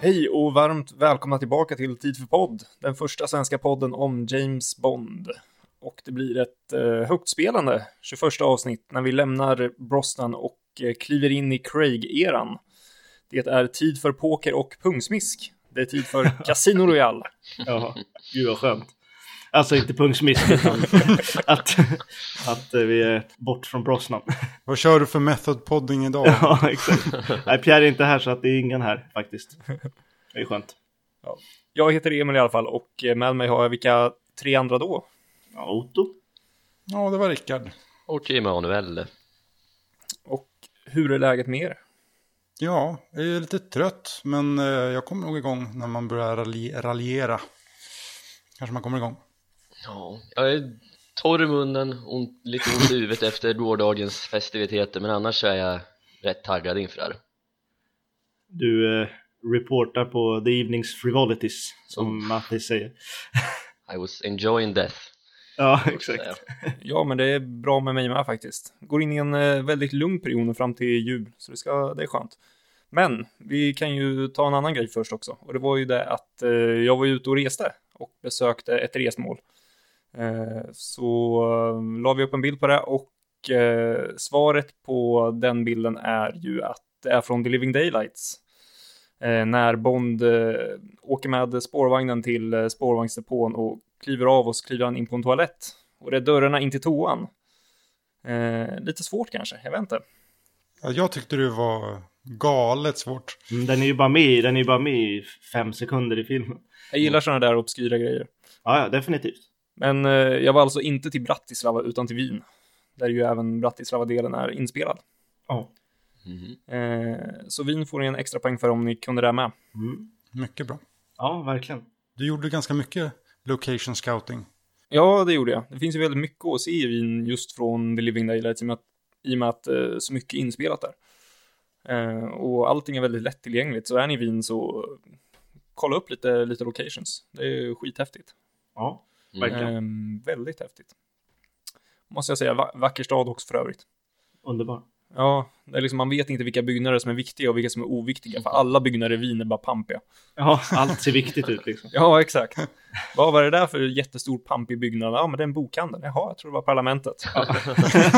Hej och varmt välkomna tillbaka till Tid för podd, den första svenska podden om James Bond. Och det blir ett eh, högtspelande 21 avsnitt när vi lämnar Brosnan och eh, kliver in i Craig-eran. Det är tid för poker och pungsmisk. Det är tid för Casino Royale. Ja, gud vad skönt. Alltså inte pungsmisk, utan att, att eh, vi är bort från Brosnan. Vad kör du för method podding idag? Ja, exakt. Nej, Pierre är inte här så att det är ingen här faktiskt. Det är skönt. Jag heter Emil i alla fall och eh, med mig har jag vilka tre andra då? Ja, Otto. Ja, det var Rickard. Och Emanuel. Och hur är läget med er? Ja, jag är lite trött, men eh, jag kommer nog igång när man börjar ralj- raljera. Kanske man kommer igång. Ja, jag är torr i munnen, ont, lite ont i huvudet efter gårdagens festiviteter men annars så är jag rätt taggad inför det här. Du eh, reportar på The Evenings Frivolities, som Matti säger. I was enjoying death. Ja, exakt. Ja, men det är bra med mig med faktiskt. Går in i en eh, väldigt lugn period fram till jul, så det, ska, det är skönt. Men vi kan ju ta en annan grej först också. Och det var ju det att eh, jag var ute och reste och besökte ett resmål. Eh, så eh, la vi upp en bild på det och eh, svaret på den bilden är ju att det är från The Living Daylights. Eh, när Bond åker med spårvagnen till spårvagnsdepån och kliver av och så kliver han in på en toalett. Och det är dörrarna in till toan. Lite svårt kanske, jag vet inte. Ja, Jag tyckte det var galet svårt. Mm, Den är ju bara med, den är bara med i fem sekunder i filmen. Jag gillar sådana där obskyra grejer. Ja, ja, definitivt. Men eh, jag var alltså inte till Bratislava utan till Wien. Där ju även Bratislava-delen är inspelad. Ja. Eh, så Wien får ni en extra poäng för om ni kunde det med. Mm. Mycket bra. Ja, verkligen. Du gjorde ganska mycket location scouting. Ja, det gjorde jag. Det finns ju väldigt mycket att se i Wien just från The Living Daylights i och med att, i och med att eh, så mycket är inspelat där. Eh, och allting är väldigt lättillgängligt, så är ni i Wien så kolla upp lite, lite locations. Det är skithäftigt. Ja, Mm. Verkligen. Eh, väldigt häftigt. Måste jag säga, va vacker stad också för övrigt. Underbar. Ja, det är liksom, man vet inte vilka byggnader som är viktiga och vilka som är oviktiga, för alla byggnader i Wien är bara pampiga. Ja, allt ser viktigt ut liksom. Ja, exakt. Vad var det där för jättestor pampig byggnad? Ja, men det är en bokhandel. Jaha, jag tror det var parlamentet.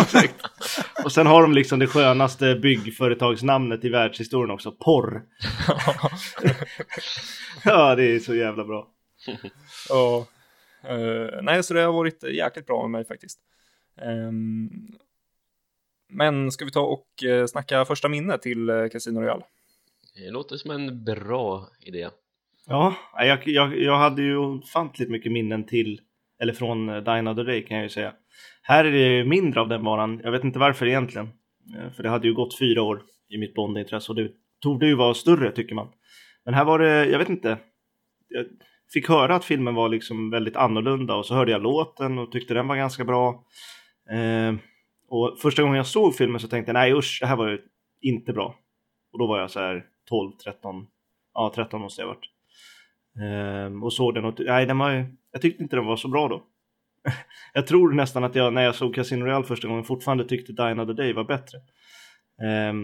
Exakt. Och sen har de liksom det skönaste byggföretagsnamnet i världshistorien också, porr. Ja, det är så jävla bra. Ja. Eh, nej, så det har varit jäkligt bra med mig faktiskt. Ehm, men ska vi ta och uh, snacka första minne till uh, Casino Royale? Det låter som en bra idé. Ja, jag, jag, jag hade ju ofantligt mycket minnen till, eller från eh, Dine of the Day kan jag ju säga. Här är det mindre av den varan, jag vet inte varför egentligen. Eh, För det hade ju gått fyra år i mitt Bondintresse och det tog det ju vara större tycker man. Men här var det, jag vet inte. Jag fick höra att filmen var liksom väldigt annorlunda och så hörde jag låten och tyckte den var ganska bra. Eh, och första gången jag såg filmen så tänkte jag nej usch, det här var ju inte bra. Och då var jag så här 12, 13, ja 13 måste jag ha varit. Eh, och såg den och nej, den var, ju- jag tyckte inte den var så bra då. jag tror nästan att jag när jag såg Casino Royale första gången fortfarande tyckte Dine of the Day var bättre. Eh,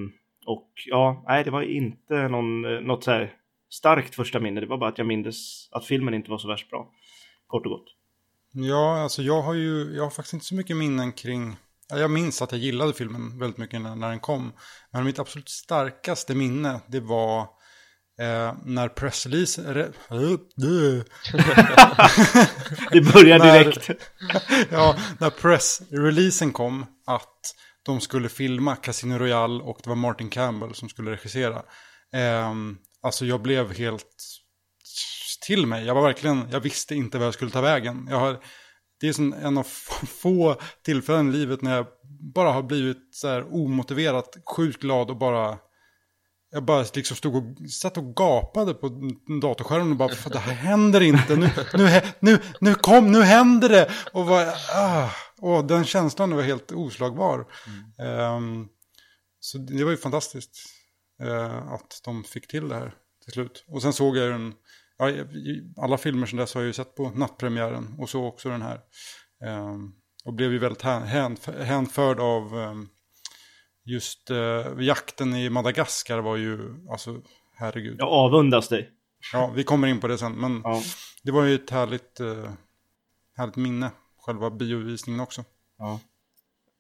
och ja, nej det var inte någon, eh, något så här starkt första minne. Det var bara att jag mindes att filmen inte var så värst bra. Kort och gott. Ja, alltså jag har ju, jag har faktiskt inte så mycket minnen kring, ja, jag minns att jag gillade filmen väldigt mycket när, när den kom. Men mitt absolut starkaste minne, det var eh, när pressrelease, re, Det börjar När- direkt. ja, när pressreleasen kom att de skulle filma Casino Royale och det var Martin Campbell som skulle regissera. Ehm, alltså jag blev helt till mig. Jag var verkligen, jag visste inte vad jag skulle ta vägen. Jag har, det är som en av få tillfällen i livet när jag bara har blivit så här omotiverat sjukt glad och bara jag bara liksom stod och satt och gapade på datorskärmen och bara, för det här händer inte, nu, nu, nu, nu kom, nu händer det! Och, var, ah, och den känslan var helt oslagbar. Ehm, så det var ju fantastiskt eh, att de fick till det här till slut. Och sen såg jag den, ja, alla filmer som dess har jag ju sett på nattpremiären och så också den här. Ehm, och blev ju väldigt hän, hän, hänförd av ehm, just eh, jakten i Madagaskar var ju alltså herregud. Jag avundas dig. Ja, vi kommer in på det sen. Men Ja. det var ju ett härligt, eh, härligt minne, själva biovisningen också. Ja.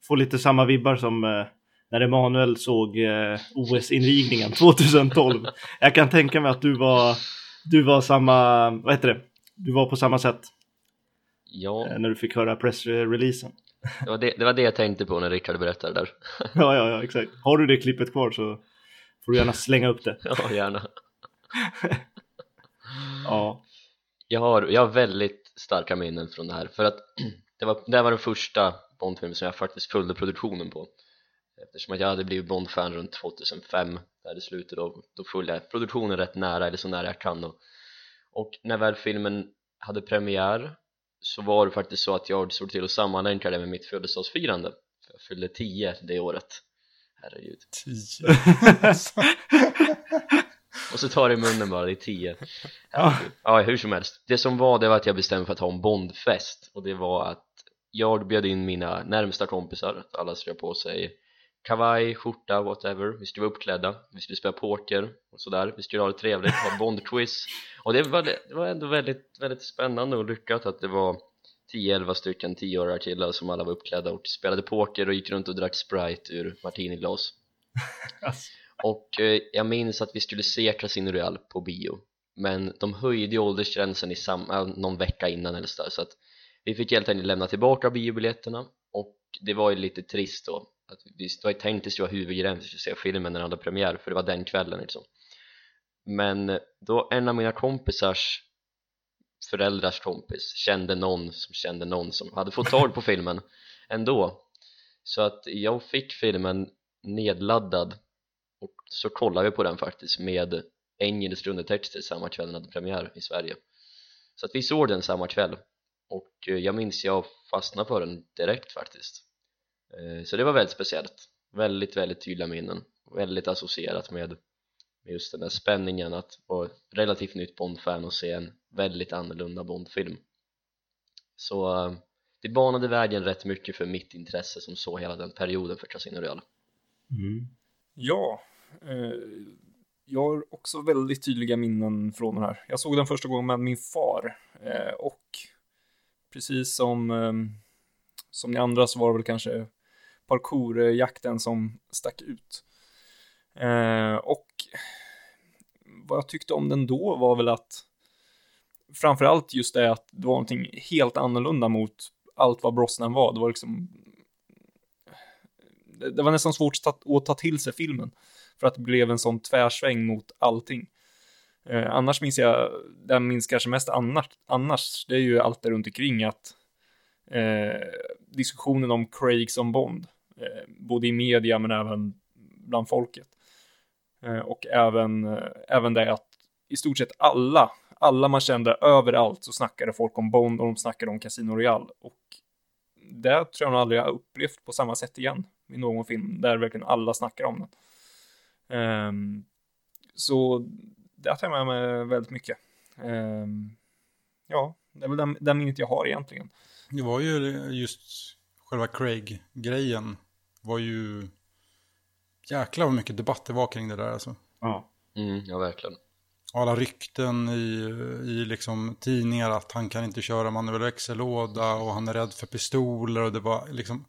Får lite samma vibbar som eh, när Emanuel såg eh, OS-invigningen 2012. Jag kan tänka mig att du var, du var samma, vad heter det? Du var på samma sätt Ja, eh, när du fick höra pressreleasen. det var det, det var det jag tänkte på när Rickard berättade där. ja, ja, ja, exakt. Har du det klippet kvar så får du gärna slänga upp det. Ja, gärna. Ja, Jag har, jag har väldigt starka minnen från det här för att det var, det här var den första Bondfilmen som jag faktiskt följde produktionen på eftersom att jag hade blivit Bond-fan runt 2005 där i slutet då, då följde jag produktionen rätt nära eller så nära jag kan då. och när väl filmen hade premiär så var det faktiskt så att jag såg till att sammanlänka det med mitt födelsedagsfirande för jag fyllde 10 det året herregud Tio. och så tar det i munnen bara, det är 10 Ja. Ja, hur som helst. Det som var det var att jag bestämde för att ha en Bondfest och det var att jag bjöd in mina närmsta kompisar alla ha på sig kavaj, skjorta, whatever. Vi skulle vara uppklädda, vi skulle spela poker och sådär, vi skulle ha det trevligt, ha Bond-quiz och det var, det var ändå väldigt, väldigt spännande och lyckat att det var 10-11 stycken 10-åriga killar som alla var uppklädda och spelade poker och gick runt och drack Sprite ur martiniglas. Alltså. och eh, jag minns att vi skulle se Casino Royale på bio men de höjde åldersgränsen i sam- äh, någon vecka innan eller så, där, så att vi fick helt enkelt lämna tillbaka biobiljetterna och det var ju lite trist då att vi det var ju tänkt att det skulle vara huvudgrejen vi skulle se filmen när den hade premiär för det var den kvällen liksom. Men då en av mina kompisars föräldrars kompis kände någon som kände någon som hade fått tag på filmen ändå. Så att jag fick filmen nedladdad och så kollade vi på den faktiskt med engelska undertexter samma kväll den hade premiär i Sverige. Så att vi såg den samma kväll och eh, jag minns jag fastnade för den direkt faktiskt så det var väldigt speciellt väldigt väldigt tydliga minnen väldigt associerat med med just den där spänningen att vara relativt nytt Bond-fan och se en väldigt annorlunda Bond-film så eh, det banade vägen rätt mycket för mitt intresse som så hela den perioden för Casino Royale Mm. Ja, eh, jag har också väldigt tydliga minnen från den här. Jag såg den första gången med min far eh, och precis som, eh, som ni andra så var det väl kanske parkourjakten som stack ut. Eh, och vad jag tyckte om den då var väl att framförallt just det att det var någonting helt annorlunda mot allt vad Brosnan var. Det var liksom det, det var nästan svårt att ta, att ta till sig filmen för att det blev en sån tvärsväng mot allting. Eh, annars minns jag, det jag minns kanske mest annars, annars, det är ju allt det runt omkring att eh, diskussionen om Craig som Bond, eh, Eh, både i media men även bland folket. Eh, och även, eh, även det att i stort sett alla, alla man kände överallt så snackade folk om Bond och de snackade om Casino Royale. Och det tror jag nog aldrig jag upplevt på samma sätt igen i någon film där verkligen alla snackar om den. Um, så det tar jag med mig väldigt mycket. Um, ja, det är väl den, den minnet jag har egentligen. Det var ju just själva Craig-grejen var ju jäklar vad mycket debatt det var kring det där alltså. Ja. mm, ja verkligen alla rykten i, i liksom tidningar att han kan inte köra manuell växellåda och han är rädd för pistoler och det var liksom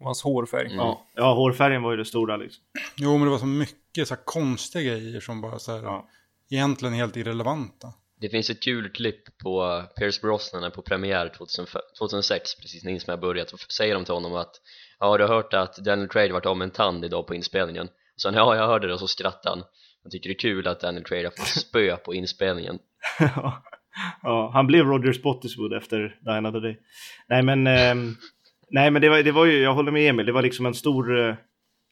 Och hans hårfärg. Mm. Ja. ja, hårfärgen var ju det stora liksom. Jo, men det var så mycket så här konstiga grejer som bara så här, Ja. egentligen helt irrelevanta. Det finns ett kul klipp på Pierce Brosnan på premiär 2005 2006 precis när inspelningen börjat så säger de till honom att Ja, har du hört att Daniel Craig varit av med en tand idag på inspelningen? Och sen ja, jag hörde det och så skrattade han Han tycker det är kul att Daniel Craig har fått spö på inspelningen ja, han blev Roger Spottiswood efter Die Another Day. Nej men, ehm, nej, men det, var, det var ju, jag håller med Emil, det var liksom en stor, eh,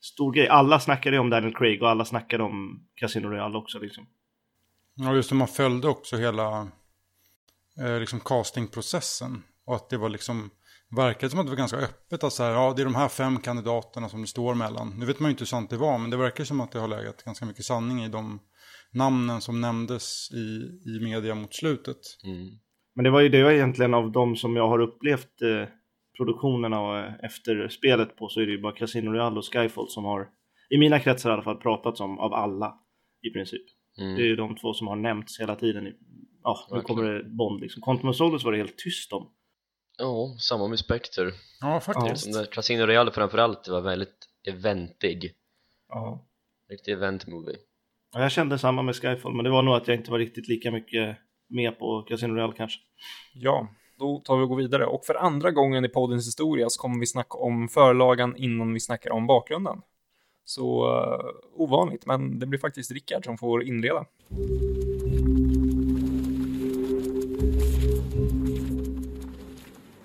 stor grej. Alla snackade om Daniel Craig och alla snackade om Casino Royale också liksom. Ja, just det, man följde också hela eh, liksom castingprocessen. Och att det var liksom, verkade som att det var ganska öppet att så här, ja det är de här fem kandidaterna som det står mellan. Nu vet man ju inte hur sant det var, men det verkar som att det har legat ganska mycket sanning i de namnen som nämndes i, i media mot slutet. mm. Men det var ju det var egentligen av de som jag har upplevt eh, produktionerna och, eh, efter spelet på så är det ju bara Casino Royale och Skyfall som har, i mina kretsar i alla fall, pratats om av alla i princip. Mm. Det är ju de två som har nämnts hela tiden. i- Ja, nu kommer det Bond liksom. Quantum of Solace var det helt tyst om. Ja, samma med Spectre. Ja, faktiskt. Där Casino Royale framförallt var väldigt eventig. Ja. Riktig event movie. Ja, Jag kände samma med Skyfall, men det var nog att jag inte var riktigt lika mycket med på Casino Royale kanske. Ja, då tar vi och går vidare. Och för andra gången i poddens historia så kommer vi snacka om förlagan innan vi snackar om bakgrunden. Så uh, ovanligt, men det blir faktiskt Rickard som får inleda.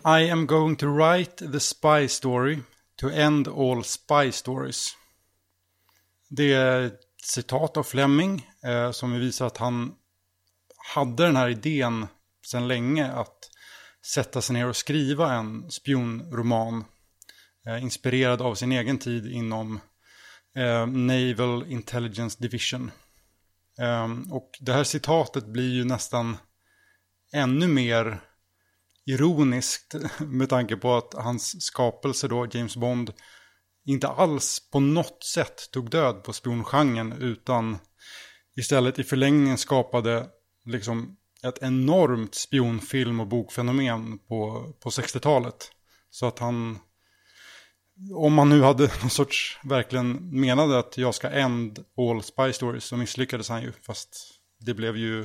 I am going to write the spy story to end all spy stories. Det är ett citat av Fleming eh, som visar att han hade den här idén sedan länge att sätta sig ner och skriva en spionroman eh, inspirerad av sin egen tid inom eh, Naval Intelligence Division. Eh, och det här citatet blir ju nästan ännu mer ironiskt med tanke på att hans skapelse då, James Bond, inte alls på något sätt tog död på spiongenren utan istället i förlängningen skapade liksom ett enormt spionfilm och bokfenomen på, på 60-talet. Så att han, om man nu hade någon sorts, verkligen menade att jag ska end all spy stories så misslyckades han ju. Fast det blev ju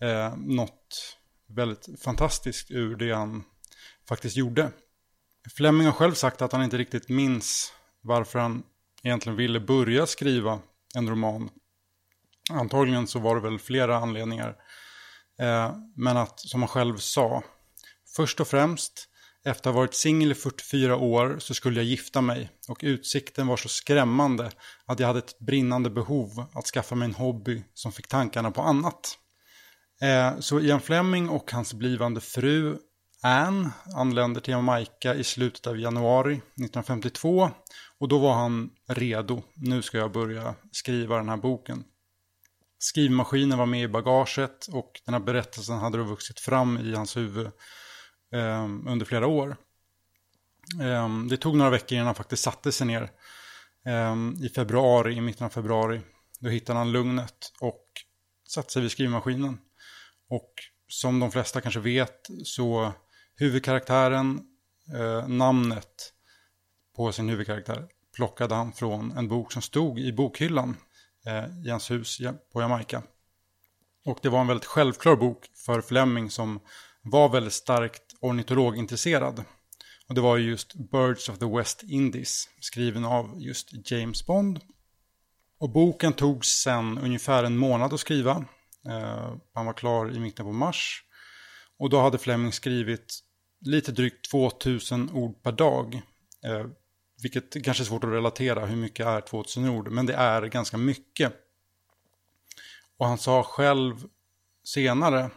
eh, något väldigt fantastiskt ur det han faktiskt gjorde. Fleming har själv sagt att han inte riktigt minns varför han egentligen ville börja skriva en roman. Antagligen så var det väl flera anledningar. Eh, men att, som han själv sa, först och främst, efter att ha varit singel i 44 år så skulle jag gifta mig. Och utsikten var så skrämmande att jag hade ett brinnande behov att skaffa mig en hobby som fick tankarna på annat. Eh, så Ian Fleming och hans blivande fru Anne anländer till Jamaica i slutet av januari 1952. Och då var han redo. Nu ska jag börja skriva den här boken. Skrivmaskinen var med i bagaget och den här berättelsen hade då vuxit fram i hans huvud eh, under flera år. Eh, det tog några veckor innan han faktiskt satte sig ner. Eh, I februari, i mitten av februari. Då hittade han lugnet och satte sig vid skrivmaskinen. Och som de flesta kanske vet så huvudkaraktären, eh, namnet på sin huvudkaraktär plockade han från en bok som stod i bokhyllan eh, i hans hus på Jamaica. Och det var en väldigt självklar bok för Fleming som var väldigt starkt ornitologintresserad. Och det var just Birds of the West Indies, skriven av just James Bond. Och boken tog sen ungefär en månad att skriva. Eh, han var klar i mitten på mars. Och då hade Fleming skrivit lite drygt 2000 ord per dag. Eh, vilket kanske är svårt att relatera hur mycket är 2000 ord. Men det är ganska mycket. Och han sa själv senare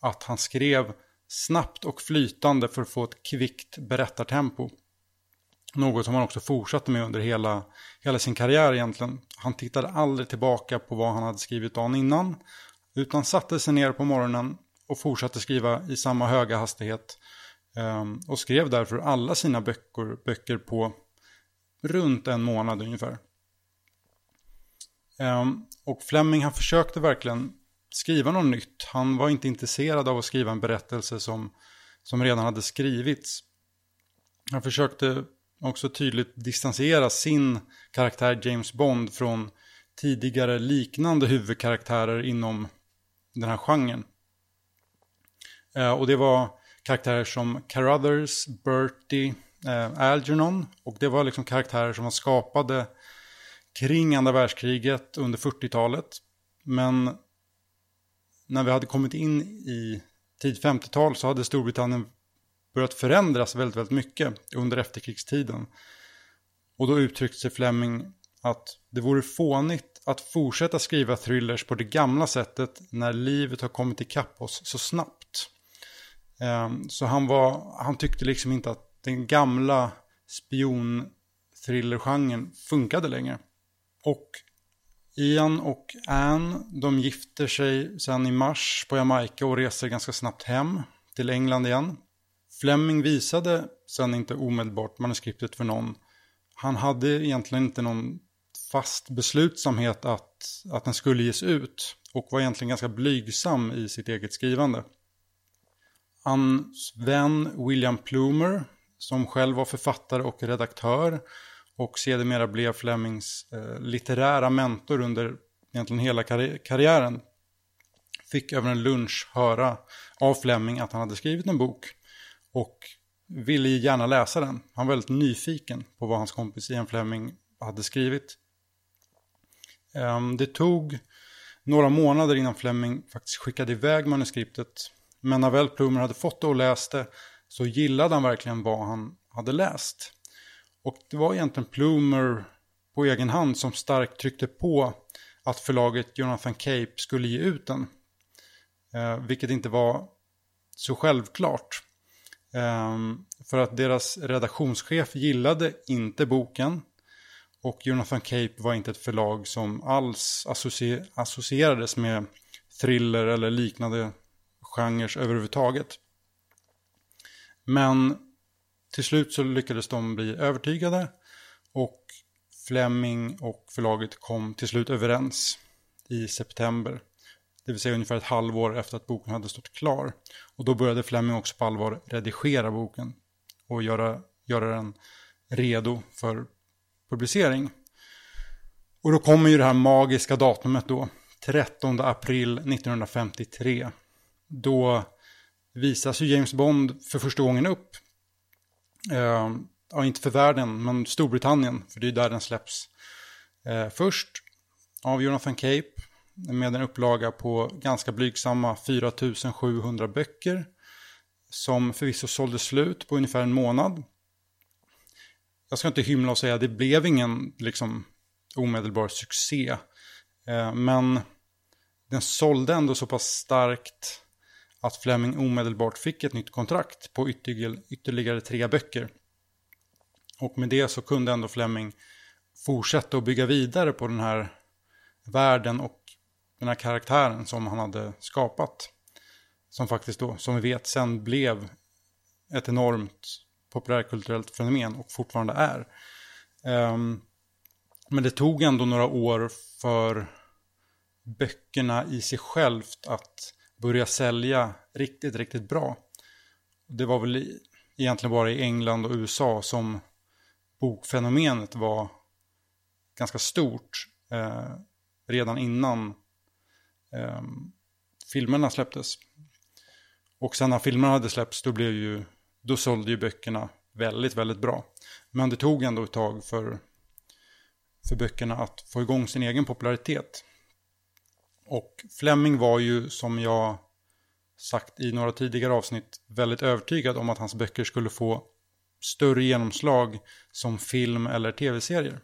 att han skrev snabbt och flytande för att få ett kvickt berättartempo. Något som han också fortsatte med under hela, hela sin karriär egentligen. Han tittade aldrig tillbaka på vad han hade skrivit dagen innan. Utan satte sig ner på morgonen och fortsatte skriva i samma höga hastighet. Ehm, och skrev därför alla sina böcker, böcker på runt en månad ungefär. Ehm, och Fleming han försökte verkligen skriva något nytt. Han var inte intresserad av att skriva en berättelse som, som redan hade skrivits. Han försökte också tydligt distansera sin karaktär James Bond från tidigare liknande huvudkaraktärer inom den här genren. Eh, och det var karaktärer som Carruthers, Bertie, eh, Algernon. Och det var liksom karaktärer som var skapade kring andra världskriget under 40-talet. Men när vi hade kommit in i tid 50-tal så hade Storbritannien börjat förändras väldigt, väldigt mycket under efterkrigstiden. Och då uttryckte sig Fleming att det vore fånigt att fortsätta skriva thrillers på det gamla sättet när livet har kommit ikapp oss så snabbt. Ehm, så han, var, han tyckte liksom inte att den gamla spionthrillergenren funkade längre. Och Ian och Anne, de gifter sig sen i mars på Jamaica och reser ganska snabbt hem till England igen. Fleming visade sen inte omedelbart manuskriptet för någon. Han hade egentligen inte någon fast beslutsamhet att, att den skulle ges ut och var egentligen ganska blygsam i sitt eget skrivande. Hans vän William Plumer, som själv var författare och redaktör och sedermera blev Flemings eh, litterära mentor under egentligen hela karri karriären, fick över en lunch höra av Fleming att han hade skrivit en bok och ville gärna läsa den. Han var väldigt nyfiken på vad hans kompis Ian Fleming hade skrivit. Ehm, det tog några månader innan Fleming faktiskt skickade iväg manuskriptet. Men när väl Plumer hade fått det och läst det så gillade han verkligen vad han hade läst. Och det var egentligen Plumer på egen hand som starkt tryckte på att förlaget Jonathan Cape skulle ge ut den. Eh, vilket inte var så självklart. Eh, för att deras redaktionschef gillade inte boken. Och Jonathan Cape var inte ett förlag som alls associ associerades med thriller eller liknande genrer överhuvudtaget. Men till slut så lyckades de bli övertygade och Fleming och förlaget kom till slut överens i september. Det vill säga ungefär ett halvår efter att boken hade stått klar. Och då började Fleming också på allvar redigera boken och göra, göra den redo för publicering. Och då kommer ju det här magiska datumet då, 13 april 1953. Då visas ju James Bond för första gången upp. Eh, ja, inte för världen, men Storbritannien, för det är där den släpps. eh, först av Jonathan Cape med en upplaga på ganska blygsamma 4700 böcker. Som förvisso sålde slut på ungefär en månad. Jag ska inte hymla och säga att det blev ingen liksom, omedelbar succé. Eh, men den sålde ändå så pass starkt att Fleming omedelbart fick ett nytt kontrakt på ytterligare tre böcker. Och med det så kunde ändå Fleming fortsätta att bygga vidare på den här världen och den här karaktären som han hade skapat. Som faktiskt då, som vi vet, sen blev ett enormt populärkulturellt fenomen och fortfarande är. Um, men det tog ändå några år för böckerna i sig självt att börja sälja riktigt, riktigt bra. Det var väl egentligen bara i England och USA som bokfenomenet var ganska stort eh, redan innan eh, filmerna släpptes. Och sen när filmerna hade släppts då blev ju, då sålde ju böckerna väldigt, väldigt bra. Men det tog ändå ett tag för, för böckerna att få igång sin egen popularitet. Och Fleming var ju som jag sagt i några tidigare avsnitt väldigt övertygad om att hans böcker skulle få större genomslag som film eller tv-serier.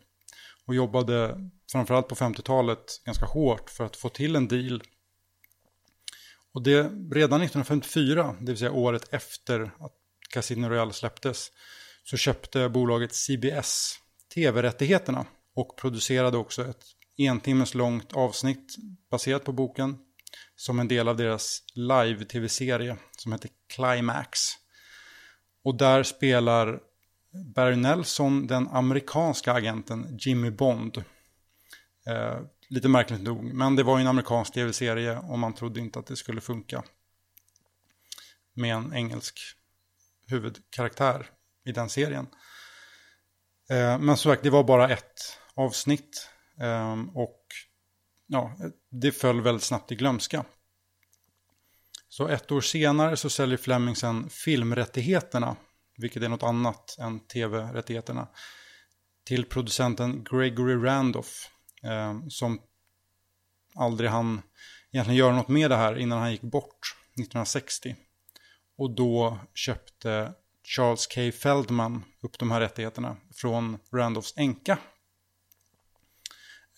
Och jobbade framförallt på 50-talet ganska hårt för att få till en deal. Och det redan 1954, det vill säga året efter att Casino Royale släpptes, så köpte bolaget CBS tv-rättigheterna och producerade också ett en timmes långt avsnitt baserat på boken som en del av deras live-tv-serie som heter Climax. Och där spelar Barry Nelson den amerikanska agenten Jimmy Bond. Eh, lite märkligt nog, men det var ju en amerikansk tv-serie och man trodde inte att det skulle funka med en engelsk huvudkaraktär i den serien. Eh, men som sagt, det var bara ett avsnitt ehm, och ja, det föll väldigt snabbt i glömska. Så ett år senare så säljer Fleming sen filmrättigheterna, vilket är något annat än tv-rättigheterna, till producenten Gregory Randolph, eh, som aldrig hann egentligen göra något med det här innan han gick bort 1960. Och då köpte Charles K. Feldman upp de här rättigheterna från Randolphs änka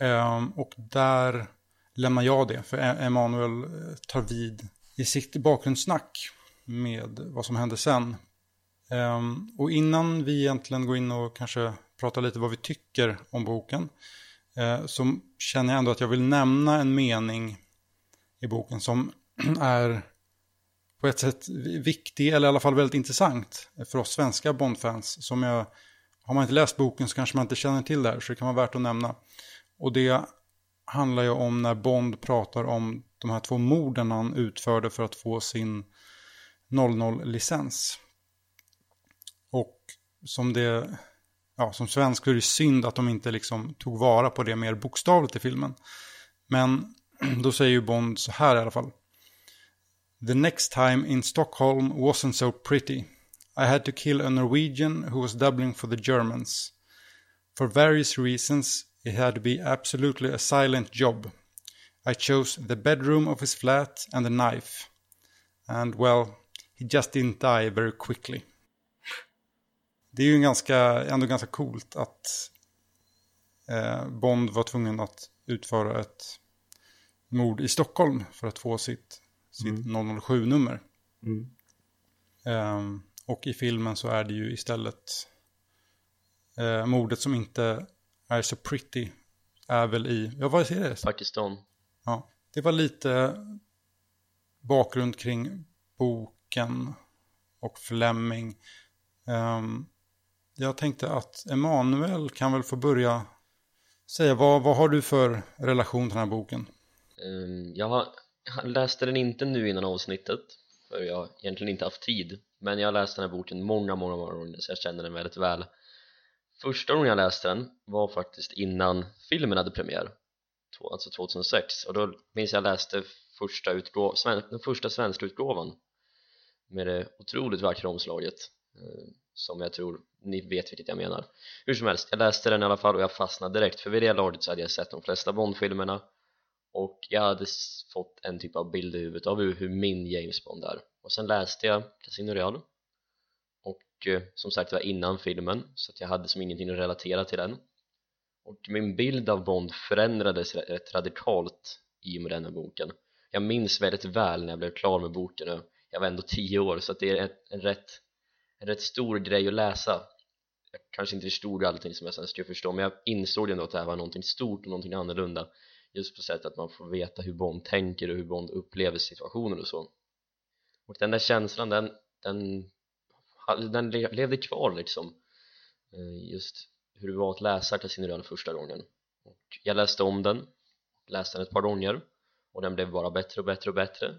Um, och där lämnar jag det, för Emanuel eh, tar vid i sitt bakgrundssnack med vad som hände sen. Um, och innan vi egentligen går in och kanske pratar lite vad vi tycker om boken, uh, så känner jag ändå att jag vill nämna en mening i boken som är på ett sätt viktig, eller i alla fall väldigt intressant för oss svenska Bondfans. Som jag, har man inte läst boken så kanske man inte känner till det här, så det kan vara värt att nämna. och det handlar ju om när Bond pratar om de här två morden han utförde för att få sin 00-licens. Och som det, ja som svensk är det synd att de inte liksom tog vara på det mer bokstavligt i filmen. Men då säger ju Bond så här i alla fall. The next time in Stockholm wasn't so pretty. I had to kill a Norwegian who was doubling for the Germans. For various reasons, it had to be absolutely a silent job. I chose the bedroom of his flat and the knife. And well, he just didn't die very quickly. Det är ju ganska, ändå ganska coolt att eh, Bond var tvungen att utföra ett mord i Stockholm för att få sitt, sitt Mm. 007-nummer. Mm. Ehm, och i filmen så är det ju istället eh, mordet som inte är så pretty är väl i, ja vad är det? Pakistan. Ja, det var lite bakgrund kring boken och Fleming. Ehm, jag tänkte att Emanuel kan väl få börja säga vad, vad har du för relation till den här boken? Ehm, Jag har, jag läste den inte nu innan avsnittet för jag har egentligen inte haft tid. Men jag har läst den här boken många, många, många gånger så jag känner den väldigt väl. Första gången jag läste den var faktiskt innan filmen hade premiär alltså 2006 och då minns jag läste första utgå, den första svenska utgåvan med det otroligt vackra omslaget eh, som jag tror ni vet vilket jag menar. Hur som helst, jag läste den i alla fall och jag fastnade direkt för vid det laget så hade jag sett de flesta Bondfilmerna och jag hade fått en typ av bild i huvudet av hur, min James Bond är. Och sen läste jag Casino Real och eh, som sagt det var innan filmen så att jag hade som ingenting att relatera till den. Och min bild av Bond förändrades rätt- radikalt i och med den här boken. Jag minns väldigt väl när jag blev klar med boken. Och jag var ändå tio år så att det är en, rätt, en rätt stor grej att läsa. Jag kanske inte förstod allting som jag sen skulle förstå men jag insåg ändå att det här var någonting stort och någonting annorlunda just på sättet att man får veta hur Bond tänker och hur Bond upplever situationer och så. Och den där känslan den, den, den levde kvar liksom eh, just hur det var att läsa Casino Royale första gången. Och jag läste om den läste den ett par gånger och den blev bara bättre och bättre och bättre.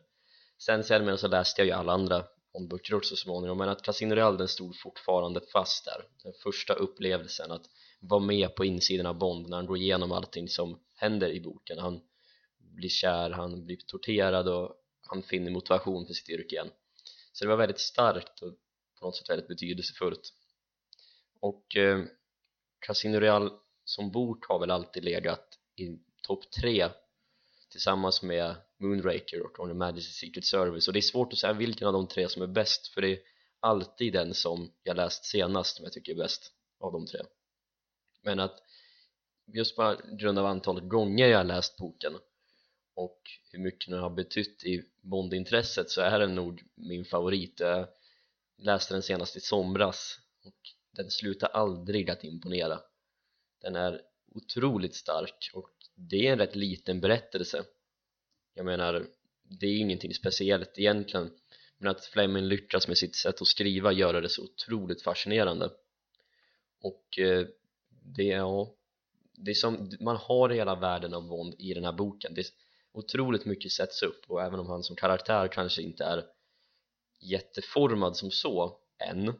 Sen senare så läste jag ju alla andra Bondböcker också så småningom men att Casino Royale den stod fortfarande fast där. Den första upplevelsen att vara med på insidan av Bond när han går igenom allting som händer i boken. Han blir kär, han blir torterad och han finner motivation för sitt yrke igen. Så det var väldigt starkt och på något sätt väldigt betydelsefullt. Och eh, Casino Real som bok har väl alltid legat i topp tre tillsammans med Moonraker och On Majesty's Secret Service. Och det är svårt att säga vilken av de tre som är bäst för det är alltid den som jag läst senast som jag tycker är bäst av de tre. Men att just på grund av antalet gånger jag har läst boken och hur mycket den har betytt i Bondintresset så är den nog min favorit. Jag läste den senast i somras och den slutar aldrig att imponera. Den är otroligt stark och det är en rätt liten berättelse. Jag menar det är ingenting speciellt egentligen men att Fleming lyckas med sitt sätt att skriva gör det så otroligt fascinerande. Och eh, det ja, det är som, man har hela världen av Bond i den här boken. Det är otroligt mycket sätts upp och även om han som karaktär kanske inte är jätteformad som så än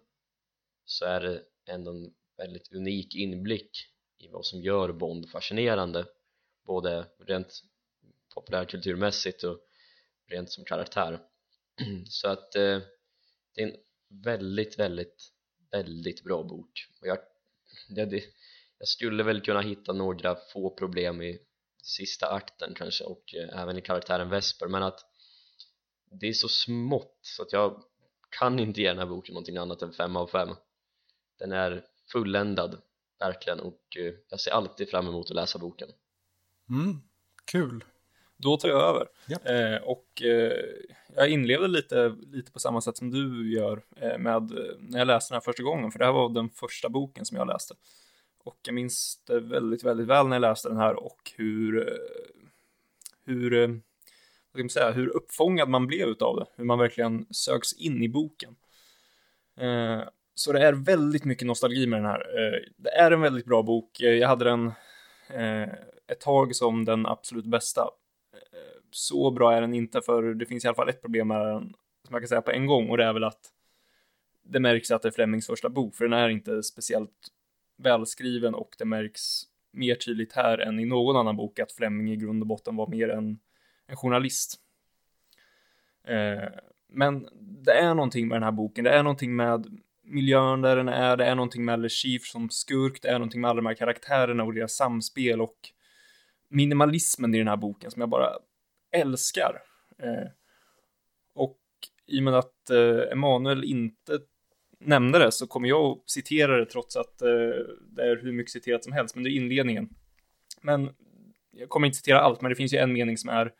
så är det ändå en väldigt unik inblick i vad som gör Bond fascinerande både rent populärkulturmässigt och rent som karaktär. Så att eh, det är en väldigt, väldigt, väldigt bra bok. Och jag, det, det, jag skulle väl kunna hitta några få problem i sista akten kanske och eh, även i karaktären Vesper men att det är så smått så att jag kan inte ge den här boken någonting annat än 5 av 5 den är fulländad verkligen och eh, jag ser alltid fram emot att läsa boken Mm, kul. Då tar jag över. Japp. Eh, och eh, jag inlevde lite, lite på samma sätt som du gör eh, med eh, när jag läste den här första gången, för det här var den första boken som jag läste. Och jag minns det väldigt, väldigt väl när jag läste den här och hur, eh, hur, eh, vad ska man säga, hur uppfångad man blev utav det, hur man verkligen söks in i boken. Eh, så det är väldigt mycket nostalgi med den här. Det är en väldigt bra bok. Jag hade den ett tag som den absolut bästa. Så bra är den inte, för det finns i alla fall ett problem med den som jag kan säga på en gång och det är väl att det märks att det är Flemings första bok, för den är inte speciellt välskriven och det märks mer tydligt här än i någon annan bok att Fleming i grund och botten var mer en, en journalist. Eh, men det är någonting med den här boken, det är någonting med miljön där den är, det är någonting med Le som skurk, det är någonting med alla de här karaktärerna och deras samspel och minimalismen i den här boken som jag bara älskar. Eh, och i och med att eh, Emanuel inte nämnde det så kommer jag att citera det trots att eh, det är hur mycket citerat som helst, men det är inledningen. Men jag kommer inte citera allt, men det finns ju en mening som är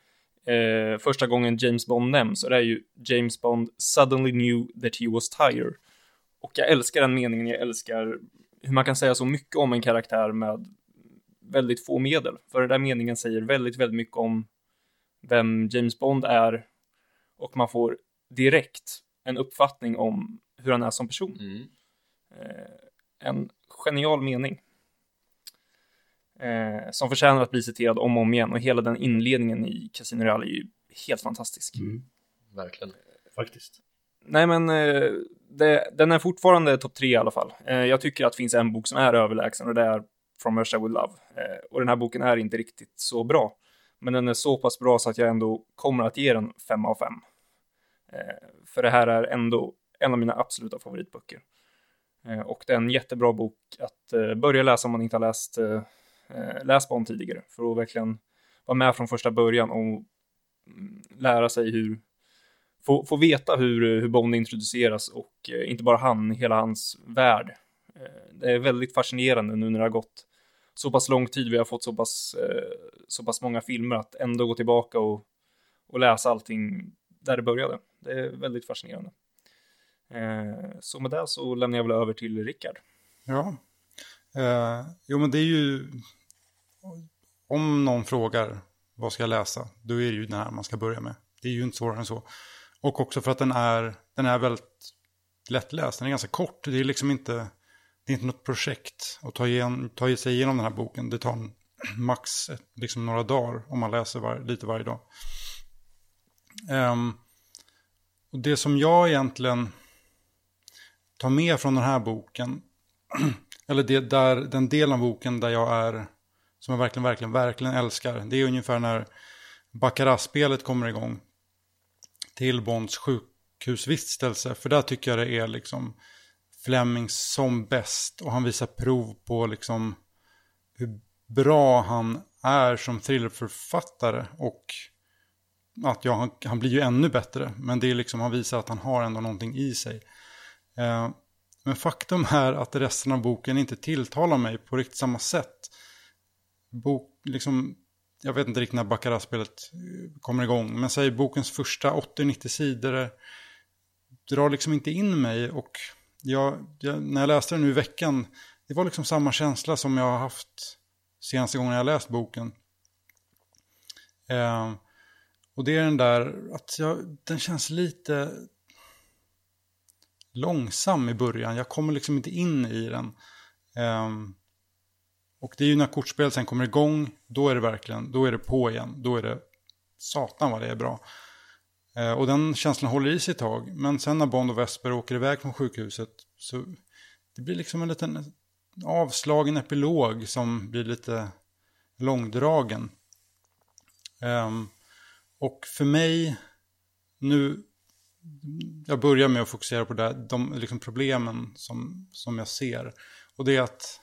eh, första gången James Bond nämns och det är ju James Bond suddenly knew that he was tired. Och jag älskar den meningen, jag älskar hur man kan säga så mycket om en karaktär med väldigt få medel. För den där meningen säger väldigt, väldigt mycket om vem James Bond är och man får direkt en uppfattning om hur han är som person. Mm. Eh, en genial mening. Eh, som förtjänar att bli citerad om och om igen och hela den inledningen i Casino Royale är ju helt fantastisk. Mm. Verkligen. Faktiskt. Nej men eh, det, den är fortfarande topp tre i alla fall. Eh, jag tycker att det finns en bok som är överlägsen och det är From Russia With Love. Eh, och den här boken är inte riktigt så bra. Men den är så pass bra så att jag ändå kommer att ge den fem av fem. Eh, för det här är ändå en av mina absoluta favoritböcker. Eh, och det är en jättebra bok att eh, börja läsa om man inte har läst, eh, eh läst Bond tidigare. För att verkligen vara med från första början och mm, lära sig hur, få, få veta hur, eh, hur Bond introduceras och eh, inte bara han, hela hans värld. Eh, det är väldigt fascinerande nu när det har gått så pass lång tid, vi har fått så pass, eh, så pass många filmer att ändå gå tillbaka och, och läsa allting där det började. Det är väldigt fascinerande. Eh, så med det så lämnar jag väl över till Rickard. Ja. Eh, jo, men det är ju... Om någon frågar vad ska jag läsa, då är det ju den här man ska börja med. Det är ju inte svårare än så. Och också för att den är, den är väldigt lättläst. Den är ganska kort. Det är liksom inte, det är inte något projekt att ta, igen, ta sig igenom den här boken. Det tar en, max liksom några dagar om man läser var, lite varje dag. Um, och det som jag egentligen ta med från den här boken, eller det, där, den delen av boken där jag är, som jag verkligen, verkligen, verkligen älskar, det är ungefär när Baccarat-spelet kommer igång till Bonds sjukhusvistelse. För där tycker jag det är liksom Fleming som bäst. Och han visar prov på liksom hur bra han är som thrillerförfattare. Och att ja, han, han, blir ju ännu bättre. Men det är liksom, han visar att han har ändå någonting i sig. Eh, men faktum är att resten av boken inte tilltalar mig på riktigt samma sätt. Bok, liksom, jag vet inte riktigt när Baccarat-spelet eh, kommer igång. Men säg bokens första 80-90 sidor eh, drar liksom inte in mig. Och jag, jag, när jag läste den nu i veckan, det var liksom samma känsla som jag har haft senaste gången jag läst boken. Eh, och det är den där att jag, den känns lite långsam i början. Jag kommer liksom inte in i den. Um, och det är ju när kortspelet sen kommer igång, då är det verkligen, då är det på igen. Då är det satan vad det är bra. Uh, och den känslan håller i sig ett tag. Men sen när Bond och Vesper åker iväg från sjukhuset så det blir liksom en liten avslagen epilog som blir lite långdragen. Um, och för mig, nu, jag börjar med att fokusera på det, de liksom problemen som, som jag ser. Och det är att,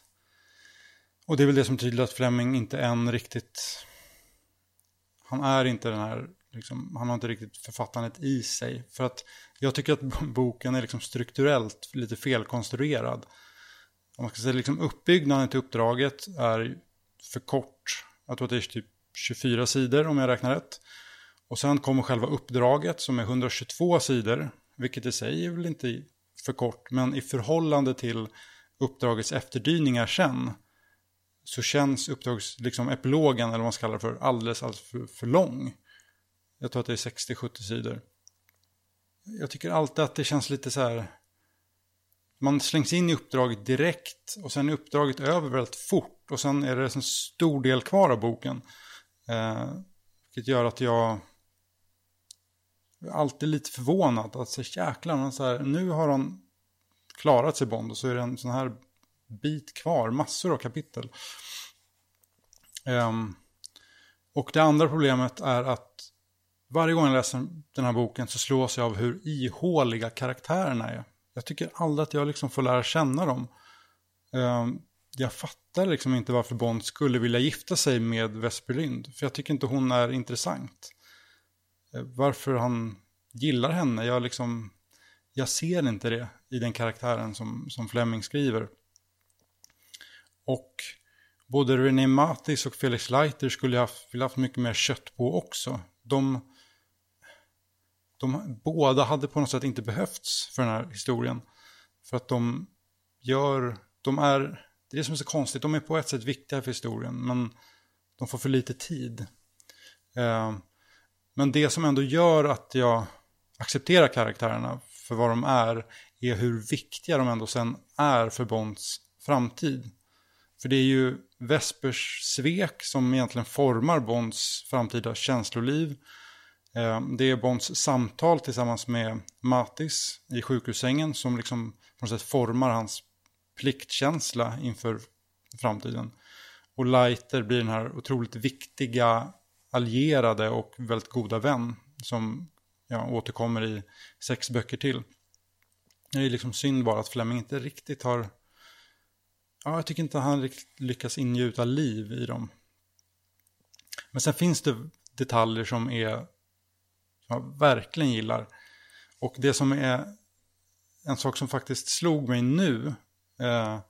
och det är väl det som tydligt att Fleming inte än riktigt, han är inte den här, liksom, han har inte riktigt författandet i sig. För att jag tycker att boken är liksom strukturellt lite felkonstruerad. Om man ska säga liksom uppbyggnaden till uppdraget är för kort. Jag tror att det är typ 24 sidor om jag räknar rätt. Och sen kommer själva uppdraget som är 122 sidor, vilket i sig är väl inte för kort, men i förhållande till uppdragets efterdyningar sen så känns uppdrags, liksom epilogen, eller vad man ska kalla det för, alldeles, alldeles för, för lång. Jag tror att det är 60-70 sidor. Jag tycker alltid att det känns lite så här man slängs in i uppdraget direkt och sen är uppdraget över väldigt fort och sen är det en stor del kvar av boken. Eh, vilket gör att jag är alltid lite förvånad att så jäklar, men så här, nu har han klarat sig Bond och så är det en sån här bit kvar, massor av kapitel. Um, och det andra problemet är att varje gång jag läser den här boken så slås jag av hur ihåliga karaktärerna är. Jag tycker aldrig att jag liksom får lära känna dem. Um, jag fattar liksom inte varför Bond skulle vilja gifta sig med Vesper Lind. För jag tycker inte hon är intressant. Eh, varför han gillar henne, jag liksom... Jag ser inte det i den karaktären som, som Fleming skriver. Och både René Matis och Felix Leiter skulle jag haft, haft mycket mer kött på också. De, de båda hade på något sätt inte behövts för den här historien. För att de gör, de är, det är det som är så konstigt, de är på ett sätt viktiga för historien, men de får för lite tid. Eh, men det som ändå gör att jag accepterar karaktärerna för vad de är, är hur viktiga de ändå sen är för Bonds framtid. För det är ju Vespers svek som egentligen formar Bonds framtida känsloliv. Eh, det är Bonds samtal tillsammans med Matis i sjukhussängen som liksom på något sätt formar hans pliktkänsla inför framtiden. Och Leiter blir den här otroligt viktiga allierade och väldigt goda vän som ja, återkommer i sex böcker till. Det är liksom synd bara att Fleming inte riktigt har ja, jag tycker inte han riktigt lyckas ingjuta liv i dem. Men sen finns det detaljer som är som jag verkligen gillar. Och det som är en sak som faktiskt slog mig nu eh,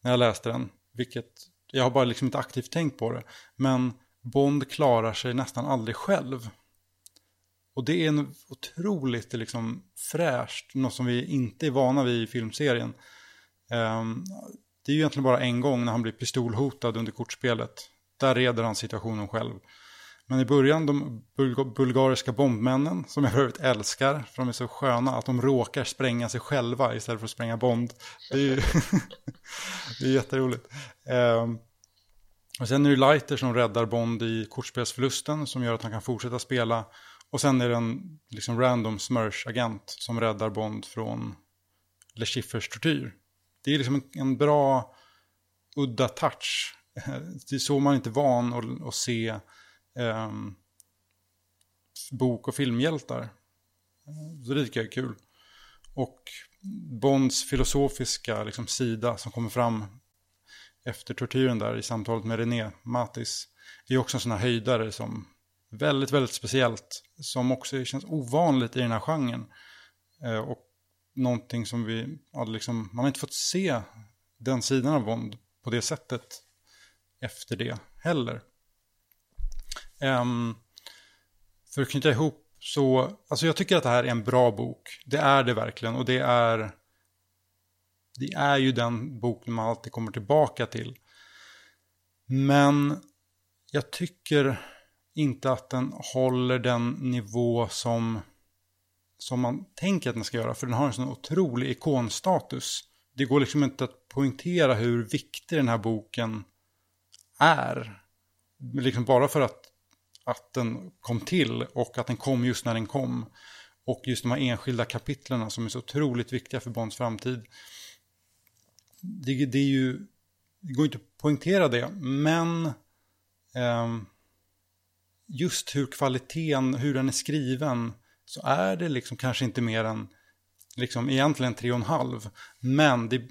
när jag läste den, vilket jag har bara liksom inte aktivt tänkt på det, men Bond klarar sig nästan aldrig själv. Och det är en otroligt liksom, fräscht, något som vi inte är vana vid i filmserien. Um, det är ju egentligen bara en gång när han blir pistolhotad under kortspelet. Där reder han situationen själv. Men i början, de bulgariska bombmännen, som jag för övrigt älskar, för de är så sköna, att de råkar spränga sig själva istället för att spränga Bond. Det är ju det är jätteroligt. Um, och sen är det Lighter som räddar Bond i kortspelsförlusten, som gör att han kan fortsätta spela. Och sen är det en liksom random smursh-agent som räddar Bond från Le Chiffers tortyr det är liksom en, en bra udda touch. Det är så man inte van att, att se eh, bok och filmhjältar. Så det tycker jag är kul. Och Bonds filosofiska liksom, sida som kommer fram efter tortyren där i samtalet med René Matis är också en sån här höjdare som väldigt, väldigt speciellt. Som också känns ovanligt i den här genren. Eh, och någonting som vi, ja, liksom, man har inte fått se den sidan av Bond på det sättet efter det heller. Um, för att knyta ihop så, alltså jag tycker att det här är en bra bok. Det är det verkligen och det är, det är ju den boken man alltid kommer tillbaka till. Men jag tycker inte att den håller den nivå som som man tänker att den ska göra. För den har en sån otrolig ikonstatus. Det går liksom inte att poängtera hur viktig den här boken är. Liksom bara för att, att den kom till och att den kom just när den kom. Och just de här enskilda kapitlerna som är så otroligt viktiga för Bonds framtid. Det, det är ju, det går inte att poängtera det, men eh, just hur kvaliteten, hur den är skriven så är det liksom kanske inte mer än liksom egentligen tre och en halv. Men det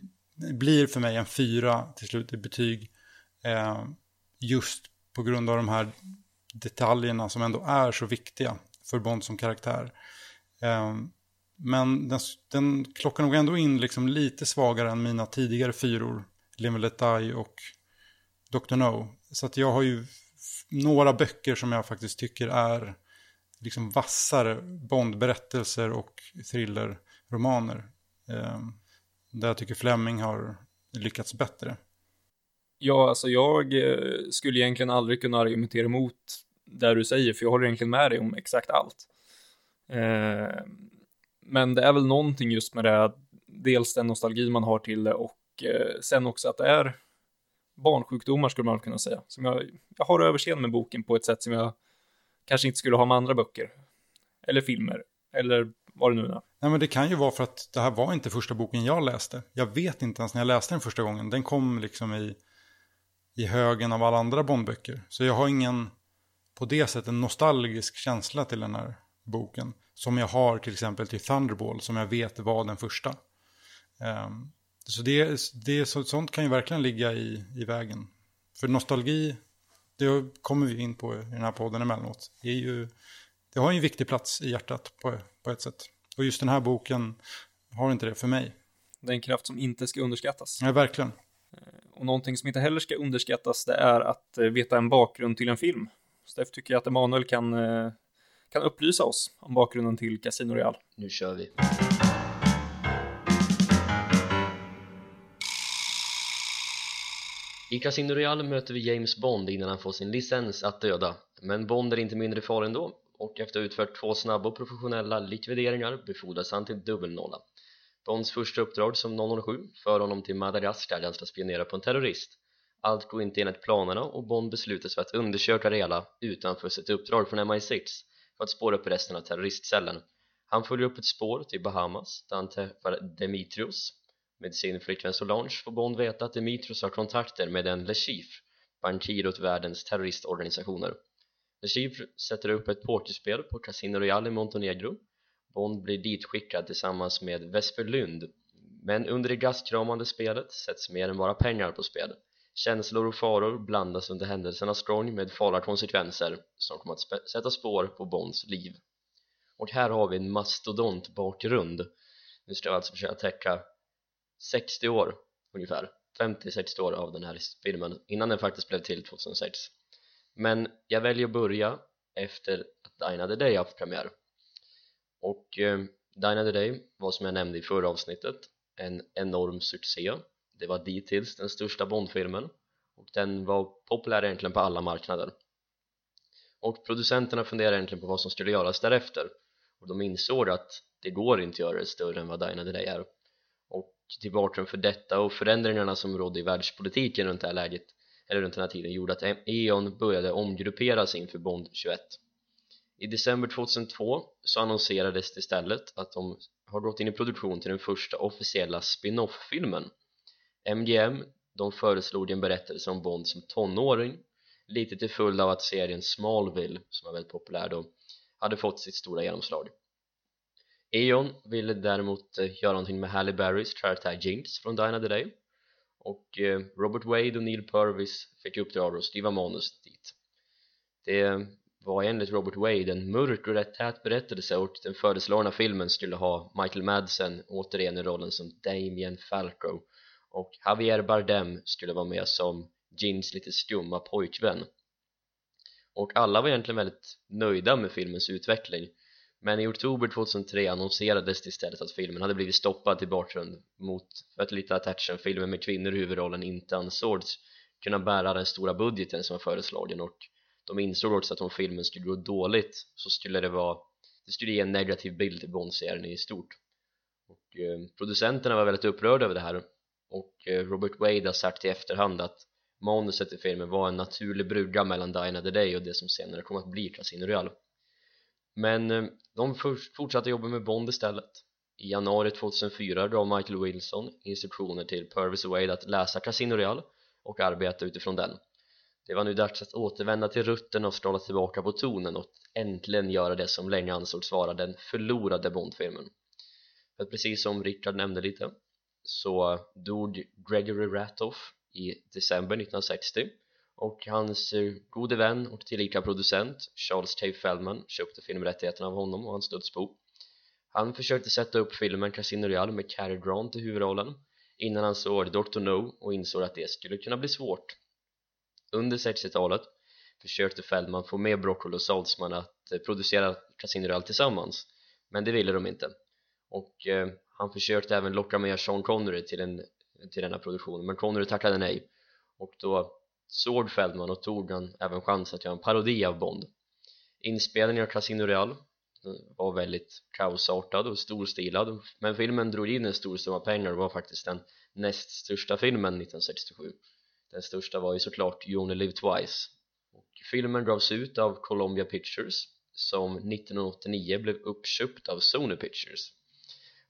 blir för mig en fyra till slut i betyg. Eh, just på grund av de här detaljerna som ändå är så viktiga för Bond som karaktär. Eh, men den, den klockar nog ändå in liksom lite svagare än mina tidigare fyror. Live och Dr. No. Så att jag har ju några böcker som jag faktiskt tycker är liksom vassare Bondberättelser och thrillerromaner. Eh, där jag tycker Fleming har lyckats bättre. Ja, alltså jag eh, skulle egentligen aldrig kunna argumentera emot det du säger, för jag håller egentligen med dig om exakt allt. Eh, men det är väl någonting just med det, dels den nostalgi man har till det och eh, sen också att det är barnsjukdomar skulle man kunna säga. Som jag, jag har överseende med boken på ett sätt som jag kanske inte skulle ha med andra böcker. Eller filmer. Eller vad det nu är. Nej men det kan ju vara för att det här var inte första boken jag läste. Jag vet inte ens när jag läste den första gången. Den kom liksom i, i högen av alla andra Bondböcker. Så jag har ingen på det sättet nostalgisk känsla till den här boken. Som jag har till exempel till Thunderball som jag vet var den första. Um, så det, det, sånt kan ju verkligen ligga i, i vägen. För nostalgi, det kommer vi in på i den här podden emellanåt, är ju, det har ju en viktig plats i hjärtat på, på ett sätt. Och just den här boken har inte det för mig. Det är en kraft som inte ska underskattas. Ja, verkligen. Och någonting som inte heller ska underskattas, det är att eh, veta en bakgrund till en film. Så därför tycker jag att Emanuel kan, eh, kan upplysa oss om bakgrunden till Casino Real. Nu kör vi. I Casino Royale möter vi James Bond innan han får sin licens att döda men Bond är inte mindre farlig ändå och efter att ha utfört två snabba och professionella likvideringar befordras han till dubbelnolla Bonds första uppdrag som 007 för honom till Madagaskar där han ska spionera på en terrorist allt går inte enligt planerna och Bond beslutar sig för att undersöka det hela utanför sitt uppdrag från MI6 för att spåra upp resten av terroristcellen han följer upp ett spår till Bahamas där han träffar Demetrios med sin flickvän Solange får Bond veta att Dimitrios har kontakter med en Lechif bankir åt världens terroristorganisationer. Lechif sätter upp ett porterspel på Casino Royale i Montenegro. Bond blir ditskickad tillsammans med Vesper Lund, men under det gastkramande spelet sätts mer än bara pengar på spel. Känslor och faror blandas under händelsernas gång med farliga konsekvenser som kommer att sätta spår på Bonds liv. Och här har vi en mastodontbakgrund. Nu ska jag alltså försöka täcka 60 år ungefär 50-60 år av den här filmen innan den faktiskt blev till 2006 men jag väljer att börja efter att Dine the Day haft premiär och eh, Dina the Day var som jag nämnde i förra avsnittet en enorm succé det var dittills den största Bondfilmen. Och den var populär egentligen på alla marknader. Och producenterna funderade egentligen på vad som skulle göras därefter. Och de insåg att det går inte att göra det större än vad Dina the Day är. Och till bakgrund för detta och förändringarna som rådde i världspolitiken runt det här läget eller runt den här tiden gjorde att E.ON började omgrupperas inför Bond 21 i december 2002 så annonserades det istället att de har gått in i produktion till den första officiella spin-off-filmen. MGM de föreslog en berättelse om Bond som tonåring lite till följd av att serien Smallville som var väldigt populär då hade fått sitt stora genomslag. Eon ville däremot eh, göra någonting med Halle Berrys karaktär Jinx från Dina the Day. Och eh, Robert Wade och Neil Purvis fick uppdrag att skriva manus dit. Det var enligt Robert Wade en mörk och rätt tät berättelse och den föreslagna filmen skulle ha Michael Madsen återigen i rollen som Damien Falco och Javier Bardem skulle vara med som Jins lite skumma pojkvän. Och alla var egentligen väldigt nöjda med filmens utveckling. Men i oktober 2003 annonserades det istället att filmen hade blivit stoppad till bakgrund mot för att lite att actionfilmer med kvinnor i huvudrollen inte ansågs kunna bära den stora budgeten som var föreslagen och de insåg också att om filmen skulle gå dåligt så skulle det vara det skulle ge en negativ bild till Bond-serien i stort. Och eh, producenterna var väldigt upprörda över det här och eh, Robert Wade har sagt i efterhand att manuset i filmen var en naturlig brygga mellan Die Another Day och det som senare kom att bli Casino Royale. Men eh, de fortsatte jobba med Bond istället. I januari 2004 gav Michael Wilson instruktioner till Purvis Wade att läsa Casino Royale och arbeta utifrån den. Det var nu dags att återvända till rutten och stråla tillbaka på tonen och äntligen göra det som länge ansågs vara den förlorade Bondfilmen. För precis som Richard nämnde lite så dog Gregory Ratoff i december 1960 och hans eh, gode vän och tillika producent Charles T. Feldman köpte filmrättigheterna av honom och hans dödsbo han försökte sätta upp filmen Casino Royale med Cary Grant i huvudrollen innan han såg Dr. No och insåg att det skulle kunna bli svårt under 60-talet försökte Feldman få med Broccoli och Saltzman att eh, producera Casino Royale tillsammans men det ville de inte och eh, han försökte även locka med Sean Connery till, en, till denna produktion men Connery tackade nej. Och då såg Feldman och tog han även chansen att göra en parodi av Bond. Inspelningen av Casino Real var väldigt kaosartad och storstilad men filmen drog in en stor summa pengar och var faktiskt den näst största filmen 1967 den största var ju såklart You Only Live Twice. Och filmen gavs ut av Columbia Pictures som 1989 blev uppköpt av Sony Pictures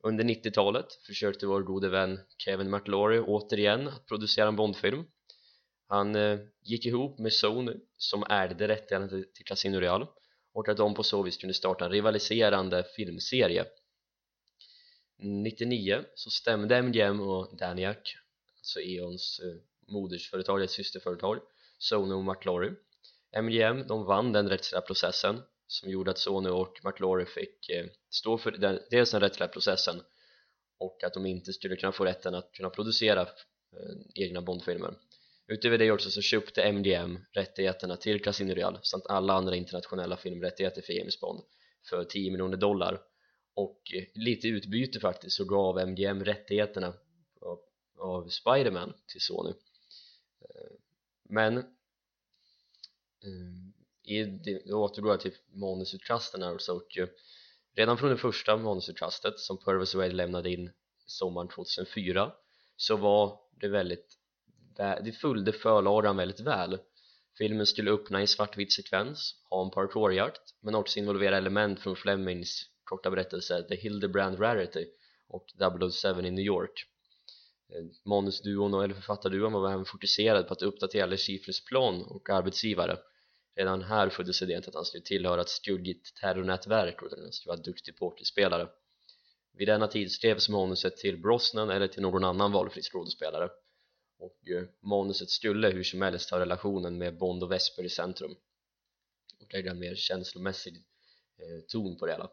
under 90-talet försökte vår gode vän Kevin McLaury återigen att producera en Bondfilm. Han eh, gick ihop med Sony som ärvde rättigheterna till Casino Real och att de på så vis kunde starta en rivaliserande filmserie. 99 så stämde MGM och Daniac alltså Eons eh, modersföretag, eller systerföretag Sony och McLaury. MGM de vann den rättsliga processen som gjorde att Sony och McLaury fick eh, stå för den, dels den rättsliga processen och att de inte skulle kunna få rätten att kunna producera eh, egna Bondfilmer. Utöver det också så köpte MGM rättigheterna till Casino Real samt alla andra internationella filmrättigheter för James Bond för 10 miljoner dollar. Och eh, lite utbyte faktiskt så gav MGM rättigheterna av, av Spiderman till Sony. Men i, då återgår jag till manusutkasten alltså och redan från det första manusutkastet som Purvis Wade lämnade in sommaren 2004 så var det väldigt det följde förlagan väldigt väl. Filmen skulle öppna i svartvit sekvens ha en parkourjakt men också involvera element från Flemings korta berättelse The Hildebrand Rarity och 007 i New York. Eh, manusduon manusduon eller författarduon var även fokuserad på att uppdatera Schifres plan och arbetsgivare redan här föddes idén att han skulle tillhöra ett skuggigt terrornätverk och att han skulle vara duktig pokerspelare? Vid denna tid skrevs manuset till Brosnan eller till någon annan valfri skådespelare. Och eh, manuset skulle hur som helst ha relationen med Bond och Vesper i centrum. Och lägga en mer känslomässig eh, ton på det hela.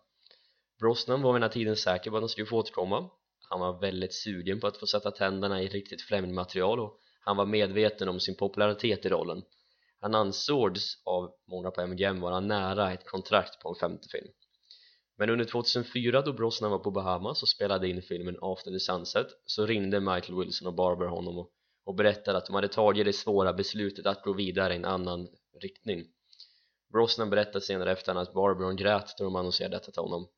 Brosnan var vid den här tiden säker på att han skulle få återkomma. Han var väldigt sugen på att få sätta tänderna i riktigt främmande material och han var medveten om sin popularitet i rollen han ansågs av många på MGM vara nära ett kontrakt på en femte film. Men under 2004 då Brosnan var på Bahamas och spelade in filmen After the Sunset så ringde Michael Wilson och Barber honom och och berättade att de hade tagit det svåra beslutet att gå vidare i en annan riktning. Brosnan berättade senare efter att Barber grät när de annonserade detta till honom.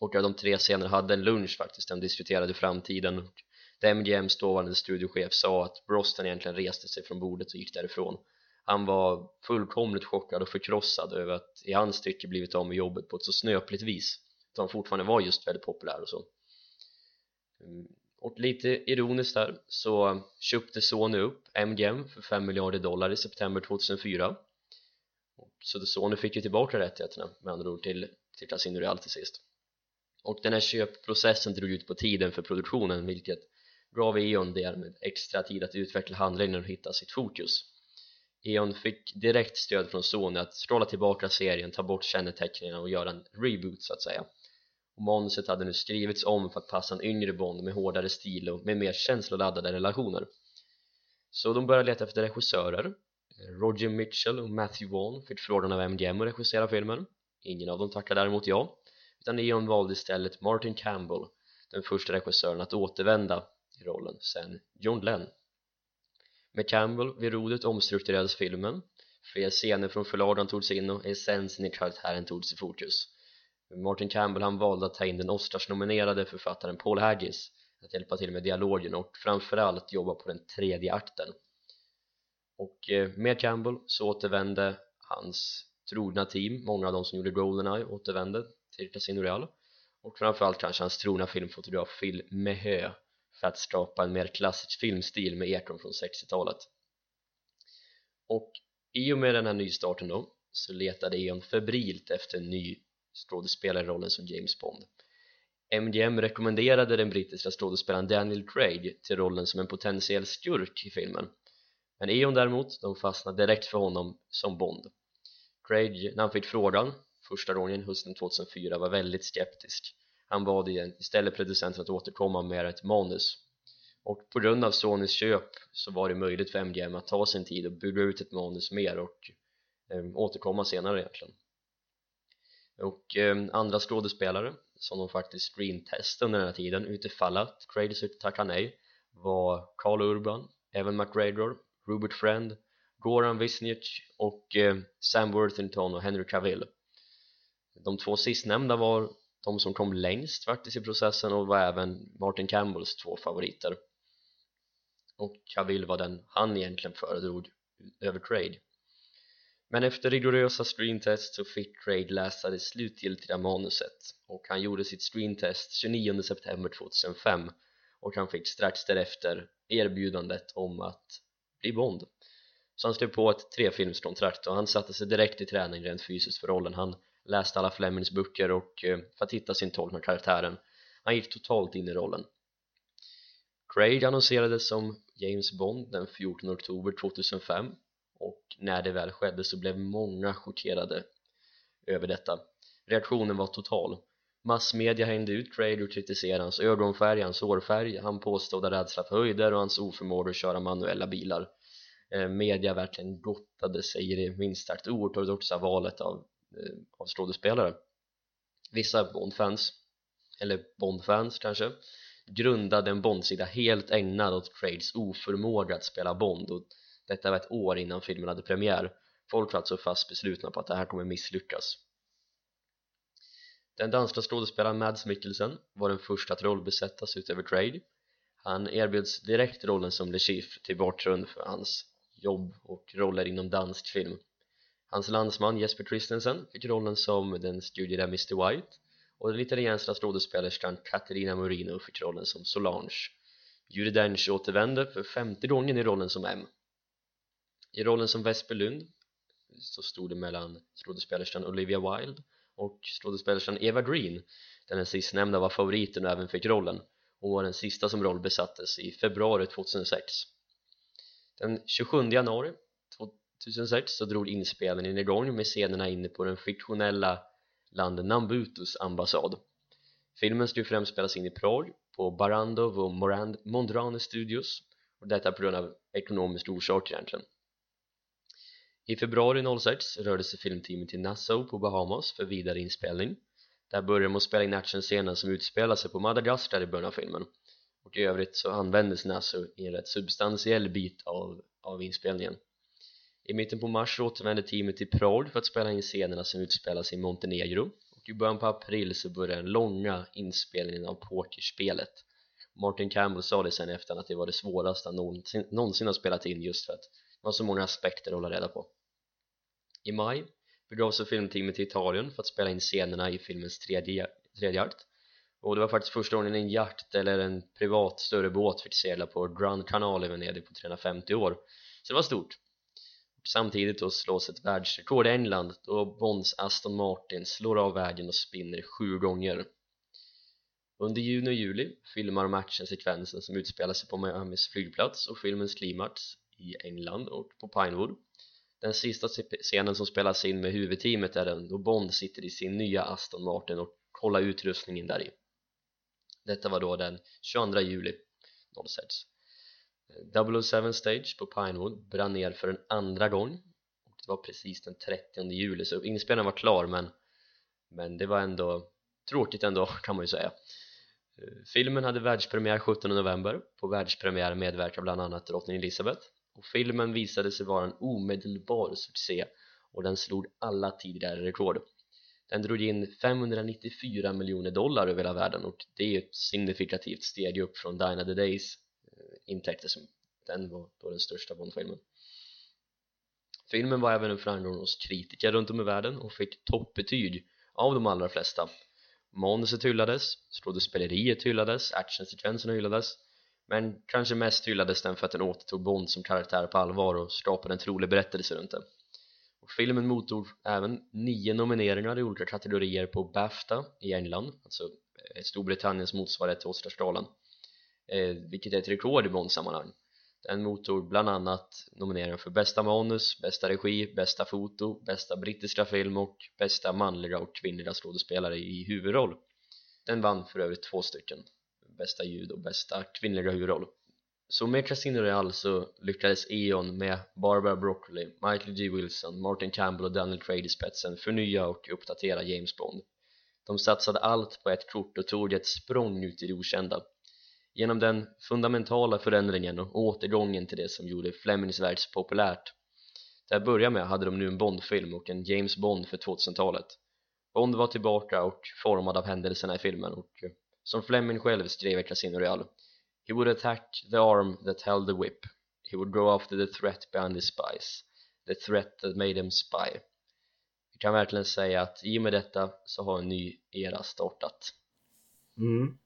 Och att de tre senare hade en lunch faktiskt där de diskuterade framtiden. Och där MGMs dåvarande studiochef sa att Brosnan egentligen reste sig från bordet och gick därifrån han var fullkomligt chockad och förkrossad över att i hans tycke blivit av med jobbet på ett så snöpligt vis att han fortfarande var just väldigt populär och så. Mm, och lite ironiskt där så köpte Sony upp MGM för 5 miljarder dollar i september 2004 så Sony fick ju tillbaka rättigheterna med andra ord till, till Casino Real till sist. Och den här köpprocessen drog ut på tiden för produktionen vilket gav E.ON därmed extra tid att utveckla handlingen och hitta sitt fokus. E.ON fick direkt stöd från Sony att scrolla tillbaka serien, ta bort kännetecknen och göra en reboot så att säga. Och manuset hade nu skrivits om för att passa en yngre Bond med hårdare stil och med mer känsloladdade relationer. Så de började leta efter regissörer. Roger Mitchell och Matthew Vaughn fick frågan av MGM att regissera filmen. Ingen av dem tackade däremot ja utan Eon valde istället Martin Campbell den första regissören att återvända i rollen sen John Lenn med Campbell vid rodet omstrukturerades filmen. Fler scener från förlagan togs in och essensen i karaktären togs i fokus. Martin Campbell han valde att ta in den Oscars-nominerade författaren Paul Haggis att hjälpa till med dialogen och framförallt jobba på den tredje akten. Och eh, med Campbell så återvände hans trogna team, många av de som gjorde Goldeneye återvände till Casino Real och framförallt kanske hans trogna filmfotograf Phil Mehö för att skapa en mer klassisk filmstil med ekon från 60-talet och i och med den här nystarten då så letade Eon febrilt efter en ny skådespelare i rollen som James Bond. MGM rekommenderade den brittiska skådespelaren Daniel Craig till rollen som en potentiell skurk i filmen. Men Eon däremot, de fastnade direkt för honom som Bond. Craig, när han fick frågan första gången hösten 2004 var väldigt skeptisk han bad istället producenten att återkomma med ett manus. Och på grund av Sonys köp så var det möjligt för MGM att ta sin tid och bygga ut ett manus mer och eh, återkomma senare egentligen. Och eh, andra skådespelare som de faktiskt screentestade under den här tiden utifall att Craig tackade nej var Carl Urban, Evan McGregor, Robert Friend, Goran Visnich och eh, Sam Worthington och Henry Cavill. De två sistnämnda var de som kom längst faktiskt i processen och var även Martin Campbells två favoriter. Och Cavill var den han egentligen föredrog över Trade. Men efter rigorösa screentest så fick Trade läsa det slutgiltiga manuset. Och han gjorde sitt screentest 29 september 2005 och han fick strax därefter erbjudandet om att bli Bond. Så han skrev på ett trefilmskontrakt och han satte sig direkt i träning rent fysiskt för rollen. Han läste alla Flemings böcker och eh, för att hitta sin tolkning av karaktären han gick totalt in i rollen. Craig annonserades som James Bond den 14 oktober 2005 och när det väl skedde så blev många chockerade över detta. Reaktionen var total. Massmedia hängde ut Craig och kritiserade hans ögonfärg, hans hårfärg. Han påstådda rädsla för höjder och hans oförmåga att köra manuella bilar. Eh, media verkligen gottade sig i det minst sagt oortodoxa valet av, Eh, av skådespelare. Vissa Bond-fans eller Bond-fans kanske grundade en Bond-sida helt ägnad åt Craigs oförmåga att spela Bond. Och detta var ett år innan filmen hade premiär. Folk var alltså fast beslutna på att det här kommer misslyckas. Den danska skådespelaren Mads Mikkelsen var den första att rollbesättas utöver Craig. Han erbjöds direkt rollen som Le Chiffre till bakgrund för hans jobb och roller inom dansk film hans landsman Jesper Christensen fick rollen som den studierade Mr White och den italienska skådespelerskan Caterina Morino fick rollen som Solange. Judi Dench återvände för femte gången i rollen som M. I rollen som Vesper Lund så stod det mellan skådespelerskan Olivia Wilde och skådespelerskan Eva Green. Den sistnämnda var favoriten och även fick rollen. Och var den sista som roll besattes i februari 2006 den 27 januari 2006 så drog inspelningen igång med scenerna inne på den fiktionella landet Nambutus ambassad. Filmen skulle främst spelas in i Prag på Barandov och Morand Mondrane Studios och detta på grund av ekonomiska orsaker egentligen. I februari 06 rörde sig filmteamet till Nassau på Bahamas för vidare inspelning. Där började de att spela in actionscenen som utspelar sig på Madagaskar i början av filmen. Och i övrigt så användes Nassau i en rätt substantiell bit av, av inspelningen i mitten på mars återvände teamet till Prag för att spela in scenerna som utspelas i Montenegro. Och i början på april så började den långa inspelningen av pokerspelet. Martin Campbell sa det sen efter att det var det svåraste han någonsin, någonsin har spelat in just för att det var så många aspekter att hålla reda på. I maj begav sig filmteamet till Italien för att spela in scenerna i filmens tredje, tredje akt. Och det var faktiskt första gången en jakt eller en privat större båt fick segla på Grand Canal i Venedig på 350 år. Så det var stort samtidigt då slås ett världsrekord i England då Bonds Aston Martin slår av vägen och spinner sju gånger. Under juni och juli filmar matchen sekvensen som utspelar sig på Miamis flygplats och filmens klimax i England och på Pinewood. Den sista scenen som spelas in med huvudteamet är den då Bond sitter i sin nya Aston Martin och kollar utrustningen där i. Detta var då den 22 juli 06 007 Stage på Pinewood brann ner för en andra gång. Och det var precis den 30 juli så inspelningen var klar men men det var ändå tråkigt ändå kan man ju säga. Eh, filmen hade världspremiär 17 november på världspremiär medverkar bland annat drottning Elizabeth. Och filmen visade sig vara en omedelbar succé och den slog alla tidigare rekord. Den drog in 594 miljoner dollar över hela världen och det är ett signifikativt steg upp från Dine of the Days intäkter som den var då den största Bondfilmen. Filmen var även en framgång hos kritiker runt om i världen och fick toppbetyg av de allra flesta. Manuset hyllades, skådespeleriet hyllades, actionsekvenserna hyllades men kanske mest hyllades den för att den återtog Bond som karaktär på allvar och skapade en trolig berättelse runt den. och filmen mottog även nio nomineringar i olika kategorier på BAFTA i England alltså Storbritanniens motsvarighet till Oscarsgalan eh, vilket är ett rekord i Bond-sammanhang den mottog bland annat nomineringar för bästa manus, bästa regi, bästa foto, bästa brittiska film och bästa manliga och kvinnliga skådespelare i huvudroll. Den vann för övrigt två stycken. Bästa ljud och bästa kvinnliga huvudroll. Så med Casino Royale så lyckades E.ON med Barbara Broccoli, Michael G. Wilson, Martin Campbell och Daniel Craig i spetsen förnya och uppdatera James Bond. De satsade allt på ett kort och tog ett språng ut i det okända genom den fundamentala förändringen och återgången till det som gjorde Flemings värld populärt. Till att börja med hade de nu en Bond-film och en James Bond för 2000-talet Bond var tillbaka och formad av händelserna i filmen och eh, som Fleming själv skrev i Casino Royale. He would attack the arm that held the whip. He would go after the threat behind his spies. The threat that made him spy. Vi kan verkligen säga att i och med detta så har en ny era startat. Mm.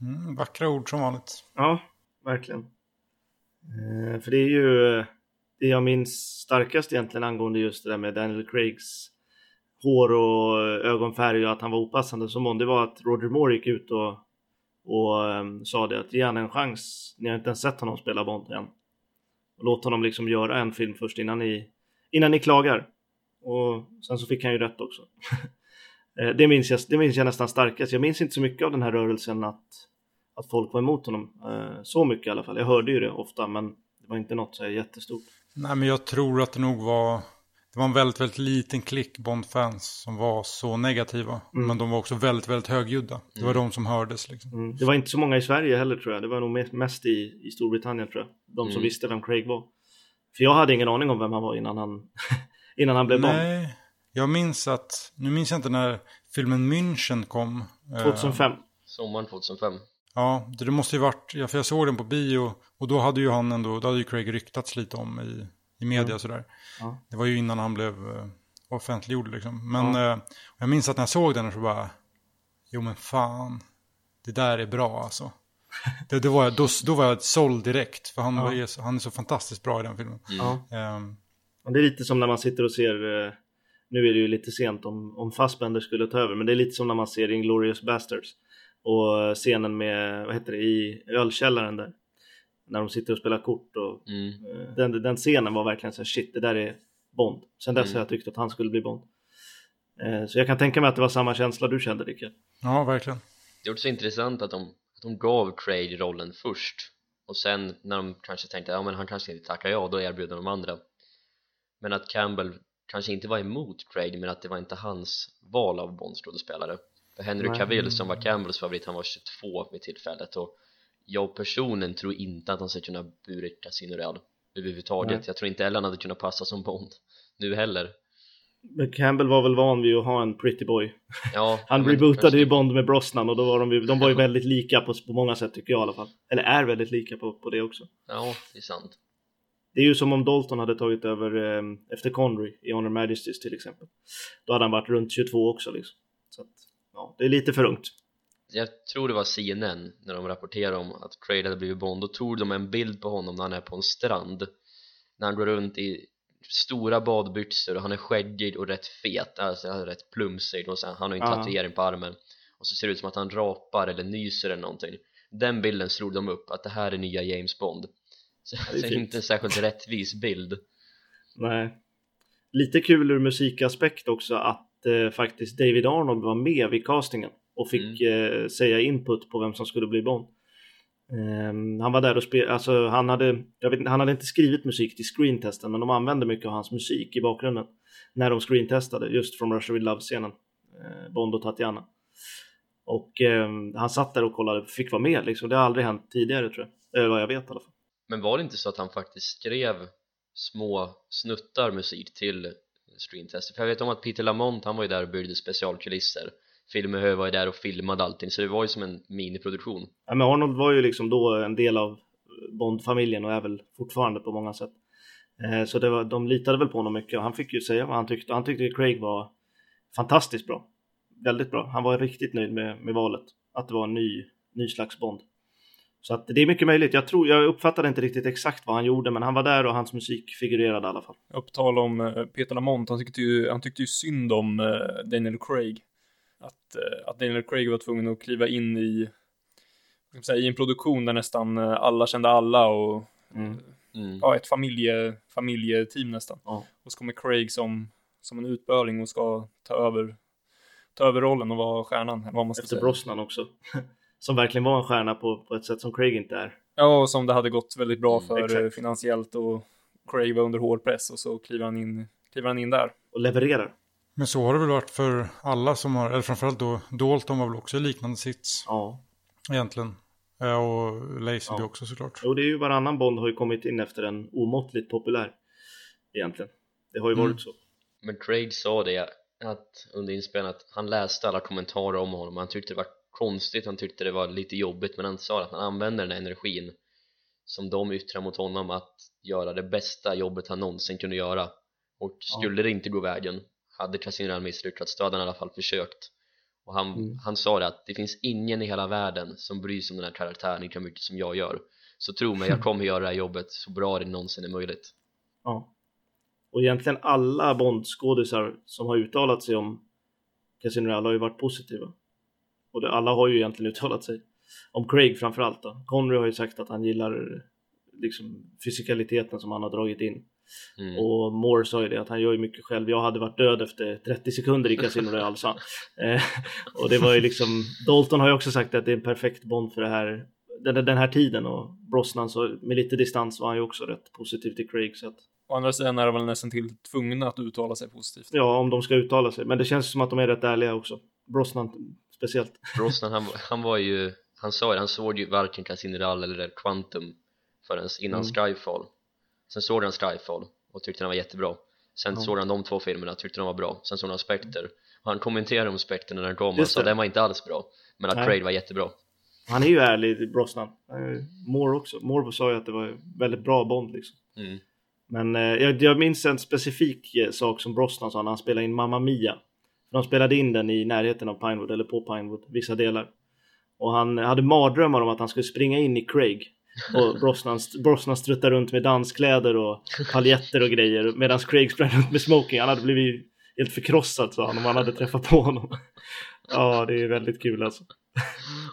Mm, vackra ord som vanligt. Ja, verkligen. Eh, för det är ju eh, det jag minns starkast egentligen angående just det där med Daniel Craigs hår och eh, ögonfärg och att han var opassande som Bond. Det var att Roger Moore gick ut och, och um, sa det att ge han en chans. Ni har inte ens sett honom spela Bond än. Och låt honom liksom göra en film först innan ni, innan ni klagar. Och sen så fick han ju rätt också. Eh, det, minns jag, det minns jag nästan starkast. Jag minns inte så mycket av den här rörelsen att, att folk var emot honom. Eh, så mycket i alla fall. Jag hörde ju det ofta men det var inte något så jättestort. Nej, men jag tror att det nog var... Det var en väldigt, väldigt liten klick Bond-fans som var så negativa. Mm. Men de var också väldigt, väldigt högljudda. Det var de som hördes liksom. Mm. Det var inte så många i Sverige heller tror jag. Det var nog me- mest i, i Storbritannien tror jag. De som Mm. visste vem Craig var. För jag hade ingen aning om vem han var innan han, innan han blev Bond. Jag minns att... Nu minns jag inte när filmen München kom. Eh, 2005. Sommaren 2005 Ja, det det måste ju varit... Ja, för jag såg den på bio. Och då hade ju han ändå... Då hade ju Craig ryktats lite om i, i media och sådär. Ja. Det var ju innan han blev eh, offentliggjord liksom. Men eh, jag minns att när jag såg den så bara... Jo men fan. Det där är bra alltså. Det, det var, jag- då, då var jag såld direkt. För han, Ja. var, han är så fantastiskt bra i den filmen. Ja. Ehm, Och det är lite som när man sitter och ser, eh, nu är det ju lite sent om, om Fassbender skulle ta över, men det är lite som när man ser Inglourious Basterds och scenen med, vad heter det, i ölkällaren där. När de sitter och spelar kort och mm. eh, den, den scenen var verkligen så här, shit, det där är Bond. Sen dess Mm. har jag tyckt att han skulle bli Bond. Eh, Så jag kan tänka mig att det var samma känsla du kände Rickard. ja, verkligen. Det är också intressant att de, att de gav Craig rollen först och sen när de kanske tänkte ja men han kanske inte tackar ja, då erbjuder de andra men att Campbell kanske inte var emot Craig men att det var inte hans val av Bondskådespelare för Henry. Cavill som var Campbells favorit, han var 22 vid tillfället och jag personligen tror inte att han ska kunna burit Casino Real överhuvudtaget, Nej. jag tror inte heller han hade kunnat passa som Bond nu heller Men Campbell var väl van vid att ha en pretty boy. ja, Han rebootade ju Bond med Brosnan och då var de, de var ju väldigt lika på, på många sätt tycker jag i alla fall. Eller är väldigt lika på, på det också. ja, det är sant Det är ju som om Dalton hade tagit över eh, efter Connery i Honor Majesties till exempel. Då hade han varit runt 22 också liksom. Så att, ja, det är lite för ungt. jag tror det var CNN när de rapporterade om att Craig hade blivit Bond. Då tog de en bild på honom när han är på en strand. När han går runt i stora badbyxor och han är skäggig och rätt fet, alltså han är rätt plumsig. Och sen, han har ju en tatuering på armen. Och så ser det ut som att han rapar eller nyser eller någonting. Den bilden slog de upp att det här är nya James Bond så fint. inte en särskilt rättvis bild Nej. Lite kul ur musikaspekt också att eh, faktiskt David Arnold var med vid castingen och fick eh, säga input på vem som skulle bli Bond. Ehm, han var där och spelade, alltså han hade, jag vet, han hade inte skrivit musik till screentesten men de använde mycket av hans musik i bakgrunden när de screentestade just från Russia with Love-scenen. Eh, Bond och Tatiana. Och ehm, han satt där och kollade, fick vara med liksom. Det har aldrig hänt tidigare tror jag. Eller vad jag vet i alla fall men var det inte så att han faktiskt skrev små snuttar musik till Streamtester? För jag vet om att Peter Lamont, han var ju där och byggde specialkulisser Filmehö var ju där och filmade allting, så det var ju som en miniproduktion Ja, men Arnold var ju liksom då en del av Bond-familjen och är väl fortfarande på många sätt. Eh, så det var, de litade väl på honom mycket och han fick ju säga vad han tyckte. Han tyckte Craig var fantastiskt bra. Väldigt bra. Han var riktigt nöjd med, med valet. Att det var en ny, ny slags Bond. Så att det är mycket möjligt. Jag, tror, jag uppfattade inte riktigt exakt vad han gjorde men han var där och hans musik figurerade i alla fall. Och på tal om eh, Peter Lamont, han tyckte ju, han tyckte ju synd om eh, Daniel Craig. Att, eh, att Daniel Craig var tvungen att kliva in i, säga, i en produktion där nästan alla kände alla och Mm. mm. ja, ett familje, familjeteam nästan. Ja. Och så kommer Craig som, som en utbörling och ska ta över, ta över rollen och vara stjärnan, vad man ska Efter säga. Brosnan också. Som verkligen var en stjärna på, på ett sätt som Craig inte är. Ja, och som det hade gått väldigt bra för exakt. eh, finansiellt och Craig var under hård press och så kliver han in, kliver han in där. Och levererar. Men så har det väl varit för alla som har, eller framförallt då, Dalton var väl också i liknande sits Ja. egentligen. Och Lazenby Ja. också såklart. Jo, det är ju varannan Bond har ju kommit in efter en omåttligt populär. Egentligen. Det har ju varit Mm. så. Men Craig sa det att under inspelningen att han läste alla kommentarer om honom han tyckte det var konstigt, han tyckte det var lite jobbigt men han sa att han använder den här energin som de yttrar mot honom att göra det bästa jobbet han någonsin kunde göra och skulle det inte gå vägen hade Royale misslyckats då hade han i alla fall försökt och han, Mm. han sa det att det finns ingen i hela världen som bryr sig om den här karaktären lika mycket som jag gör så tro mig, jag kommer göra det här jobbet så bra det någonsin är möjligt Ja. Och egentligen alla Bond-skådisar som har uttalat sig om Casino Royale har ju varit positiva. Och det, alla har ju egentligen uttalat sig. Om Craig framförallt då. Connery har ju sagt att han gillar liksom fysikaliteten som han har dragit in. mm. Och Moore sa ju det att han gör ju mycket själv. Jag hade varit död efter 30 sekunder i Casino Royale sa eh, Och det var ju liksom Dalton har ju också sagt att det är en perfekt Bond för det här den, den här tiden och Brosnan så med lite distans var han ju också rätt positiv till Craig så att Å andra sidan är de väl nästan till tvungna att uttala sig positivt. Ja, om de ska uttala sig. Men det känns som att de är rätt ärliga också. Brosnan speciellt. Brosnan han, han var ju han sa ju, han såg ju varken Casino Royale eller Quantum förrän innan Mm. Skyfall sen såg han Skyfall och tyckte den var jättebra sen Ja. såg han de två filmerna och tyckte de var bra sen såg han Spectre och han kommenterade om Spectre när den kom och sa den var inte alls bra men att Nej. Var jättebra Han är ju ärlig, Brosnan. Moore också. Moore sa ju att det var väldigt bra Bond liksom. mm. Men eh, jag, jag minns en specifik eh, sak som Brosnan sa när han spelade in Mamma Mia. De spelade in den i närheten av Pinewood, eller på Pinewood, vissa delar. Och han hade mardrömmar om att han skulle springa in i Craig. Och Brosnan, Brosnan struttade runt med danskläder och paljetter och grejer medan Craig sprang runt med smoking. Han hade blivit helt förkrossad sa han om han hade träffat på honom. Ja, det är väldigt kul alltså.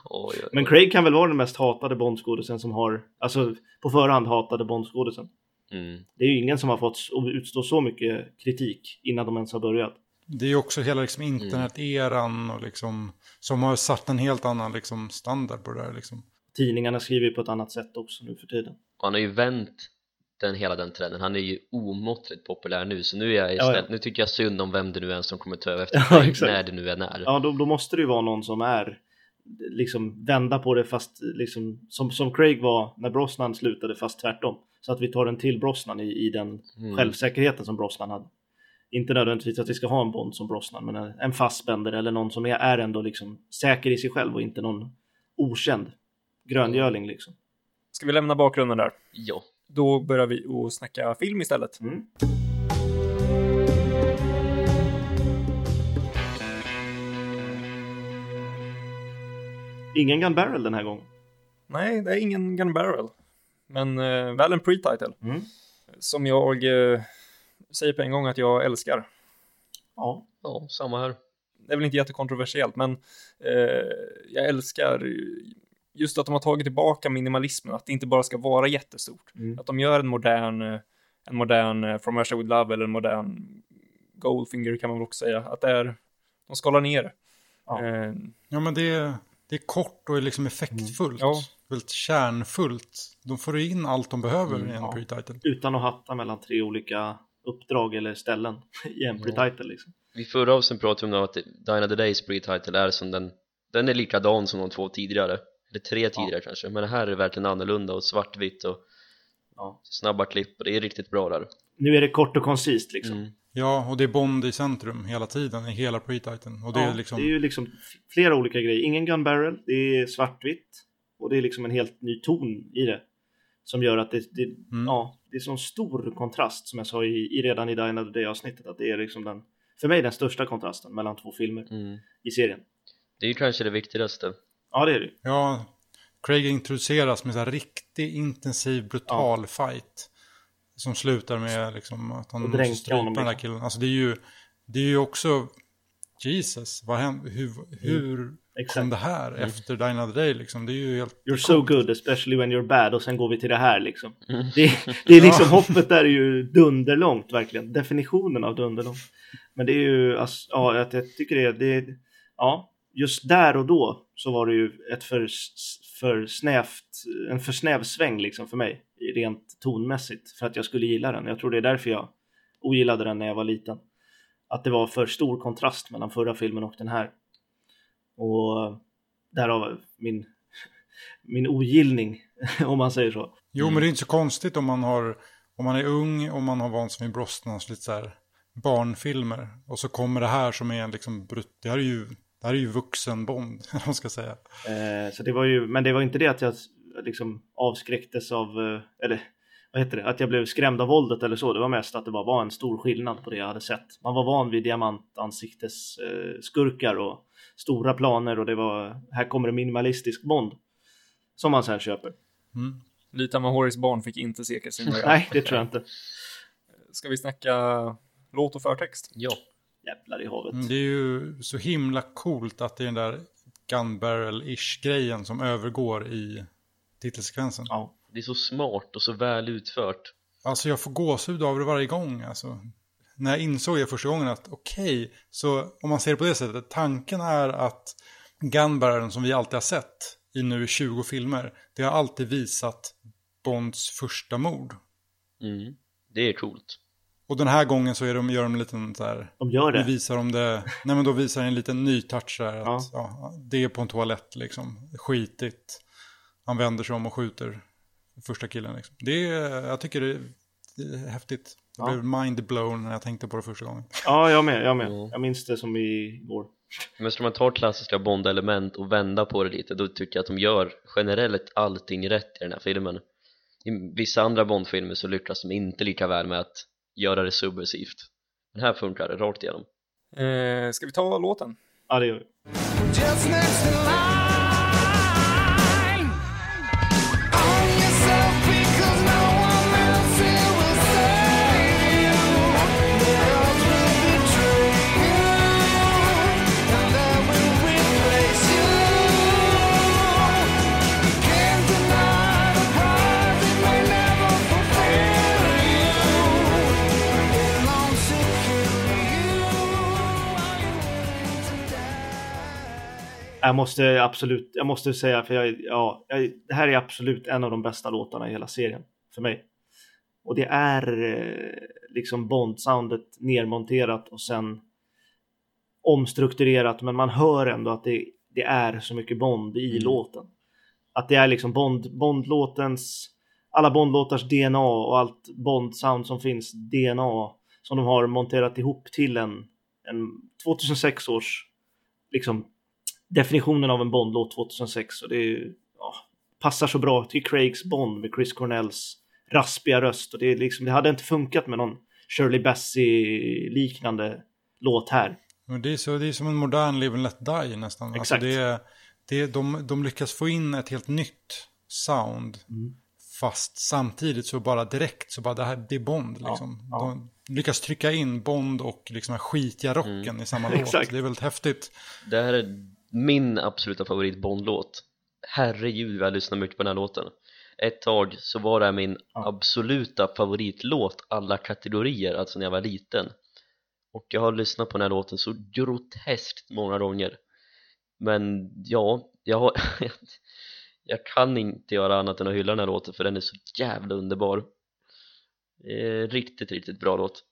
Oj, oj, Men oj. Craig kan väl vara den mest hatade Bondskådisen som har, alltså på förhand hatade Bondskådisen. Mm. Det är ju ingen som har fått utstå så mycket kritik innan de ens har börjat. Det är ju också hela liksom internet-eran och liksom, som har satt en helt annan liksom, standard på det där. Liksom. Tidningarna skriver ju på ett annat sätt också nu för tiden. han har ju vänt den, hela den trenden, han är ju omåttligt populär nu så nu, är jag Ja, istället, ja. nu tycker jag synd om vem det nu är som kommer ta över efter Ja, exakt. när det nu än är Ja, då, då måste det ju vara någon som är liksom vända på det fast liksom som, som Craig var när Brosnan slutade fast tvärtom. Så att vi tar en till Brosnan i, i den Mm. självsäkerheten som Brosnan hade. Inte nödvändigtvis att vi ska ha en Bond som Brosnan, men en, Fassbender eller någon som är, är ändå liksom säker i sig själv och inte någon okänd gröngöling liksom. Ska vi lämna bakgrunden där? Ja, Då börjar vi att snacka film istället. Mm. Ingen Gun Barrel den här gången. Nej, det är ingen Gun Barrel. Men eh, väl en pre-title. Mm. Som jag eh, säger på en gång att jag älskar. Ja, ja samma här Det är väl inte jättekontroversiellt, men eh, jag älskar just att de har tagit tillbaka minimalismen, att det inte bara ska vara jättestort. Mm. Att de gör en modern, eh, en modern eh, From Russia With Love eller en modern Goldfinger kan man väl också säga. Att det är, de skalar ner. Ja. Eh, Ja, men det är, det är kort och är liksom effektfullt. Ja. Väldigt kärnfullt. De får in allt de behöver Mm, i en ja. pre-title. utan att hatta mellan tre olika uppdrag eller ställen i en pre-title liksom. Vid förra avsnittet pratade vi om att Dine of the Days pre-title är som den Den är likadan som de två tidigare Eller tre tidigare kanske, men det här är verkligen annorlunda och svartvitt och Ja. snabba klipp och det är riktigt bra där Nu är det kort och koncist liksom. mm. Ja, och det är Bond i centrum hela tiden, i hela pre-titeln. Och det ja, är liksom... det är ju liksom flera olika grejer. Ingen gun barrel, det är svartvitt och det är liksom en helt ny ton i det. Som gör att det, det, Mm. ja, det är sån stor kontrast som jag sa i, i redan i Dine of the Day avsnittet. Att det är liksom den, för mig den största kontrasten mellan två filmer Mm. i serien. Det är ju kanske det viktigaste Ja, det är det. Ja, Craig introduceras med så här riktig intensiv brutal fight. Som slutar med liksom att han måste strypa honom den här liksom. killen. Alltså det är ju, det är ju också, Jesus, vad händer, hur, hur kom Exakt. det här efter Dine the Day liksom? Det är ju helt... You're so good, especially when you're bad och sen går vi till det här liksom. Mm. Det, det är liksom hoppet där är ju dunderlångt verkligen. Definitionen av dunderlångt. Men det är ju, alltså, ja, jag, jag tycker det, det, ja, just där och då så var det ju ett för, för snävt, en för snäv sväng liksom för mig. Rent tonmässigt för att jag skulle gilla den. Jag tror det är därför jag ogillade den när jag var liten. Att det var för stor kontrast mellan förra filmen och den här. Och därav min, min ogillning, om man säger så. Jo, men det är inte så konstigt om man har, om man är ung och man har vant sig vid Brosnans lite så här barnfilmer. Och så kommer det här som är en liksom, brut- det här är ju, det här är ju vuxen Bond, eller vad man ska säga. Eh, så det var ju, men det var inte det att jag liksom avskräcktes av, eh, eller vad heter det, att jag blev skrämd av våldet eller så. Det var mest att det var, var en stor skillnad på det jag hade sett. Man var van vid diamantansiktes eh, skurkar och stora planer och det var, här kommer en minimalistisk Bond. Som man sen köper. Mm. Lita Mahoris barn fick inte se Royale. Nej, det tror jag inte. Ska vi snacka låt och förtext? Ja, Jävlar i havet. Mm, Det är ju så himla coolt att det är den där gun barrel-ish grejen som övergår i titelsekvensen. Ja. det är så smart och så väl utfört. Alltså jag får gåshud av det varje gång. Alltså. När jag insåg det första gången att okej, så om man ser det på det sättet, tanken är att gunbarreln som vi alltid har sett i nu 20 filmer, det har alltid visat Bonds första mord. Mm. Det är coolt. Och den här gången så är de, gör de en liten så här, De gör det. visar de det, nej men då visar en liten ny touch där, att Ja. ja. det är på en toalett liksom, skitigt. Han vänder sig om och skjuter första killen liksom. Det är, jag tycker det är, det är häftigt. Jag Ja. blev mind blown när jag tänkte på det första gången. Ja, jag med. Jag med. Ja. Jag minns det som igår. Men ska man ta klassiska Bond-element och vända på det lite då tycker jag att de gör generellt allting rätt i den här filmen I vissa andra Bond-filmer så lyckas de inte lika väl med att göra det subversivt Den här funkar det rakt igenom Eh, ska vi ta låten? Ja, det gör vi. Jag måste absolut, jag måste säga för jag, ja, jag, det här är absolut en av de bästa låtarna i hela serien för mig. Och det är eh, liksom Bond-soundet nermonterat och sen omstrukturerat men man hör ändå att det, det är så mycket Bond i låten. Att det är liksom Bond, Bond-låtens, alla Bond-låtars DNA och allt Bond-sound som finns, DNA som de har monterat ihop till en, en 2006 års liksom definitionen av en Bond-låt 2006 och det är, ja, passar så bra till Craigs Bond med Chris Cornells raspiga röst och det, är liksom, det hade inte funkat med någon Shirley Bassey liknande låt här. Men det, är så, det är som en modern Live and Let Die nästan. Alltså Exakt. det är, det är, de, de lyckas få in ett helt nytt sound. Mm. Fast samtidigt så bara direkt så bara det här det är Bond liksom. ja. De lyckas trycka in Bond och liksom skitiga rocken i samma låt. Exakt. Det är väldigt häftigt. Det här är min absoluta favorit Bond-låt Herregud vad jag lyssnar mycket på den här låten. Ett tag så var det min absoluta favoritlåt alla kategorier, alltså när jag var liten. Och jag har lyssnat på den här låten så groteskt många gånger. Men ja, jag har Jag kan inte göra annat än att hylla den här låten för den är så jävla underbar. Eh, Riktigt, riktigt bra låt.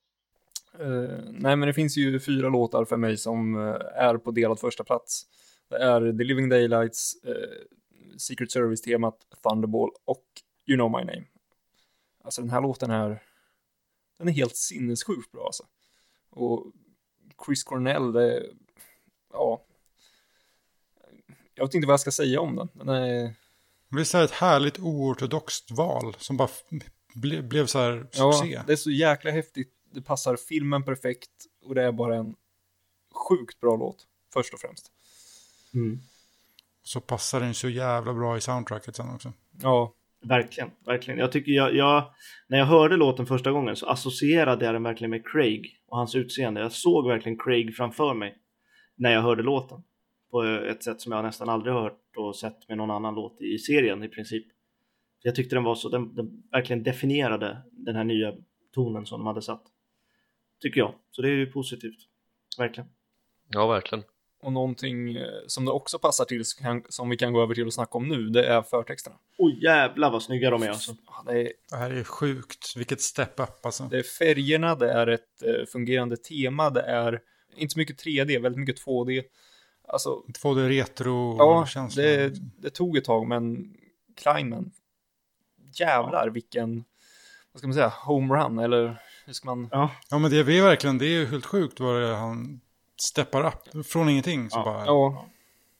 Eh, nej, men det finns ju fyra låtar för mig som eh, är på delad första plats. Det är The Living Daylights, eh, Secret Service-temat, Thunderball och You Know My Name. Alltså den här låten är, den är helt sinnessjukt bra alltså. Och Chris Cornell, det, ja. Jag vet inte vad jag ska säga om den. Den är, Visst är det ett härligt oortodoxt val som bara ble, blev så här ja, succé. det är så jäkla häftigt. Det passar filmen perfekt och det är bara en sjukt bra låt, först och främst. Mm. Så passar den så jävla bra i soundtracket sen också. Ja, Verkligen, verkligen. Jag tycker jag, jag, när jag hörde låten första gången så associerade jag den verkligen med Craig och hans utseende. Jag såg verkligen Craig framför mig när jag hörde låten. På ett sätt som jag nästan aldrig har hört och sett med någon annan låt i serien i princip. Jag tyckte den var så, den, den verkligen definierade den här nya tonen som de hade satt. Tycker jag. Så det är ju positivt. Verkligen. Ja, verkligen Och någonting eh, som det också passar till, som vi kan gå över till och snacka om nu, det är förtexterna. Oj jävlar vad snygga de är alltså. Ja, Det är, Det här är sjukt. Vilket step up alltså. det är färgerna, det är ett eh, fungerande tema, det är inte så mycket 3D, väldigt mycket 2D. Alltså, 2D retro ja, det, det tog ett tag, men Kleinman, jävlar vilken, vad ska man säga, homerun, eller hur ska man... Ja, Ja men det är verkligen, det är ju helt sjukt vad det är han steppar upp från ingenting. Så Ja. bara, Ja,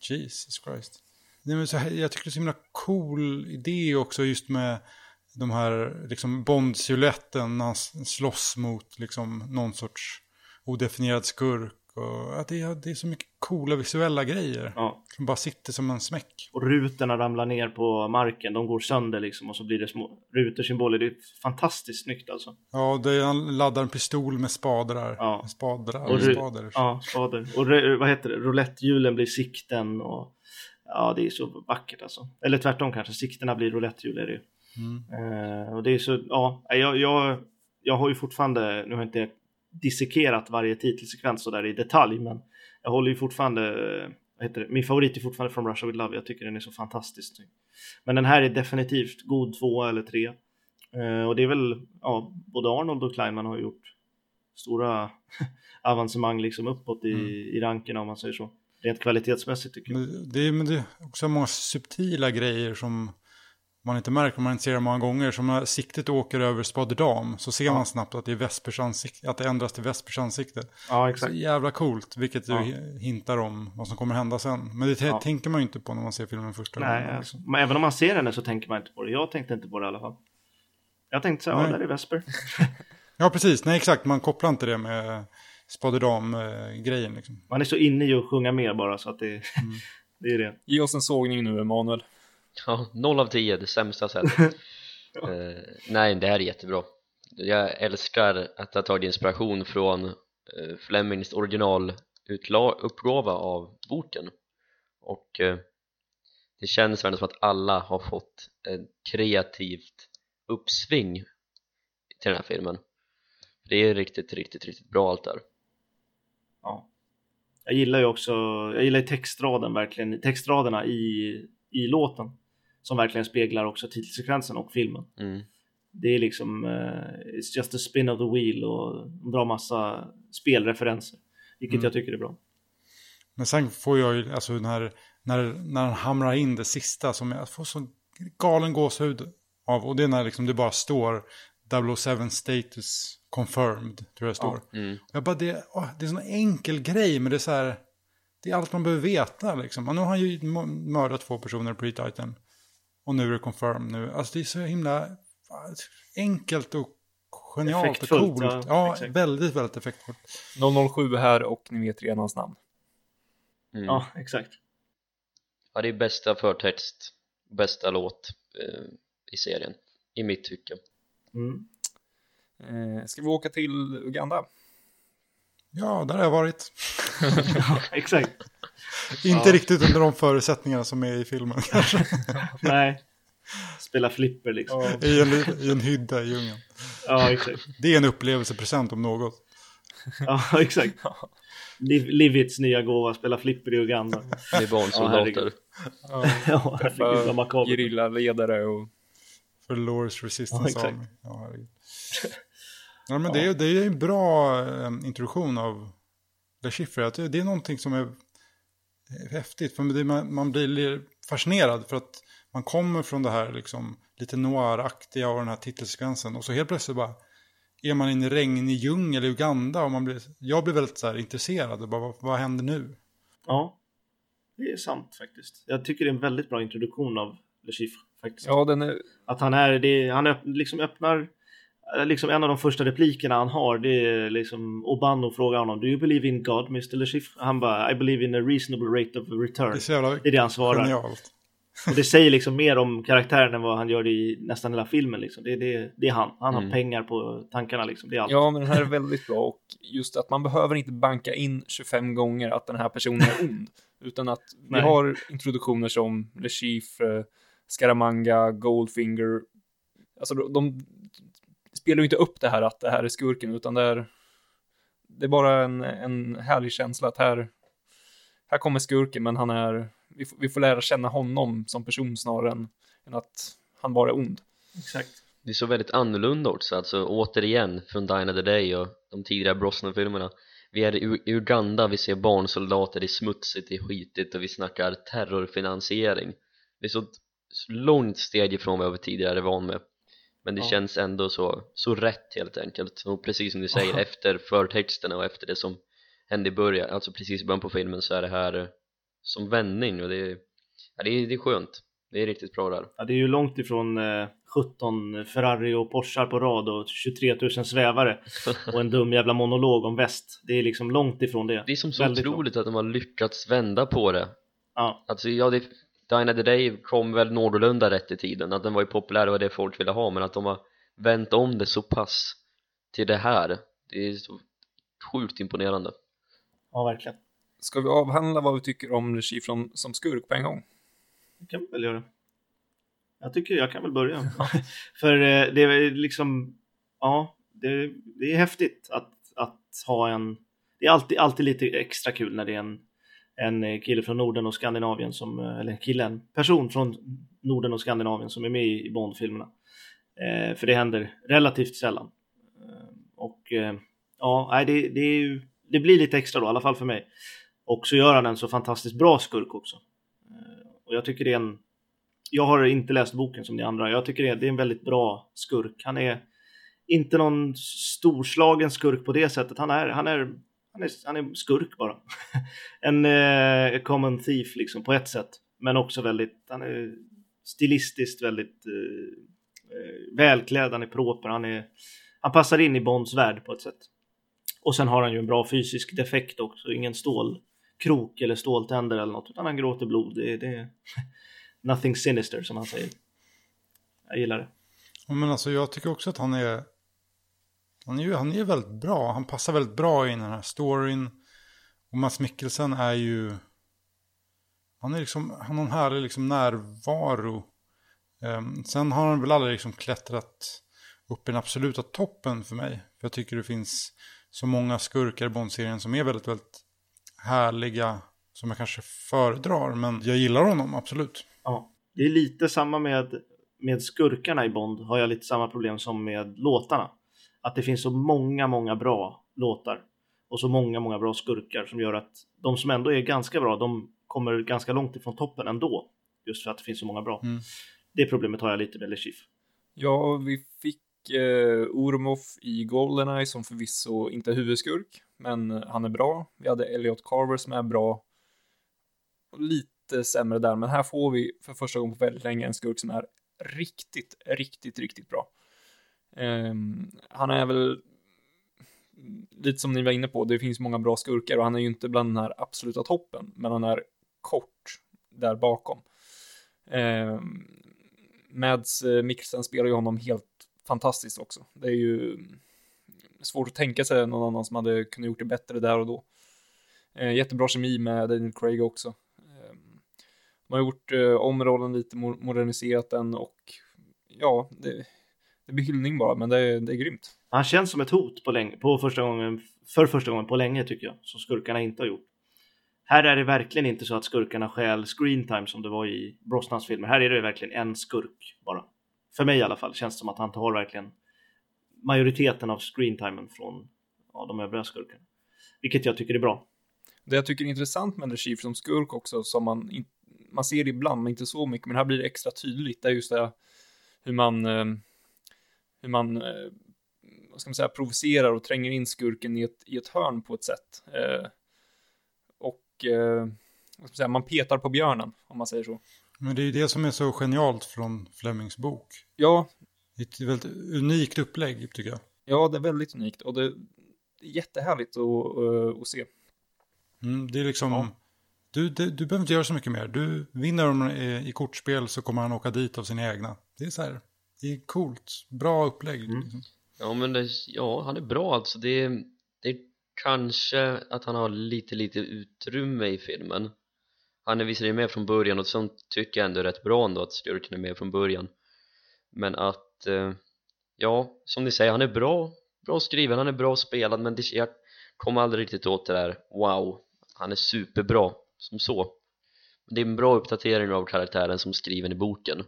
Jesus Christ. Nej, men så här, jag tycker det är så himla cool idé också just med de här liksom Bond-siluetten när han slåss mot liksom någon sorts odefinierad skurk. Och att det, är, det är så mycket coola visuella grejer. ja. Som bara sitter som en smäck. Och rutorna ramlar ner på marken, de går sönder liksom och så blir det små rutersymboler. Det är fantastiskt snyggt alltså. Ja, det är, han laddar en pistol med spadrar. Ja. Spadrar. Och spader. Ja, spader. Och vad heter det, roulettehjulen blir sikten och ja, det är så vackert alltså. Eller tvärtom kanske, siktena blir roulettehjul är det ju. Mm. Eh, och det är så, ja, jag, jag, jag har ju fortfarande, nu har jag inte dissekerat varje titelsekvens så där i detalj, men jag håller ju fortfarande, eh, det, min favorit är fortfarande From Russia With Love, jag tycker den är så fantastisk. Men den här är definitivt god två eller tre. Eh, och det är väl, ja, både Arnold och Kleinman har gjort stora avancemang liksom uppåt i, Mm. i rankerna om man säger så. Rent kvalitetsmässigt tycker jag. Men det, men det är också många subtila grejer som man inte märker om man inte ser det många gånger. Som när siktet åker över spaderdam så ser Ja. man snabbt att det, är Vespers ansikte, att det ändras till Vespers ansikte. Ja, Så jävla coolt, vilket Ja. ju hintar om vad som kommer hända sen. Men det Ja. tänker man ju inte på när man ser filmen första Nej, gången. alltså. men även om man ser henne så tänker man inte på det. Jag tänkte inte på det i alla fall. Jag tänkte så här, ja, där är Vesper. Ja, precis. Nej, exakt. Man kopplar inte det med spaderdam-grejen. Liksom. Man är så inne i att sjunga med bara så att det, det är det. ge oss en sågning nu, Emanuel. Ja, 0 av 10, det sämsta sättet. Eh, Nej, det här är jättebra. Jag älskar att ha tagit inspiration från uh, Flemings originaluppgåva av boken. Och eh, det känns verkligen som att alla har fått ett kreativt uppsving till den här filmen. Det är riktigt, riktigt, riktigt bra allt där. Ja. Jag gillar ju också, jag gillar textraden verkligen, textraderna i, i låten. Som verkligen speglar också titelsekvensen och filmen. mm. Det är liksom, eh, it's just a spin of the wheel och de drar massa spelreferenser. Vilket Mm. jag tycker är bra. Men sen får jag ju, alltså när, när, när han hamrar in det sista som jag får så galen gåshud av. Och det är när liksom det bara står 007 status confirmed, tror jag det står. Mm. Jag bara, det, åh, det är en sån enkel grej, men det är så här, det är allt man behöver veta liksom. Och nu har han ju mördat två personer pre-titan. Och nu är det confirmed nu. Alltså det är så himla fan, enkelt och genialt och coolt. ja, Ja, väldigt, väldigt effektfullt. 007 här och ni vet redan hans namn. Mm. Ja, exakt. Ja, det är bästa förtext, bästa låt eh, i serien, i mitt tycke. Mm. Eh, ska vi åka till Uganda? Ja, där har jag varit. Ja, exakt. Inte riktigt under de förutsättningarna som är i filmen kanske. Nej. Spela flipper liksom. I en, I en hydda i djungeln. Ja, exakt. Det är en upplevelsepresent om något. Ja, exakt. Liv, Livits nya gåva, spela flipper i Uganda. Med barnsoldater. herregud. Ja, herregud. Gerillaledare och... För Lores Ja, Resistance exakt. Army. Ja, herregud. Ja, men det, är, det är en bra eh, introduktion av Att det, är någonting som är häftigt. För det, man, man blir fascinerad för att man kommer från det här liksom, lite noiraktiga och den här titelsekvensen. Och så helt plötsligt bara är man i regnig djungel i Uganda. Och man blir, jag blir väldigt så här, intresserad. Och bara, vad, vad händer nu? Ja, det är sant faktiskt. Jag tycker det är en väldigt bra introduktion av Le Chiffre faktiskt. Ja, den är... Att han är, det, han öpp, liksom öppnar, liksom en av de första replikerna han har, det är liksom Obano frågar honom, Do you believe in God, Mr. Le Chiffre? Han bara, I believe in a reasonable rate of return. Det är så jävla Det är det han svarar. genialt. Och det säger liksom mer om karaktären än vad han gör i nästan hela filmen. Liksom. Det, det, det är han. Han har Mm. pengar på tankarna. Liksom. Det är allt. Ja, men den här är väldigt bra och just att man behöver inte banka in 25 gånger att den här personen är ond. Utan att vi Nej. har introduktioner som Le Chiffre, Scaramanga, Goldfinger. Alltså de, de spelar ju inte upp det här att det här är skurken, utan det är, det är bara en, en härlig känsla att här, här kommer skurken, men han är, vi, får- vi får lära känna honom som person snarare än, än att han bara är ond. Exakt. Det är så väldigt annorlunda också, alltså återigen från Dine of the Day och de tidigare Brosnan-filmerna Vi är i Uganda, vi ser barnsoldater, det är smutsigt, det är skitigt och vi snackar terrorfinansiering Det är så ett långt steg ifrån vad vi tidigare är van med men det Ja. känns ändå så, så rätt helt enkelt. Och precis som du säger, efter förtexterna och efter det som hände i början, alltså precis i början på filmen så är det här eh, som vändning. Och det är, ja, det är, det är skönt. Det är riktigt bra där. Ja, det är ju långt ifrån eh, 17 Ferrari och Porschar på rad och 23 000 svävare och en dum jävla monolog om väst. Det är liksom långt ifrån det. det är som så Väldigt otroligt att de har lyckats vända på det. Ja, Alltså ja, det, Dine the Day kom väl någorlunda rätt i tiden att den var ju populär och det folk ville ha men att de har vänt om det så pass till det här det är så sjukt imponerande ja verkligen. Ska vi avhandla vad vi tycker om Regi från, som skurk på en gång? Det kan vi väl göra. Jag tycker jag kan väl börja. För eh, det är liksom, ja, det, det är häftigt att, att ha en, det är alltid, alltid lite extra kul när det är en, en eh, kille från Norden och Skandinavien som, eh, eller en person från Norden och Skandinavien som är med i Bond-filmerna. Eh, för det händer relativt sällan. Eh, och eh, ja, det, det, är ju, det blir lite extra då, i alla fall för mig. Och så gör han en så fantastiskt bra skurk också. Eh, och jag tycker det är en jag har inte läst boken som ni andra. Jag tycker det är, det är en väldigt bra skurk. Han är inte någon storslagen skurk på det sättet. Han är, han är, han är, han är skurk bara. en eh, common thief liksom på ett sätt. Men också väldigt, han är stilistiskt väldigt eh, eh, välklädd, han är proper, han är, han passar in i Bonds värld på ett sätt. Och sen har han ju en bra fysisk defekt också, ingen stålkrok eller ståltänder eller något, utan han gråter blod. Det, det, Nothing sinister som han säger. Jag gillar det. Men alltså jag tycker också att han är... Han är ju han är väldigt bra. Han passar väldigt bra in i den här storyn. Och Mats Mikkelsen är ju... Han, är liksom, han har en härlig liksom närvaro. Um, sen har han väl aldrig liksom klättrat upp i den absoluta toppen för mig. För jag tycker det finns så många skurkar i Bond-serien som är väldigt, väldigt härliga. Som jag kanske föredrar. Men jag gillar honom, absolut. Ja. Det är lite samma med, med skurkarna i Bond, har jag lite samma problem som med låtarna. Att det finns så många, många bra låtar och så många, många bra skurkar som gör att de som ändå är ganska bra, de kommer ganska långt ifrån toppen ändå. Just för att det finns så många bra. Mm. Det problemet har jag lite med Le Chiffre. Ja, vi fick eh, Ormov i Goldeneye som förvisso inte är huvudskurk, men han är bra. Vi hade Elliot Carver som är bra. Lite sämre där, men här får vi för första gången på väldigt länge en skurk som är riktigt, riktigt, riktigt bra. Ehm, han är väl lite som ni var inne på, det finns många bra skurkar och han är ju inte bland den här absoluta toppen, men han är kort där bakom. Ehm, Mads eh, Mikkelsen spelar ju honom helt fantastiskt också. Det är ju svårt att tänka sig någon annan som hade kunnat gjort det bättre där och då. Eh, jättebra kemi med Daniel Craig också. Eh, de har gjort eh, om rollen lite, moderniserat den och ja, det, det blir hyllning bara, men det, är- det är grymt. Han känns som ett hot på, länge, på första gången, för första gången på länge tycker jag, som skurkarna inte har gjort. Här är det verkligen inte så att skurkarna stjäl screentime som det var i Brosnans filmer. Här är det verkligen en skurk bara. För mig i alla fall känns det som att han tar verkligen majoriteten av screentimen från ja, de övriga skurkarna. Vilket jag tycker är bra. Det jag tycker är intressant med Chief som skurk också, som man, man ser ibland, men inte så mycket, men här blir det extra tydligt, det är just det hur man, eh, hur man, eh, vad ska man säga, provocerar och tränger in skurken i ett, i ett hörn på ett sätt. Eh, och, eh, vad ska man säga, man petar på björnen, om man säger så. Men det är ju det som är så genialt från Flemings bok. Ja, Det är ett väldigt unikt upplägg, tycker jag. ja, det är väldigt unikt och det, är jättehärligt att, att se. Mm, det är liksom... Ja. Du, du, du behöver inte göra så mycket mer. Du vinner i, i kortspel så kommer han åka dit av sina egna. Det är så här, det är coolt. Bra upplägg. Mm. Liksom. Ja men det, ja, han är bra alltså det är, det är kanske att han har lite lite utrymme i filmen Han är visserligen med från början och sånt tycker jag ändå är rätt bra ändå att skurken är med från början Men att, eh, ja som ni säger han är bra Bra skriven, han är bra spelad men det, jag kommer aldrig riktigt åt det där Wow, han är superbra som så Det är en bra uppdatering av karaktären som skriven i boken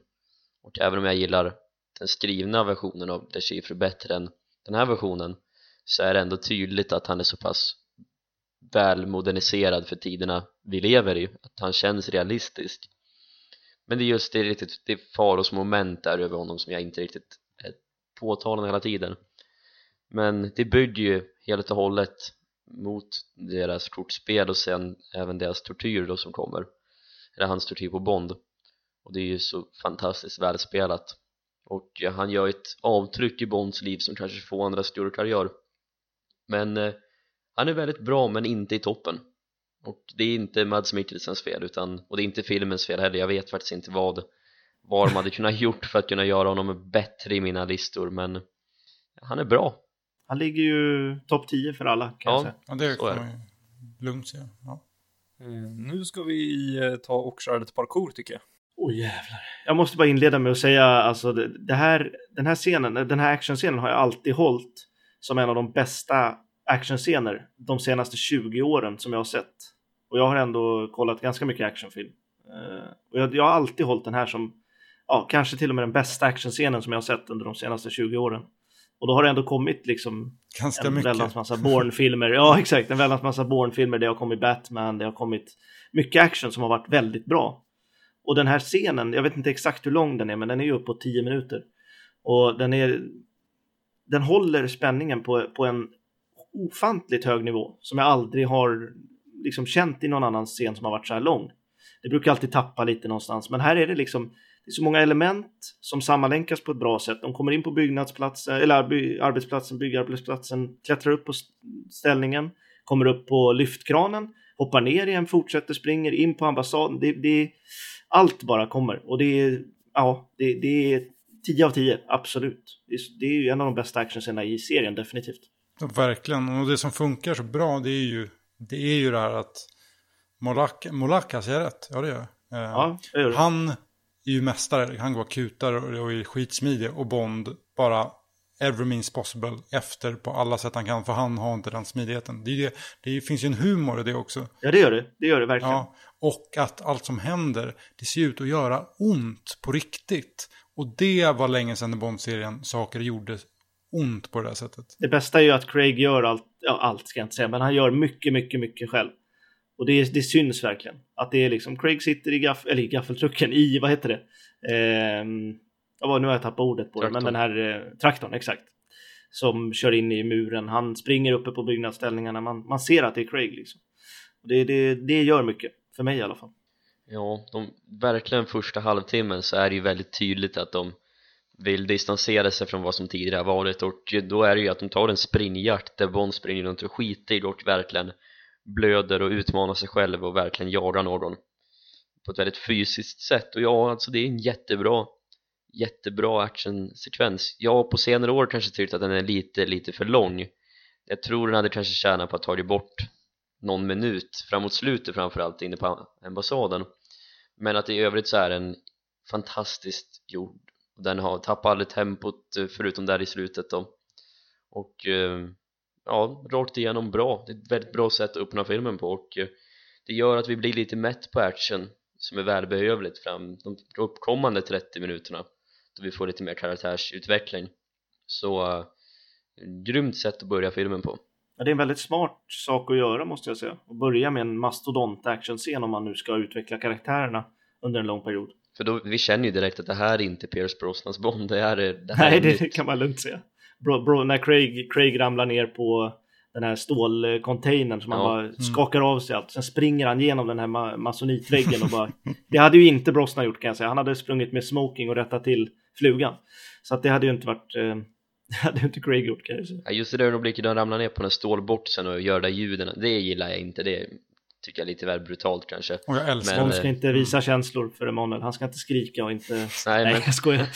Och även om jag gillar den skrivna versionen av The Chiffre bättre än den här versionen så är det ändå tydligt att han är så pass väl moderniserad för tiderna vi lever i att han känns realistisk. Men det är just det, riktigt, det farosmoment där över honom som jag inte riktigt är påtalande hela tiden. Men det bygger ju helt och hållet mot deras kortspel och sen även deras tortyr då som kommer eller hans tortyr på Bond. Och det är ju så fantastiskt välspelat och han gör ett avtryck i Bonds liv som kanske få andra skurkar gör men eh, han är väldigt bra men inte i toppen och det är inte Mads Mikkelsens fel utan, och det är inte filmens fel heller, jag vet faktiskt inte vad vad de hade kunnat gjort för att kunna göra honom bättre i mina listor men han är bra Han ligger ju topp 10 för alla kan Ja. jag säga. Ja, det kan man lugnt säga. Ja. Eh, Nu ska vi eh, ta och köra lite parkour tycker jag. Oj jävlar. Jag måste bara inleda med att säga alltså det, det här, den här scenen, den här actionscenen har jag alltid hållit som en av de bästa actionscener de senaste 20 åren som jag har sett. Och jag har ändå kollat ganska mycket actionfilm. Eh, och jag, jag har alltid hållit den här som, ja, kanske till och med den bästa actionscenen som jag har sett under de senaste 20 åren. Och då har det ändå kommit liksom Ganska en mycket. väldans massa Bourne-filmer. Ja, exakt. En väldans massa Bourne-filmer. Det har kommit Batman, det har kommit mycket action som har varit väldigt bra. Och den här scenen, jag vet inte exakt hur lång den är, men den är ju uppåt 10 minuter. Och den är... Den håller spänningen på, på en ofantligt hög nivå som jag aldrig har liksom känt i någon annan scen som har varit så här lång. Det brukar alltid tappa lite någonstans, men här är det liksom det är så många element som sammanlänkas på ett bra sätt. De kommer in på byggnadsplatsen, eller by, arbetsplatsen, byggarbetsplatsen, klättrar upp på ställningen, kommer upp på lyftkranen, hoppar ner igen, fortsätter, springer in på ambassaden. Det, det, allt bara kommer och det är, ja, det, det är 10 av 10, absolut. Det är, det är ju en av de bästa actionscenerna i serien, definitivt. Ja, verkligen. Och det som funkar så bra det är ju det, är ju det här att Molak, Molaka säger jag rätt? Ja, det gör jag. Eh, Ja, det gör det. Han är ju mästare. Han går kutar och, är skitsmidig. Och Bond bara every means possible efter på alla sätt han kan. För han har inte den smidigheten. Det, är det, det finns ju en humor i det också. Ja, det gör det. Det gör det verkligen. Ja, och att allt som händer, det ser ut att göra ont på riktigt. Och det var länge sedan i Bond-serien saker gjorde ont på det där sättet. Det bästa är ju att Craig gör allt, ja allt ska jag inte säga, men han gör mycket, mycket, mycket själv. Och det, det syns verkligen. Att det är liksom, Craig sitter i, gaff, eller i gaffeltrucken, i, vad heter det? Ehm, ja, vad- nu har jag tappat ordet på det, men Traktorn. den här eh, traktorn, exakt. Som kör in i muren, han springer uppe på byggnadsställningarna, man, man ser att det är Craig liksom. Och det, det, det gör mycket, för mig i alla fall. Ja, de, verkligen första halvtimmen så är det ju väldigt tydligt att de vill distansera sig från vad som tidigare har varit och då är det ju att de tar en springjakt där Bond springer runt och skiter och verkligen blöder och utmanar sig själv och verkligen jagar någon på ett väldigt fysiskt sätt. Och ja, alltså det är en jättebra jättebra actionsekvens. Jag har på senare år kanske tyckt att den är lite, lite för lång. Jag tror den hade kanske tjänat på att ta bort någon minut framåt slutet framförallt inne på ambassaden. Men att i övrigt så är den fantastiskt gjord. Den har tappat aldrig tempot eh, förutom där i slutet då. Och eh, ja, rakt igenom bra. Det är ett väldigt bra sätt att öppna filmen på och eh, det gör att vi blir lite mätt på action som är välbehövligt fram de uppkommande 30 minuterna då vi får lite mer karaktärsutveckling. Så grymt sätt att börja filmen på. Ja, det är en väldigt smart sak att göra måste jag säga. Att börja med en mastodont actionscen om man nu ska utveckla karaktärerna under en lång period. för då, vi känner ju direkt att det här är inte Pierce Brosnans Bond det här är, det här Nej, är det nytt. kan man lugnt säga. Bro, bro, när Craig, Craig ramlar ner på den här stålcontainern som han Ja. bara skakar av sig allt. Sen springer han genom den här ma- masonitväggen och bara... Det hade ju inte Brosnan gjort kan jag säga. Han hade sprungit med smoking och rättat till flugan. Så att det hade ju inte varit... Eh, det ju inte Craig gjort kan jag säga. Ja, just det där ögonblicket när han ramlar ner på den stålboxen och gör de där ljuden, det gillar jag inte, det tycker jag är lite väl brutalt kanske Och jag älskar Men, det. ska eh, inte visa känslor för Emanuel. Han ska inte skrika och inte... Nej, Nej, men jag skojar.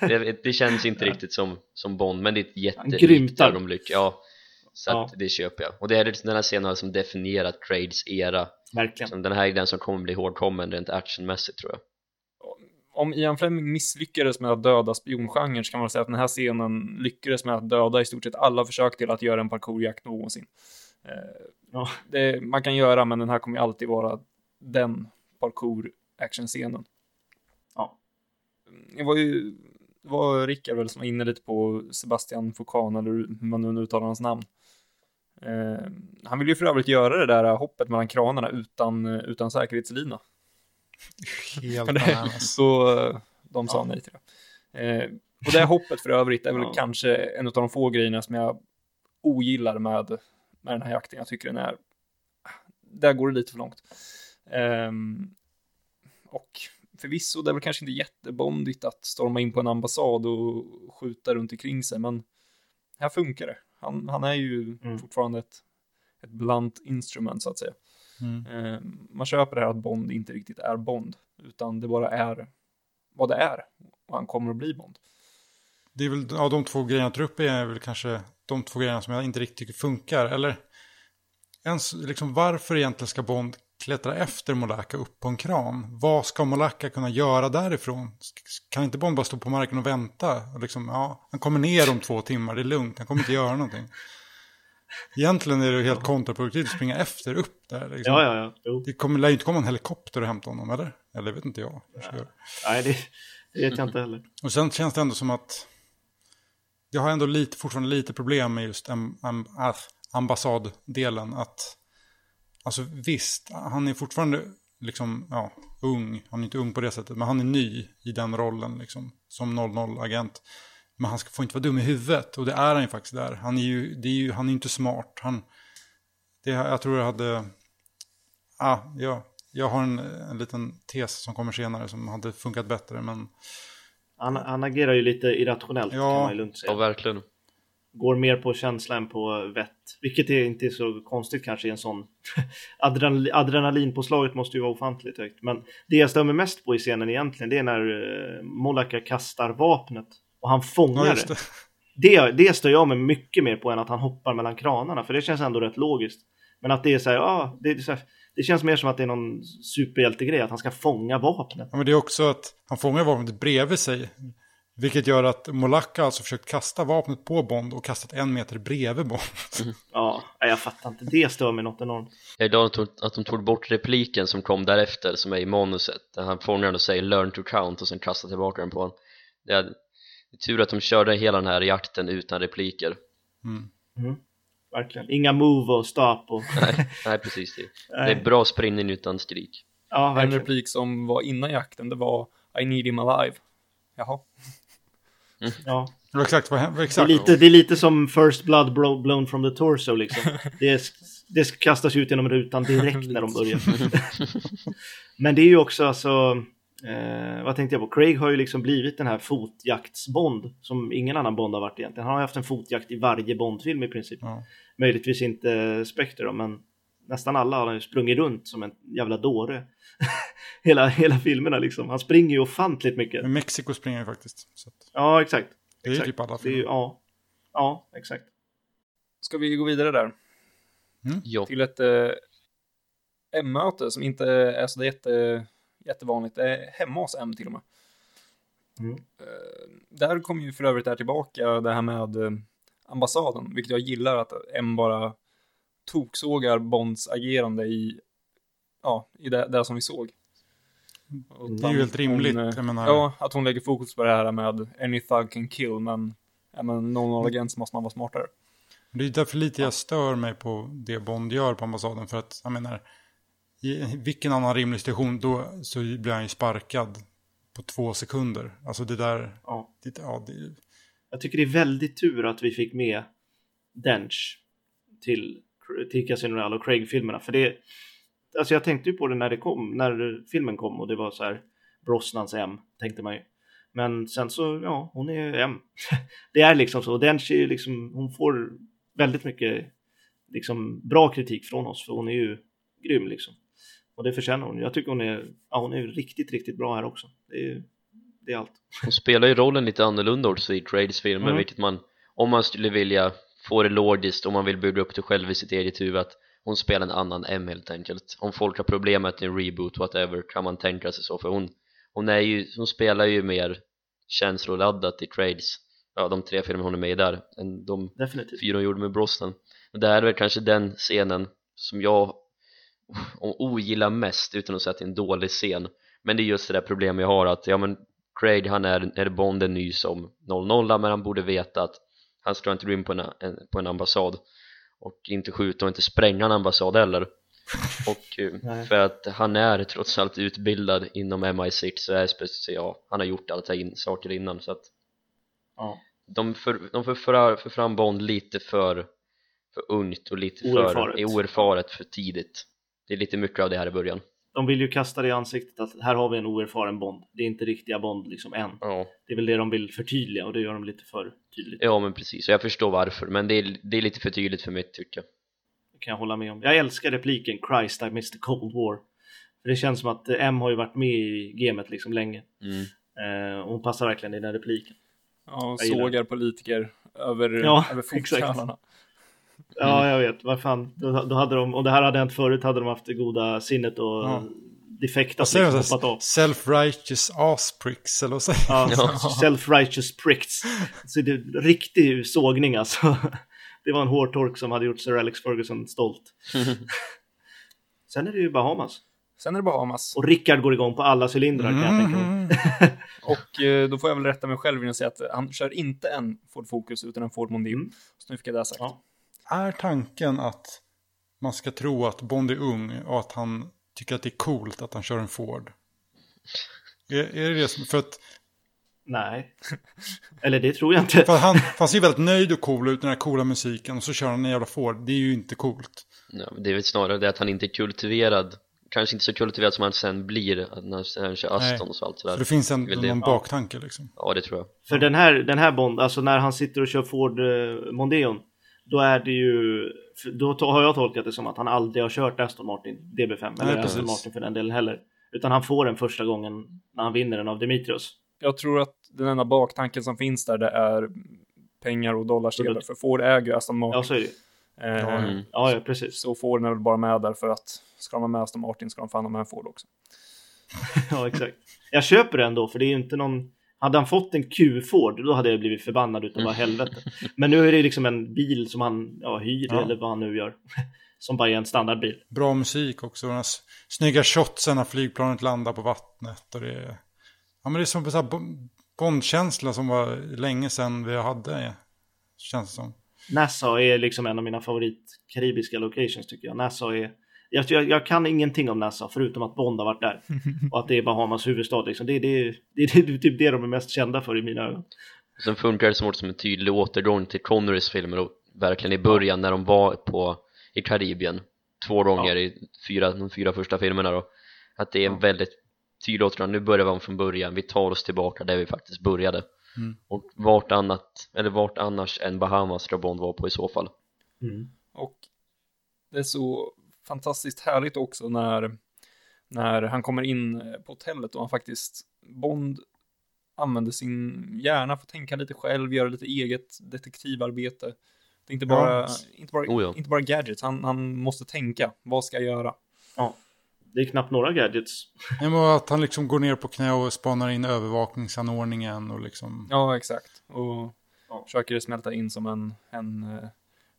det, det känns inte riktigt som, som Bond, men det är ett jättelikt ögonblick ja, så att Ja. det köper jag och det är den här scenen som definierat Craigs era Verkligen. Som den här är den som kommer bli hårdkommen rent actionmässigt tror jag Om Ian Fleming misslyckades med att döda spiongenren så kan man säga att den här scenen lyckades med att döda i stort sett alla försök till att göra en parkourjakt någonsin. Eh, Ja. det man kan göra, men den här kommer ju alltid vara den parkour-actionscenen. Ja. Det var ju, det var Rickard väl som var inne lite på Sebastian Foucan, eller hur man nu uttalar hans namn. Eh, han vill ju för övrigt göra det där hoppet mellan kranarna utan, utan säkerhetslina. Helt bananas. Så eh, de sa Ja. nej till det. Eh, Och det hoppet för övrigt är väl Ja. kanske en av de få grejerna som jag ogillar med, med den här jakten. Jag tycker den är, där går det lite för långt. Ehm, och förvisso, det är väl kanske inte jättebondigt att storma in på en ambassad och skjuta runt omkring sig, men här funkar det. Han, han är ju Mm. fortfarande ett, ett blunt instrument så att säga. Mm. Ehm, man köper det här att Bond inte riktigt är Bond, utan det bara är vad det är. Och han kommer att bli Bond. Det är väl, ja, de två grejerna jag tar upp är väl kanske de två grejerna som jag inte riktigt tycker funkar. Eller ens, liksom, varför egentligen ska Bond klättra efter Molaka upp på en kran? Vad ska Molaka kunna göra därifrån? Kan inte Bond bara stå på marken och vänta? Och liksom, ja, han kommer ner om två timmar, det är lugnt, han kommer inte göra någonting. Egentligen är det helt kontraproduktivt att springa efter upp där. Liksom. Ja, ja, ja. Jo. Det kommer, lär ju inte komma en helikopter och hämta honom, eller? Eller vet inte jag. Gör. Nej, det, det vet jag inte heller. Och sen känns det ändå som att jag har ändå lite, fortfarande lite problem med just ah, ambassaddelen. Att, alltså visst, han är fortfarande liksom, ja, ung. Han är inte ung på det sättet, men han är ny i den rollen liksom, som 00-agent. Men han ska, får inte vara dum i huvudet, och det är han ju faktiskt där. Han är ju, det är ju, han är inte smart. Han, det, jag tror jag hade, ah, ja, jag har en, en liten tes som kommer senare som hade funkat bättre, men Han, han agerar ju lite irrationellt Ja. kan man ju lugnt säga. Ja, verkligen. Går mer på känsla än på vett. Vilket är inte är så konstigt kanske i en sån... Adrenal, adrenalinpåslaget måste ju vara ofantligt högt. Men det jag mig mest på i scenen egentligen det är när uh, Molaka kastar vapnet och han fångar ja, det. det. det. Stör jag mig mycket mer på än att han hoppar mellan kranarna. För det känns ändå rätt logiskt. Men att det är så här, ja, det, är så här, det känns mer som att det är någon superhjältegrej. Att han ska fånga vapnet. Ja, men det är också att han fångar vapnet bredvid sig. Vilket gör att Molaka alltså försökt kasta vapnet på Bond och kastat en meter bredvid Bond. Ja, nej, jag fattar inte. Det stör mig något enormt. Jag är glad att de- tog bort repliken som kom därefter som är i manuset där han fångar den och säger 'learn to count' och sen kastar tillbaka den på honom det tur att de körde hela den här jakten utan repliker Mm. Verkligen. Inga move och stop och... nej, nej precis det det är bra sprinning utan skrik Ja, En replik som var innan jakten, det var I need him alive. Jaha. Ja. Det var exakt vad Det, är exakt. lite, det är lite som First Blood bro- blown from the torso liksom. Det, det kastas ut genom rutan direkt när de börjar. Men det är ju också alltså, eh, vad tänkte jag på? Craig har ju liksom blivit den här fotjaktsbond som ingen annan Bond har varit egentligen. Han har haft en fotjakt i varje Bondfilm i princip. Ja. Möjligtvis inte Spectre då, men nästan alla har han ju sprungit runt som en jävla dåre. hela, hela filmerna liksom. Han springer ju ofantligt mycket. Men Mexiko springer ju faktiskt. Så att, Ja, exakt. det är ju typ alla ju, filmer. ja. ja, exakt. Ska vi gå vidare där? ja, Till ett eh, M-möte som inte är så jätte, jättevanligt. Är hemma hos M till och med. Mm. Eh, där kommer ju för övrigt där tillbaka det här med eh, ambassaden, vilket jag gillar att M bara toksågar Bonds agerande i, ja, i det, det som vi såg. Och Det är ju helt rimligt. Hon, eh, menar, Ja, att hon lägger fokus på det här med any thug can kill, men är man någon agent så måste man vara smartare. Det är därför lite jag stör mig på det Bond gör på ambassaden. För att, jag menar, i vilken annan rimlig situation då så blir han ju sparkad på två sekunder. Alltså det där, Ja. det, ja, det, Jag tycker det är väldigt tur att vi fick med Dench till, till Casino Royale och Craig-filmerna. För det, alltså jag tänkte ju på det när det kom, när filmen kom och det var så här Brosnans M, tänkte man ju. Men sen så, ja, hon är M. det är liksom så. Dench är ju liksom, hon får väldigt mycket liksom bra kritik från oss för hon är ju grym liksom. Och det förtjänar hon. Jag tycker hon är, ja hon är riktigt, riktigt bra här också. Det är, det är allt. hon spelar ju rollen lite annorlunda också i Craigs filmer Mm. vilket man om man skulle vilja få det logiskt om man vill bygga upp det själv i sitt eget huvud att hon spelar en annan M helt enkelt om folk har problem med en reboot whatever kan man tänka sig så för hon hon är ju, hon spelar ju mer känsloladdat i Trades ja de tre filmer hon är med i där än de Definitivt. fyra hon gjorde med Brosnan det här är väl kanske den scenen som jag o- ogillar mest utan att säga att det är en dålig scen. Men det är just det där problemet jag har att ja men Craig han är, är Bond en ny som 00 men han borde veta att han ska inte gå in på en, en, på en ambassad. Och inte skjuta och inte spränga en ambassad heller. Och eh, för att han är trots allt utbildad inom MI6 och är speci- ja, han har gjort alla in, saker innan så att Ja. De för, de för, för, för fram Bond lite för, för ungt och lite för Oerfaret. är oerfaret för tidigt Det är lite mycket av det här i början De vill ju kasta det i ansiktet att här har vi en oerfaren Bond. Det är inte riktiga Bond liksom än. Ja, Det är väl det de vill förtydliga och det gör de lite för tydligt. ja men precis, och jag förstår varför men det är, det är lite för tydligt för mig tycker jag Det kan jag hålla med om. Jag älskar repliken Christ I missed the Cold War. För det känns som att eh, M har ju varit med i gamet liksom länge. mm. Eh, och hon passar verkligen i den repliken. Ja, gillar sågar politiker över, Ja, över fotknölarna. Ja, jag vet. Vad fan. Då, då hade de, och det här hade hänt förut, hade de haft det goda sinnet och Ja. Vad säger liksom, hoppat av. Self-righteous aspricks eller vad säger Ja. Self-righteous pricks. Så det är riktig sågning alltså. Det var en hård tork som hade gjort Sir Alex Ferguson stolt. Sen är det ju Bahamas. Sen är det Bahamas. Och Rickard går igång på alla cylindrar kan jag tänka mig. Mm. Och eh, då får jag väl rätta mig själv genom att säga att han kör inte en Ford Focus utan en Ford Mondeo. Mm. Så nu fick jag det sagt. Ja. Är tanken att man ska tro att Bond är ung och att han tycker att det är coolt att han kör en Ford? Är, är det det som, för att Nej. Eller det tror jag inte. för han, för han ser väldigt nöjd och cool ut den här coola musiken och så kör han en jävla Ford. Det är ju inte coolt. ja, Det är väl snarare det att han inte är kultiverad Kanske inte så kultiverad som han sen blir när han kör Nej. Aston och så allt Så sådär det finns en, Det någon Ja. baktanke liksom. Ja det tror jag För den här, den här Bond, alltså när han sitter och kör Ford eh, Mondeon, då är det ju, då har jag tolkat det som att han aldrig har kört Aston Martin DB5, eller Nej, Aston. Martin för den delen heller. Utan han får den första gången när han vinner den av Dimitrios. Jag tror att den enda baktanken som finns där det är pengar och dollarsedlar. För Ford äger ju Aston Martin. Ja, så är det Eh, Ja, mm. Ja, ja, precis. Så Ford är väl bara med där för att ska de vara med Aston Martin ska de fan ha med Ford också. Ja, exakt. Jag köper det ändå, för det är ju inte någon... Hade han fått en Q-Ford, då hade jag blivit förbannad utav bara helvete. Men nu är det liksom en bil som han ja, hyr, Ja. eller vad han nu gör. Som bara är en standardbil. Bra musik också. Den här snygga shotsen när flygplanet landar på vattnet. Och det, är, ja, men det är som en Bond-känsla som var länge sedan vi hade. Känns det som. Nassau är liksom en av mina favorit karibiska locations tycker jag. Nassau är... Jag, jag, jag kan ingenting om Nassau förutom att Bond har varit där. Och att det är Bahamas huvudstad liksom. Det, det, det, det är typ det de är mest kända för i mina ögon. Sen funkar det som som en tydlig återgång till Connerys filmer och verkligen i början när de var på i Karibien två gånger i fyra, de fyra första filmerna då att det är en väldigt tydlig återgång, nu börjar vi om från början, vi tar oss tillbaka där vi faktiskt började Mm. och vart annat, eller vart annars än Bahamas ska Bond vara på i så fall Mm. Och det är så fantastiskt härligt också när, när han kommer in på hotellet och han faktiskt, Bond använder sin hjärna för att tänka lite själv, göra lite eget detektivarbete. Det är inte bara, Ja. inte bara, Oh ja. inte bara gadgets, han, han måste tänka, vad ska jag göra? Ja. Det är knappt några gadgets. Nej, men att han liksom går ner på knä och spanar in övervakningsanordningen och liksom. Ja, exakt. Och Ja. försöker smälta in som en, en uh,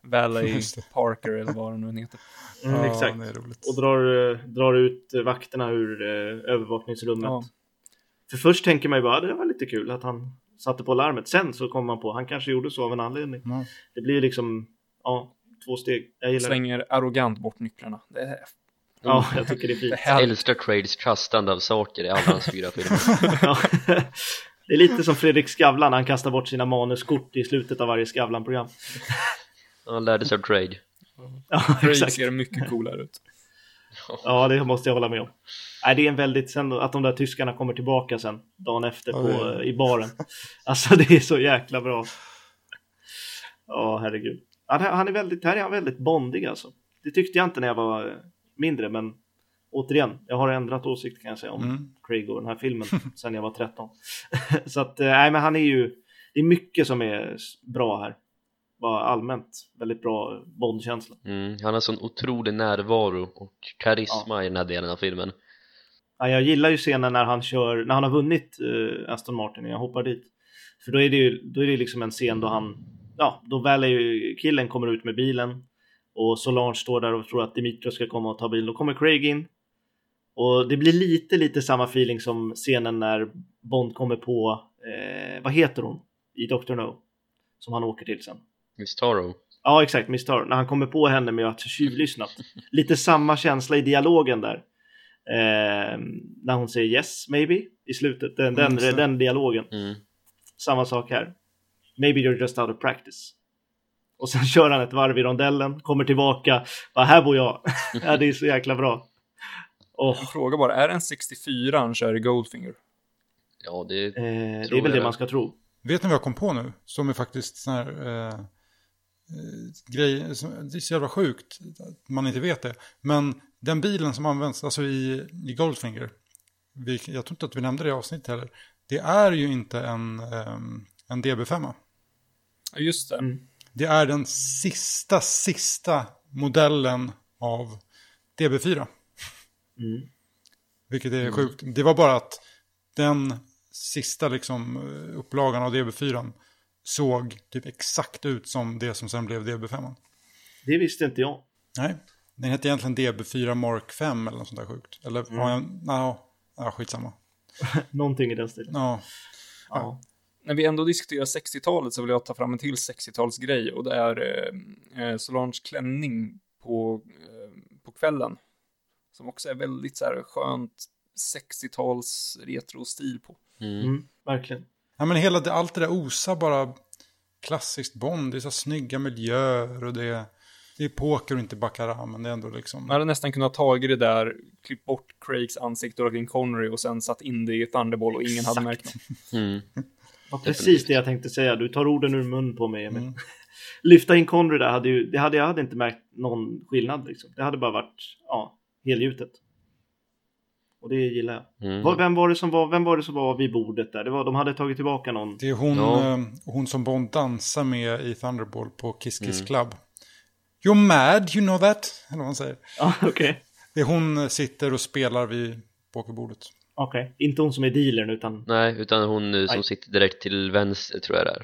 Valley det. Parker eller vad den nu heter. Mm, ja, exakt. det är roligt. Och drar, eh, drar ut eh, vakterna ur eh, övervakningsrummet. Ja. För först tänker man ju bara, "Ah, det var lite kul att han satte på larmet. Sen så kommer man på, han kanske gjorde så av en anledning. Ja. Det blir liksom, ja, två steg. Jag gillar det. Slänger arrogant bort nycklarna. Det är Ja, jag tycker det är fint. det här. älskar Trades trustande av saker i alla hans fyra filmer Ja. Det är lite som Fredrik Skavlan han kastar bort sina manuskort i slutet av varje Skavlan-program. Han lärde sig av Trade Ja, Craig exakt. ser mycket coolare ut. Ja, det måste jag hålla med om. Nej, det är en väldigt, sen att de där tyskarna kommer tillbaka sen, dagen efter på, är- i baren. Alltså det är så jäkla bra. Ja, herregud. Han, han är väldigt, här är han väldigt bondig alltså. Det tyckte jag inte när jag var eh, mindre, men återigen, jag har ändrat åsikt kan jag säga om Mm. Craig och den här filmen sen jag var 13. så att, eh, nej men han är ju, det är mycket som är bra här. Bara allmänt väldigt bra Bondkänsla. mm, han har sån otrolig närvaro och karisma i den här delen av filmen Ja, jag gillar ju scenen när han kör, när han har vunnit eh, Aston Martin och jag hoppar dit. För då är det ju, då är det liksom en scen då han, ja, då väl är ju killen kommer ut med bilen och Solange står där och tror att Dimitri ska komma och ta bilen. Då kommer Craig in. Och det blir lite, lite samma feeling som scenen när Bond kommer på, eh, vad heter hon? I Dr. No. Som han åker till sen. Miss Taro Ja, exakt, Miss Taro. När han kommer på henne med att ha tjuvlyssnat. Lite samma känsla i dialogen där. Eh, när hon säger yes, maybe i slutet. Den, den, Mm, den dialogen. mm. Samma sak här. maybe you're just out of practice. Och sen kör han ett varv i rondellen, kommer tillbaka, bara här bor jag. ja, det är så jäkla bra. Åh, En fråga bara, är det en 64 han kör i Goldfinger? Ja, det eh, det är väl det man ska tro. Vet ni vad jag kom på nu? Som är faktiskt sån här eh, grej, som- det är så jävla sjukt att man inte vet det. Men den bilen som används, alltså i, i Goldfinger, vi, jag tror inte att vi nämnde det i avsnittet heller, det är ju inte en, ehm, en DB5. Ja, just det. Mm. Det är den sista, sista modellen av DB4. Mm. Vilket är sjukt. Det var bara att den sista liksom eh, upplagan av DB4 såg typ exakt ut som det som sen blev DB5. Det visste inte jag. Nej, den hette egentligen DB4 Mark 5 eller något sånt där sjukt. Eller har jag, no, ja, skitsamma. Någonting i den stilen. Ja, Ja. När vi ändå diskuterar 60-talet så vill jag ta fram en till 60-talsgrej och det är eh, eh, Solange klänning på, eh, på kvällen. Som också är väldigt så här skönt 60-tals retro-stil på. mm. Mm, verkligen. Ja men hela det, allt det där osar bara klassiskt Bond. Det är så snygga miljöer och det är, det är poker och inte baccarat. Men det är ändå liksom... Man hade nästan kunnat tagit det där, klippt bort Craigs ansikte och in Connery och sen satt in det i Thunderball och ingen hade märkt något. Mm. Det var precis det jag tänkte säga. Du tar orden ur mun på mig, Emil. Mm. Lyfta in Conry där hade ju, det hade, jag hade inte märkt någon skillnad liksom. Det hade bara varit, ja, helgjutet. Och det gillar jag. Mm. Vad- Vem var det som var, vem var det som var vid bordet där? Det var, de hade tagit tillbaka någon. Det är hon, Ja. eh, hon som Bond dansar med i Thunderball på Kiss Kiss Mm. Club. You're mad, you know that? Eller vad man säger. Ja, okej. Det är hon eh, sitter och spelar vid pokerbordet. Okej. Inte hon som är dealern utan... Nej, utan hon eh, som Aj. sitter direkt till vänster tror jag det är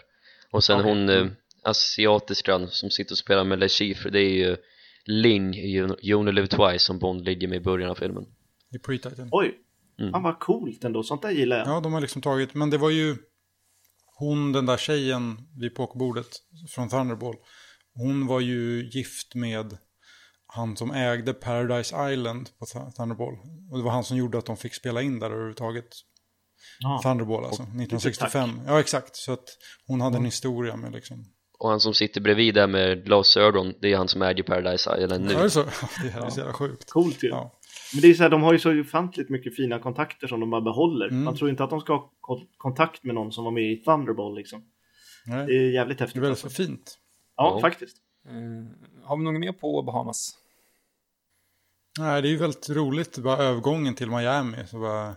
Och sen Okej. hon eh, asiatiskan som sitter och spelar med Le Chiffre Det är ju Ling i You Only Live Twice som Bond ligger med i början av filmen I pre-title. Oj! Mm. Fan vad coolt ändå. Sånt där gillar jag. Ja, de har liksom tagit, men det var ju hon, den där tjejen vid pokerbordet från Thunderball. Hon var ju gift med han som ägde Paradise Island på Th- Thunderball. Och det var han som gjorde att de fick spela in där överhuvudtaget. Ja. Thunderball alltså, 1965. Ja, exakt. Så att hon hade en historia med liksom. Och han som sitter bredvid där med glasögon Det är han som äger Paradise Island nu Ja, det är så. Det här är så jävla sjukt. Coolt ju. Ja. Men det är så här, de har ju så ofantligt mycket fina kontakter som de bara behåller. Mm. Man tror inte att de ska ha ko- kontakt med någon som var med i Thunderball liksom. Nej, Det är jävligt det är häftigt. väldigt Alltså. så fint. Ja, Ja. faktiskt. Eh, har vi något mer på Bahamas? Nej, det är ju väldigt roligt, bara övergången till Miami. Så bara,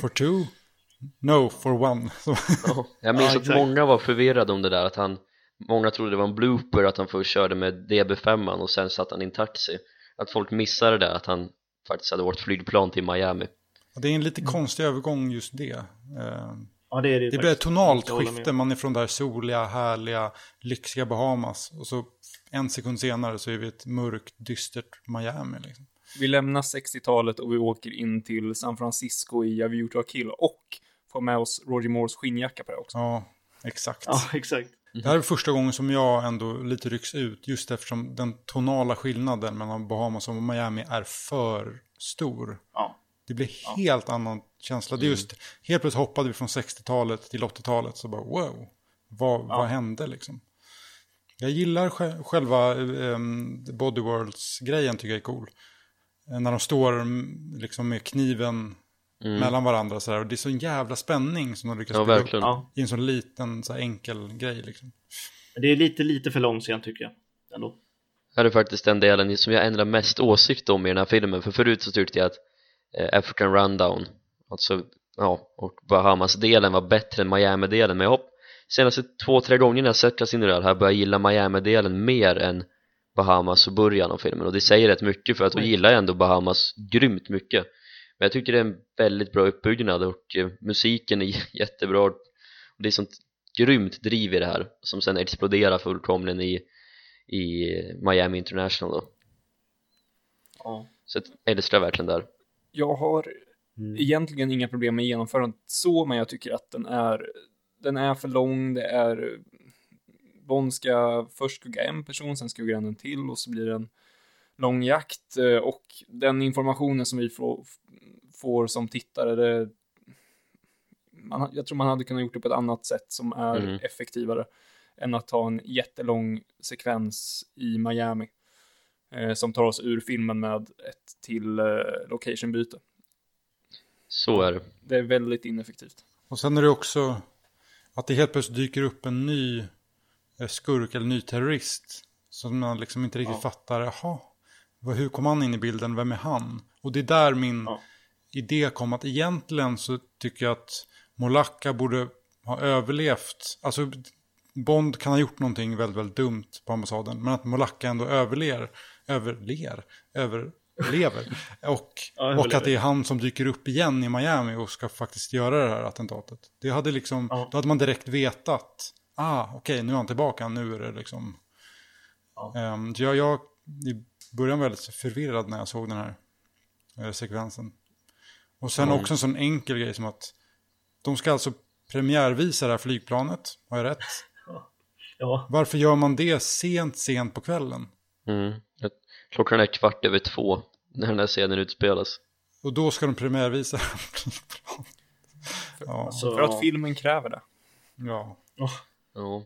for two? No, for one. Ja, jag minns Ja, att många var förvirrade om det där att han Många trodde det var en blooper att han först körde med DB5 och sen satt han i en taxi Att folk missade det där att han faktiskt hade åkt flygplan till Miami det är en lite konstig övergång just det. Eh, Ja, det är det Det blir ett tonalt skifte. Man är från det här soliga, härliga, lyxiga Bahamas. Och så en sekund senare så är vi ett mörkt, dystert Miami. Liksom. Vi lämnar 60-talet och vi åker in till San Francisco i A View to a Kill och får med oss Roger Moores skinnjacka på det också. Ja, exakt. Ja, exakt. Det här är första gången som jag ändå lite rycks ut. Just eftersom den tonala skillnaden mellan Bahamas och Miami är för stor. Ja. Det blir helt annan känsla. Det är just, helt plötsligt hoppade vi från 60-talet till 80-talet. Så bara wow, vad, vad hände liksom? Jag gillar sj- själva um, Body Worlds-grejen tycker jag är cool. Eh, När de står mm, liksom med kniven Mm. mellan varandra så här. Och det är sån jävla spänning som de lyckas Ja, bygga upp. Ja. i en sån liten så här, enkel grej liksom. Det är lite, lite för långsamt tycker jag. Ändå. här är faktiskt den delen som jag ändrar mest åsikt om i den här filmen för förut så tyckte jag att eh, African Rundown alltså, ja, och Bahamas-delen var bättre än Miami-delen men jag hopp senaste två, tre gångerna jag sett Casino Royale har jag börjat gilla Miami-delen mer än Bahamas och början av filmen och det säger rätt mycket för att då gillar jag ändå Bahamas grymt mycket men jag tycker det är en väldigt bra uppbyggnad och eh, musiken är jättebra och det är sånt grymt driv i det här som sen exploderar fullkomligen i i Miami International då Ja. så jag älskar verkligen där Jag har Mm. egentligen inga problem med genomförandet så, men jag tycker att den är, den är för lång, det är Bond ska först skugga en person, sen skugga en till och så blir det en lång jakt eh, och den informationen som vi får, får som tittare, det, man, jag tror man hade kunnat gjort det på ett annat sätt som är Mm. effektivare. än att ta en jättelång sekvens i Miami. Eh, som tar oss ur filmen med ett till eh, locationbyte. Så är det. Det är väldigt ineffektivt. Och sen är det också att det helt plötsligt dyker upp en ny eh, skurk eller ny terrorist. Som man liksom inte riktigt fattar, jaha, hur kom han in i bilden, vem är han? Och det är där min Ja. Idé kom att egentligen så tycker jag att Molacca borde ha överlevt. Alltså Bond kan ha gjort någonting väldigt, väldigt dumt på ambassaden. Men att Molacca ändå överler, överler, överlever. Och, Ja, och att det är han som dyker upp igen i Miami och ska faktiskt göra det här attentatet. Det hade liksom, Ja. då hade man direkt vetat. Ah, okej, nu är han tillbaka, nu är det liksom. Ja. Så jag, jag i början var väldigt förvirrad när jag såg den här eh, sekvensen. Och sen också en sån enkel grej som att de ska alltså premiärvisa det här flygplanet, har jag rätt? Ja, Varför gör man det sent, sent på kvällen? Mm. Klockan är kvart över två när den här scenen utspelas. Och då ska de premiärvisa flygplan. Ja, så, För att filmen kräver det. ja. Ja,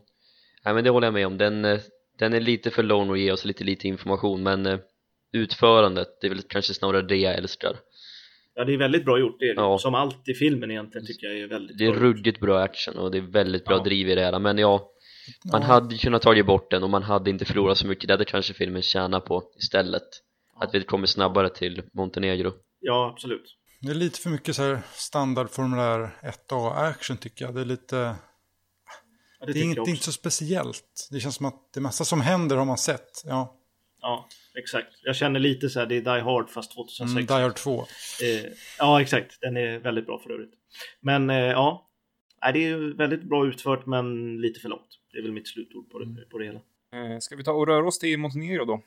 Nej, men det håller jag med om. Den, eh, den är lite för lång och ger oss lite lite information men eh, utförandet, det är väl kanske snarare det jag älskar. Ja, det är väldigt bra gjort. Det är. Ja. Som allt i filmen egentligen tycker jag är väldigt Det är bra. ruggigt bra action och det är väldigt bra Ja. driv i det här men ja, man Ja. hade kunnat tagit bort den och man hade inte förlorat så mycket, det hade kanske filmen tjänat på istället. Att vi kommer snabbare till Montenegro. Ja, absolut. Det är lite för mycket så här standard formulär 1A-action tycker jag. Det är lite, Ja, det, det är inte, inte så speciellt. Det känns som att det mesta som händer har man sett. Ja, Ja, exakt. Jag känner lite så här, det är Die Hard fast 2006. mm, Die Hard 2. Eh, ja, exakt. Den är väldigt bra för övrigt. Men eh, ja, Nej, det är ju väldigt bra utfört men lite för långt. Det är väl mitt slutord på det, på det hela. Eh, ska vi ta och röra oss till Montenegro då?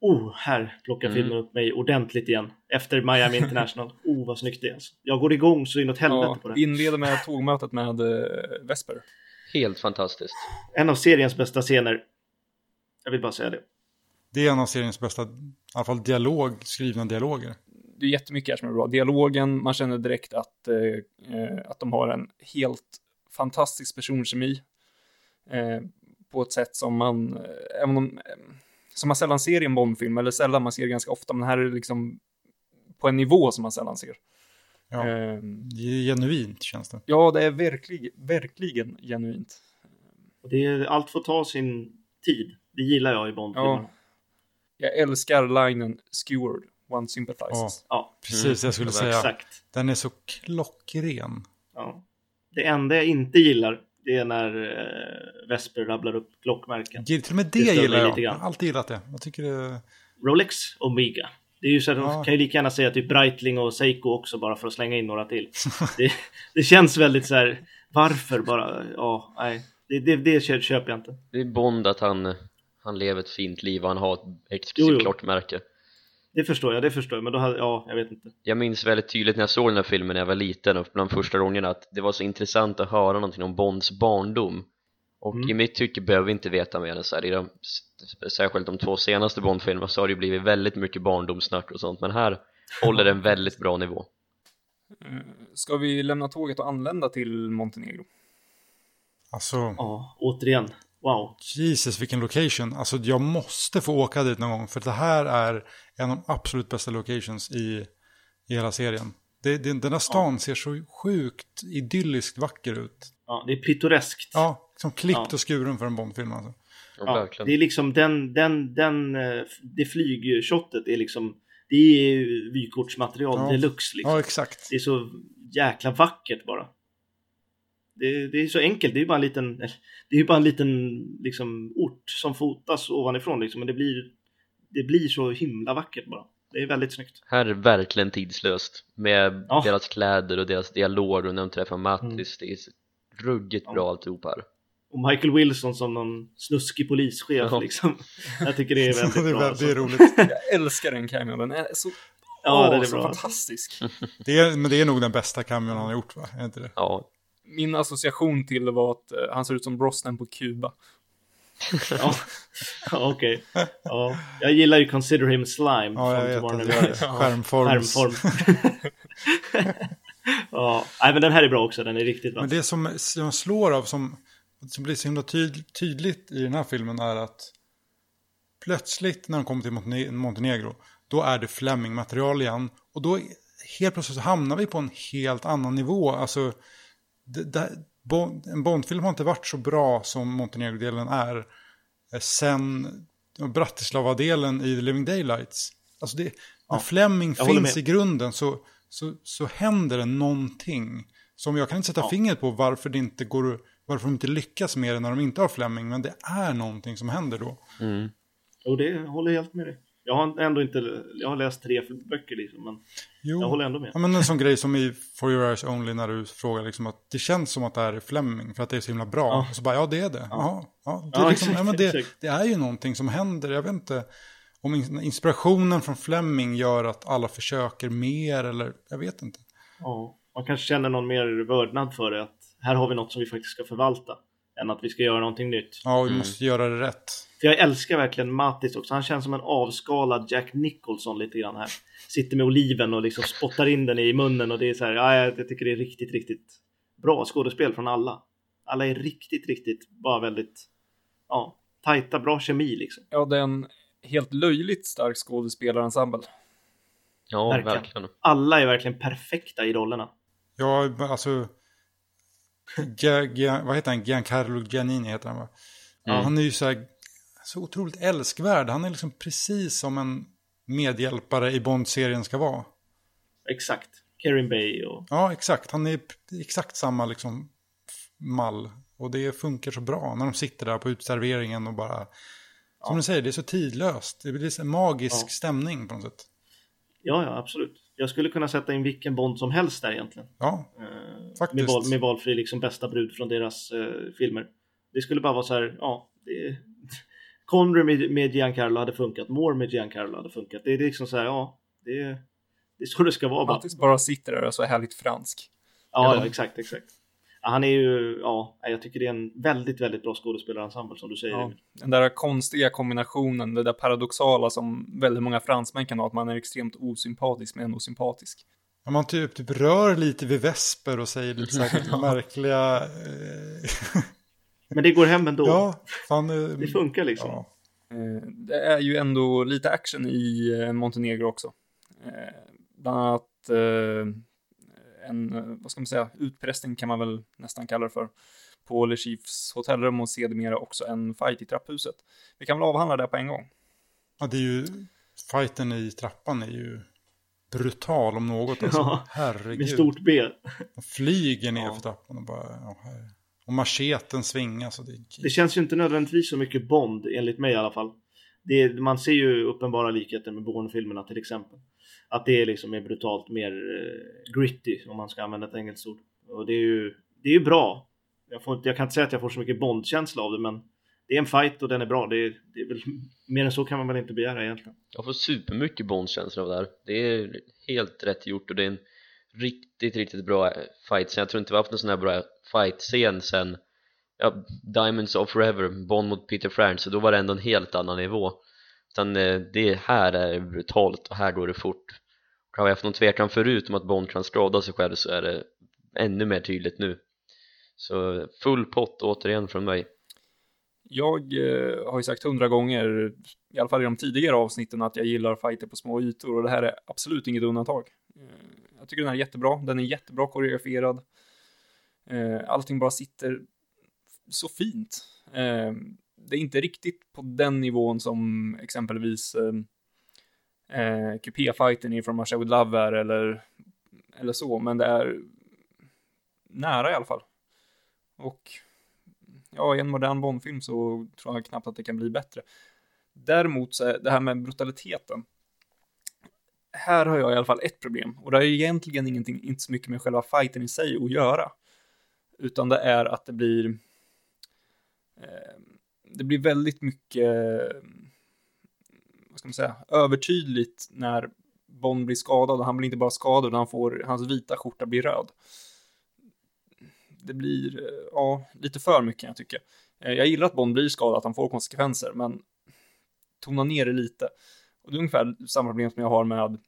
Oh, här plockar Mm. filmen upp mig ordentligt igen. Efter Miami International. Oh, vad snyggt det är. Alltså. Jag går igång så inåt helvete Ja, på det. inleder med tågmötet med eh, Vesper. Helt fantastiskt. En av seriens bästa scener. Jag vill bara säga det. Det är en av seriens bästa, i alla fall dialog, skrivna dialoger. Det är jättemycket här som är bra. Dialogen, man känner direkt att, eh, eh, att de har en helt fantastisk personkemi. Eh, på ett sätt som man, eh, även om, eh, som man sällan ser i en Bondfilm, eller sällan man ser ganska ofta, men här är det liksom på en nivå som man sällan ser. Ja, Eh, det är genuint känns det. ja, det är verklig, verkligen genuint. Och det är, allt får ta sin tid. Det gillar jag i Bondfilmer. Ja. Jag älskar linen Skeward, One Sympathizes. Ja, Precis, jag skulle Mm, säga. exakt. Den är så klockren. Ja. Det enda jag inte gillar det är när eh, Vesper rabblar upp klockmärken. Till och med det, Det gillar jag. lite Jag har alltid gillat det. Jag tycker det... Rolex Omega. Det är ju så att Ja. de kan ju lika gärna säga typ Breitling och Seiko också bara för att slänga in några till. det, det känns väldigt så här. Varför bara? Ja, nej. Det, det, det kö- köper jag inte. Det är Bond att han, han lever ett fint liv och han har ett exklusivt jo. klockmärke. Det förstår jag, det förstår jag. Men då hade, ja, jag vet inte. Jag minns väldigt tydligt när jag såg den här filmen när jag var liten och bland första gångerna att det var så intressant att höra någonting om Bonds barndom och Mm. i mitt tycke behöver vi inte veta mer än så här i de, särskilt de två senaste Bondfilmerna så har det ju blivit väldigt mycket barndomssnack och sånt men här håller den väldigt bra nivå Eh, Ska vi lämna tåget och anlända till Montenegro? Alltså, Ja, återigen. Wow. Jesus vilken location. Alltså jag måste få åka dit någon gång. För det här är en av de absolut bästa locations i, i hela serien. Det, det, den här stan ser så sjukt idylliskt vacker ut. Ja, det är pittoreskt. Ja, som klippt Ja. och skuren för en Bondfilm alltså. ja, Ja, verkligen det är liksom den, den, den, eh, det flygshotet är liksom, det är vykortsmaterial Ja. deluxe liksom. Ja, exakt. Det är så jäkla vackert bara. Det, det är så enkelt, det är ju bara en liten, det är bara en liten liksom, ort som fotas ovanifrån liksom, men det blir, det blir så himla vackert bara. Det är väldigt snyggt. här är verkligen tidslöst med Ja. deras kläder och deras dialog och när de träffar Mattis det är ruggigt Ja. bra alltihop här Och Michael Wilson som någon snuskig polischef Ja. liksom. Jag tycker det är väldigt det, är, bra. alltså. det är roligt. Jag älskar den cameon, den är så, Ja, åh, den är så bra. fantastisk. Det är, men det är nog den bästa cameon han har gjort va? Är inte det? ja, Min association till det var att eh, han ser ut som Brosnan på Kuba. Ja, okej. Ja, jag gillar ju Consider Him Slime Ja, jag från vet. Skärmforms. Skärmform. ja, nej men den här är bra också, den är riktigt bra. Men det som jag slår av som, som blir så himla tyd, tydligt i den här filmen är att plötsligt när de kommer till Montene- Montenegro, då är det Fleming-material igen. Och då helt plötsligt så hamnar vi på en helt annan nivå. Alltså, det, det, Bond, en Bondfilm har inte varit så bra som Montenegro-delen är eh, sen Bratislava-delen i The Living Daylights. Alltså det, när Fleming finns i grunden så, så, så händer det någonting. Som jag kan inte sätta Ja. fingret på varför det inte går varför de inte lyckas med det när de inte har Fleming. Men det är någonting som händer då. Mm. Och det håller jag helt med dig. Jag har ändå inte, jag har läst tre böcker liksom, men Jo. jag håller ändå med. Ja, men en sån grej som i For Your Eyes Only när du frågar liksom att det känns som att det här är Fleming för att det är så himla bra. Ja. Och så bara, ja det är det. Ja, ja, det, är Ja, liksom, exakt, ja, men det, det är ju någonting som händer. Jag vet inte om in- inspirationen från Fleming gör att alla försöker mer eller jag vet inte. Ja, man kanske känner någon mer vördnad för det, att här har vi något som vi faktiskt ska förvalta, än att vi ska göra någonting nytt. Ja, vi Mm. måste göra det rätt. För jag älskar verkligen Mattis också. Han känns som en avskalad Jack Nicholson lite grann här. Sitter med oliven och liksom spottar in den i munnen och det är så här, ja, jag tycker det är riktigt, riktigt bra skådespel från alla. Alla är riktigt, riktigt, bara väldigt, ja, tajta, bra kemi liksom. Ja, det är en helt löjligt stark skådespelarensemble. Ja, Verkligen. verkligen. Alla är verkligen perfekta i rollerna. Ja, alltså... Gia, Gia, vad heter han? Giancarlo Giannini heter han va? Mm. Han är ju så här, så otroligt älskvärd. Han är liksom precis som en medhjälpare i Bond-serien ska vara. Exakt. Kerin Bay och Ja, exakt. Han är exakt samma liksom mall. Och det funkar så bra när de sitter där på utserveringen och bara... Som du säger, det är så tidlöst. Det blir en magisk Ja. stämning på något sätt. ja, ja, absolut. Jag skulle kunna sätta in vilken Bond som helst där egentligen. Ja, Eh, Faktiskt. Med, val, med valfri liksom bästa brud från deras eh, filmer. Det skulle bara vara så här, ja, det, Connery med, med Giancarlo hade funkat, Moore med Giancarlo hade funkat. Det är liksom så här, ja, det, det är så det ska vara bara. Mattis bara sitter där och är så härligt fransk. Ja, Ja. exakt, exakt. Han är ju, ja, jag tycker det är en väldigt, väldigt bra skådespelarensemble som du säger. Ja, den där konstiga kombinationen, det där paradoxala som väldigt många fransmän kan ha, att man är extremt osympatisk men ändå sympatisk. Ja, man typ, typ rör lite vid vesper och säger lite så märkliga... Men det går hem ändå. ja, fan... eh, Det funkar liksom. Ja. Eh, Det är ju ändå lite action i eh, Montenegro också. Bland annat en, vad ska man säga, utpressning kan man väl nästan kalla det för. På Le Chiefs hotellrum och sedermera också en fight i trapphuset. Vi kan väl avhandla det på en gång. ja, det är ju... Fighten i trappan är ju brutal om något. Alltså. Ja, Herregud. Med stort B. De flyger ner Ja. för trappan och bara... Ja, här. Och macheten svingas. Och det, Det känns ju inte nödvändigtvis så mycket Bond, enligt mig i alla fall. Det är, man ser ju uppenbara likheter med Bourne-filmerna till exempel. Att det är liksom är brutalt mer eh, gritty, om man ska använda ett engelskt ord. Och det är ju, det är ju bra. Jag, får, jag kan inte säga att jag får så mycket Bond-känsla av det, men det är en fight och den är bra. Det är, det är väl, mer än så kan man väl inte begära egentligen. Jag får supermycket Bond-känsla av det här Det är helt rätt gjort och det är en riktigt, riktigt bra fight. Så jag tror inte vi har haft en sån här bra fight-scen sen ja, Diamonds of Forever, Bond mot Peter Frans, Så då var det ändå en helt annan nivå. Utan eh, det här är brutalt och här går det fort. Och Har jag haft någon tvekan förut om att Bond kan skada sig själv så är det ännu mer tydligt nu. Så full pott återigen från mig. Jag eh, har ju sagt hundra gånger, i alla fall i de tidigare avsnitten, att jag gillar fighter på små ytor. Och det här är absolut inget undantag. Eh, jag tycker den är jättebra, den är jättebra koreograferad. Eh, allting bara sitter så fint. Eh, det är inte riktigt på den nivån som exempelvis eh, eh, kupé-fighten i From Russia With Love är eller, eller så, men det är nära i alla fall. Och ja, i en modern Bondfilm så tror jag knappt att det kan bli bättre. Däremot så är det här med brutaliteten. Här har jag i alla fall ett problem och det har ju egentligen ingenting, inte så mycket med själva fighten i sig att göra. Utan det är att det blir eh, det blir väldigt mycket vad ska man säga, övertydligt när Bond blir skadad och han blir inte bara skadad utan han får, hans vita skjorta blir röd det blir, eh, ja, lite för mycket jag tycker. Eh, jag gillar att Bond blir skadad, att han får konsekvenser, men tona ner det lite. Och det är ungefär samma problem som jag har med,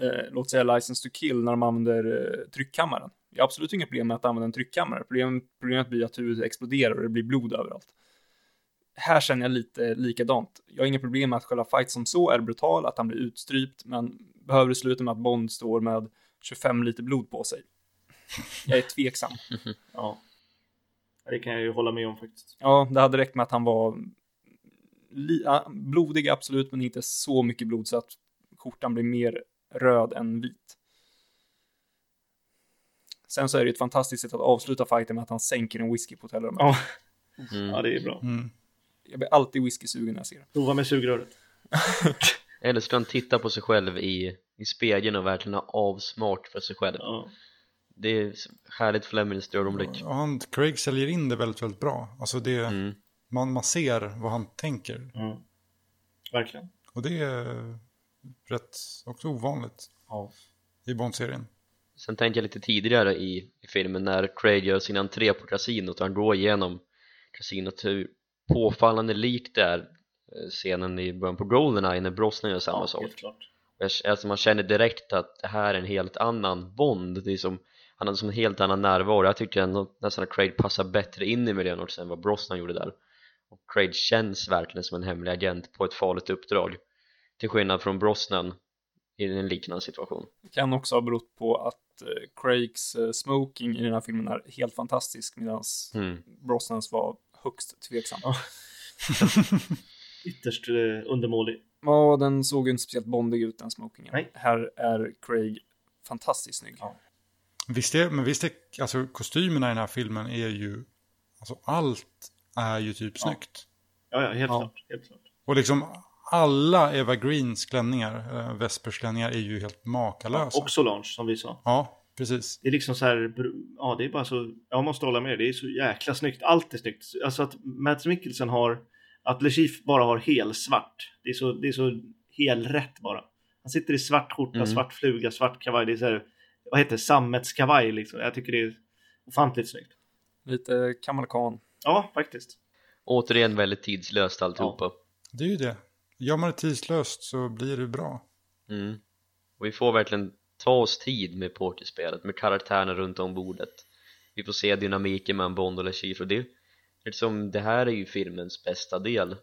eh, låt säga License to Kill, när de använder eh, tryckkammaren Jag har absolut inga problem med att använda en tryckkammare. Problem, problemet blir att huvudet exploderar och det blir blod överallt. Här känner jag lite likadant. Jag har inga problem med att själva fight som så är brutal, att han blir utstrypt, men behöver det sluta med att Bond står med 25 liter blod på sig? Jag är tveksam. Ja. Det kan jag ju hålla med om faktiskt. Ja, det hade räckt med att han var blodig, absolut, men inte så mycket blod så att skjortan blir mer röd än vit. Sen så är det ju ett fantastiskt sätt att avsluta fighten med att han sänker en whisky på hotellrummet. Ja, Mm. ja det är bra. Mm. Jag blir alltid whisky-sugen när jag ser det. Prova med sugröret. Eller ska han titta på sig själv i, i spegeln och verkligen ha avsmart för sig själv Ja. Det är härligt Flemings ögonblick Och han, Craig säljer in det väldigt, väldigt bra. Alltså det, mm. Man, man ser vad han tänker. Mm. Verkligen. Och det är rätt också ovanligt Ja. i Bond-serien. Sen tänkte jag lite tidigare i, i filmen när Craig gör sin entré på kasinot och han går igenom kasinot hur påfallande likt det är eh, scenen i början på Goldeneye när Brosnan gör samma ja, sak Alltså man känner direkt att det här är en helt annan Bond det är som, Han hade som en helt annan närvaro Jag tycker ändå nästan att Craig passar bättre in i miljön också än vad Brosnan gjorde där Och Craig känns verkligen som en hemlig agent på ett farligt uppdrag Till skillnad från Brosnan i en liknande situation Det kan också ha berott på att eh, Craigs eh, smoking i den här filmen är helt fantastisk medan mm. Brosnans var högst tveksam. Ytterst eh, undermålig. Ja, den såg ju inte speciellt bondig ut den smokingen. Nej. Här är Craig fantastiskt snygg. Ja. Visst är, men visst är, alltså kostymerna i den här filmen är ju, alltså allt är ju typ Ja. snyggt. Ja, ja, helt Ja. klart. Helt klart. Och liksom alla Eva Greens klänningar, äh, Vespers klänningar är ju helt makalösa. Och Solange som vi sa. Ja, precis. Det är liksom så här, ja det är bara så, jag måste hålla med, det är så jäkla snyggt. Allt är snyggt. Alltså att Mads Mikkelsen har, att Le Chiffre bara har helsvart. Det är så, det är så helrätt bara. Han sitter i svart skjorta, Mm. svart fluga, svart kavaj. Det är så här, vad heter det, sammetskavaj liksom. Jag tycker det är ofantligt snyggt. Lite kamalakan. Ja, faktiskt. Återigen väldigt tidslöst alltihopa Det är ju det. Gör man det tidslöst så blir det bra. mm. Och vi får verkligen ta oss tid med pokerspelet med karaktärerna runt om bordet Vi får se dynamiken mellan Bond och Chiffre och det Eftersom det här är ju filmens bästa del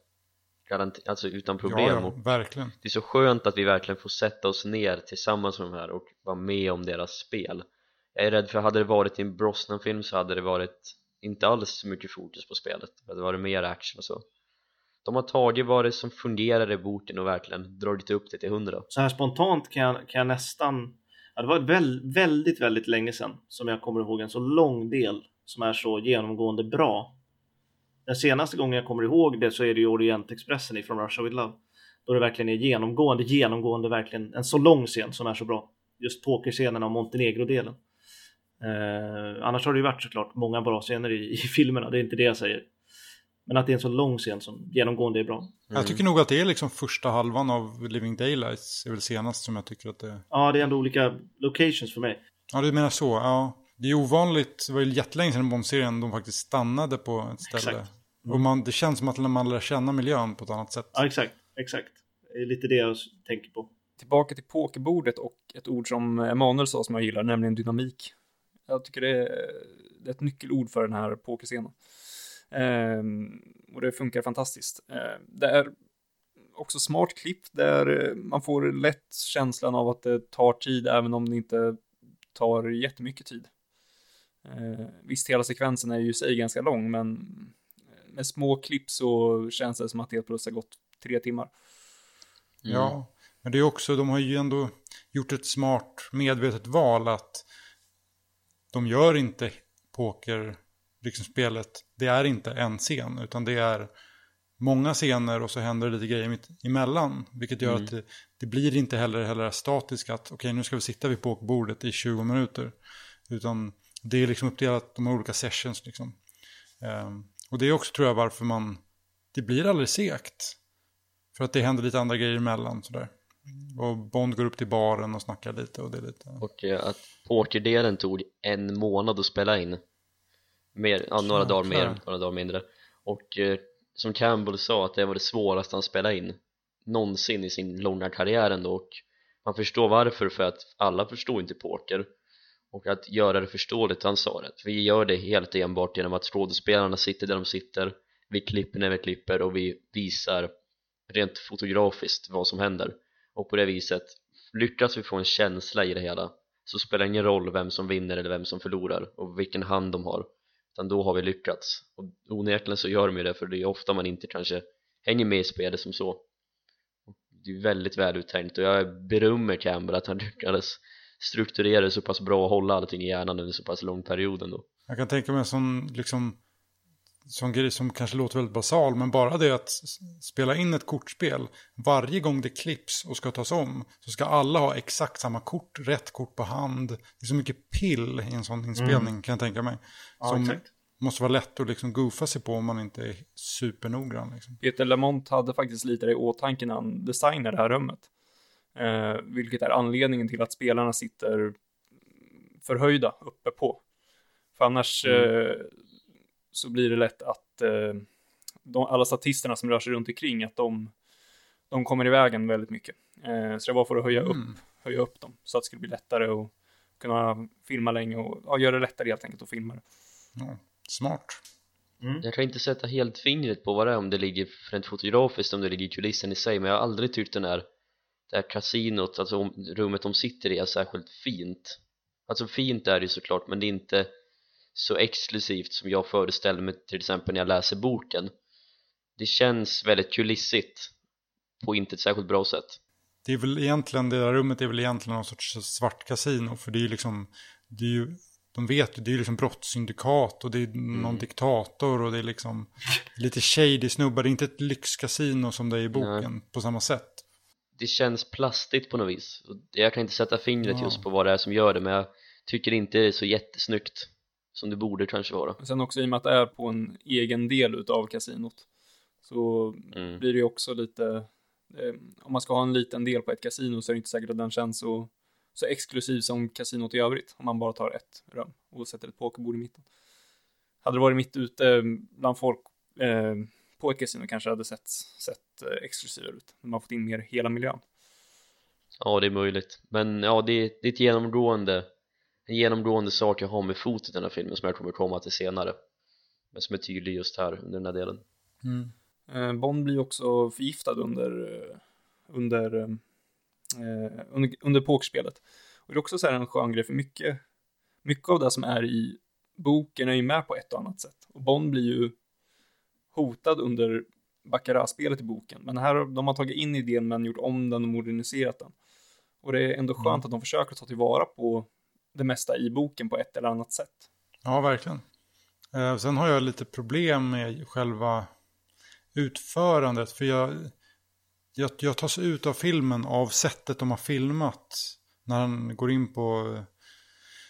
Garant- Alltså utan problem ja, ja, verkligen. det är så skönt att vi verkligen får sätta oss ner tillsammans med de här och vara med om deras spel Jag är rädd för hade det varit i en Brosnan-film så hade det varit inte alls så mycket fokus på spelet Det hade varit mer action och så De har tagit vad det som fungerar i boken och verkligen dragit upp det till hundra Så här spontant kan jag, kan jag nästan, ja, det var väl, väldigt, väldigt länge sedan som jag kommer ihåg en så lång del som är så genomgående bra. Den senaste gången jag kommer ihåg det så är det ju Orientexpressen ifrån Russia with Love. Då det verkligen är genomgående, genomgående verkligen en så lång scen som är så bra. Just pokerscenen och Montenegro-delen. Eh, annars har det ju varit såklart många bra scener i, i filmerna, det är inte det jag säger. Men att det är en så lång scen som genomgående är bra. Mm. Jag tycker nog att det är liksom första halvan av Living Daylights är väl senast som jag tycker att det Ja, det är ändå olika locations för mig. Ja, du menar så. Ja. Det är ovanligt, det var ju jättelänge sedan i Bond-serien de faktiskt stannade på ett ställe. Exakt. Och man, det känns som att man lär känna miljön på ett annat sätt. Ja, exakt. Exakt. Det är lite det jag tänker på. Tillbaka till pokerbordet och ett ord som Emanuel sa som jag gillar, nämligen dynamik. Jag tycker det är, det är ett nyckelord för den här pokerscenen. Ehm, och det funkar fantastiskt. Ehm, det är också smart klipp där eh, man får lätt känslan av att det tar tid även om det inte tar jättemycket tid. Ehm, visst, hela sekvensen är ju i sig ganska lång, men med små klipp så känns det som att helt plötsligt har gått tre timmar. Mm. Ja, men det är också, de har ju ändå gjort ett smart medvetet val att de gör inte poker, liksom spelet, det är inte en scen, utan det är många scener och så händer det lite grejer mitt emellan. Vilket gör Mm. att det, det blir inte heller, heller statiskt att okej nu ska vi sitta vid pokerbordet i 20 minuter. Utan det är liksom uppdelat, de har olika sessions liksom. Ehm, och det är också tror jag varför man, det blir aldrig segt. För att det händer lite andra grejer emellan sådär. Och Bond går upp till baren och snackar lite och det är lite... Och eh, att pokerdelen tog en månad att spela in. Mer, ja, några dagar mer, några dagar mindre. Och eh, som Campbell sa att det var det svåraste han spelade in någonsin i sin långa karriär ändå. Och man förstår varför för att alla förstår inte poker. Och att göra det förståeligt han sa det vi gör det helt enbart genom att skådespelarna sitter där de sitter. Vi klipper när vi klipper och vi visar rent fotografiskt vad som händer och på det viset lyckas vi få en känsla i det hela så spelar det ingen roll vem som vinner eller vem som förlorar och vilken hand de har. Utan då har vi lyckats. Och onekligen så gör de ju det för det är ofta man inte kanske hänger med i spelet som så. Det är väldigt väl uttänkt och jag berömmer Campbell att han lyckades strukturera det så pass bra och hålla allting i hjärnan under så pass lång period ändå. Jag kan tänka mig en sån, liksom, sån grej som kanske låter väldigt basal, men bara det att spela in ett kortspel, varje gång det klipps och ska tas om, så ska alla ha exakt samma kort, rätt kort på hand. Det är så mycket pill i en sån inspelning, kan jag tänka mig. Ja, som exakt. måste vara lätt att liksom goofa sig på om man inte är supernoggrann. Liksom. Peter Lamont hade faktiskt lite det i åtanke när han designade det här rummet. Eh, vilket är anledningen till att spelarna sitter förhöjda uppe på. För annars eh, så blir det lätt att eh, de, alla statisterna som rör sig runt omkring, att de, de kommer i vägen väldigt mycket. Eh, så det var för att höja upp, höja upp dem, så att det skulle bli lättare att kunna filma länge och ja, göra det lättare helt enkelt att filma det. Ja, smart. Jag kan inte sätta helt fingret på vad det är om det ligger rent fotografiskt om det ligger i kulissen i sig men jag har aldrig tyckt den här det här kasinot, alltså om, rummet de sitter i är särskilt fint alltså fint är det ju såklart men det är inte så exklusivt som jag föreställer mig till exempel när jag läser boken det känns väldigt kulissigt på inte ett särskilt bra sätt Det är väl egentligen, det där rummet är väl egentligen någon sorts svart kasino. För det är ju liksom, det är ju, de vet ju, det är ju liksom brottssyndikat och det är någon diktator och det är liksom lite shady snubbar. Det är inte ett lyxkasino som det är i boken på samma sätt. det känns plastigt på något vis jag kan inte sätta fingret Ja. just på vad det är som gör det men jag tycker inte det är så jättesnyggt som det borde kanske vara sen också i och med att det är på en egen del utav kasinot så mm. blir det ju också lite, eh, om man ska ha en liten del på ett kasino så är det inte säkert att den känns så, så exklusiv som kasinot i övrigt, om man bara tar ett rum och sätter ett pokerbord i mitten. Hade det varit mitt ute bland folk eh, på ett kasino kanske det hade sett, sett eh, exklusivare ut. Man har fått in mer hela miljön. Ja, det är möjligt. Men ja, det, det är ett genomgående, en genomgående sak jag har med fotot i den här filmen som jag kommer komma till senare. Men som är tydlig just här under den här delen. Eh, Bond blir också förgiftad under, eh, under, eh, under, under pokerspelet. Och det är också så här en skön grej, för mycket, mycket av det som är i boken är ju med på ett och annat sätt. Och Bond blir ju hotad under Baccarat-spelet i boken. Men här, de har tagit in idén men gjort om den och moderniserat den. Och det är ändå skönt att de försöker ta tillvara på det mesta i boken på ett eller annat sätt. Ja, verkligen. Eh, sen har jag lite problem med själva utförandet. För jag, jag, jag tas ut av filmen av sättet de har filmat. När han går in på eh,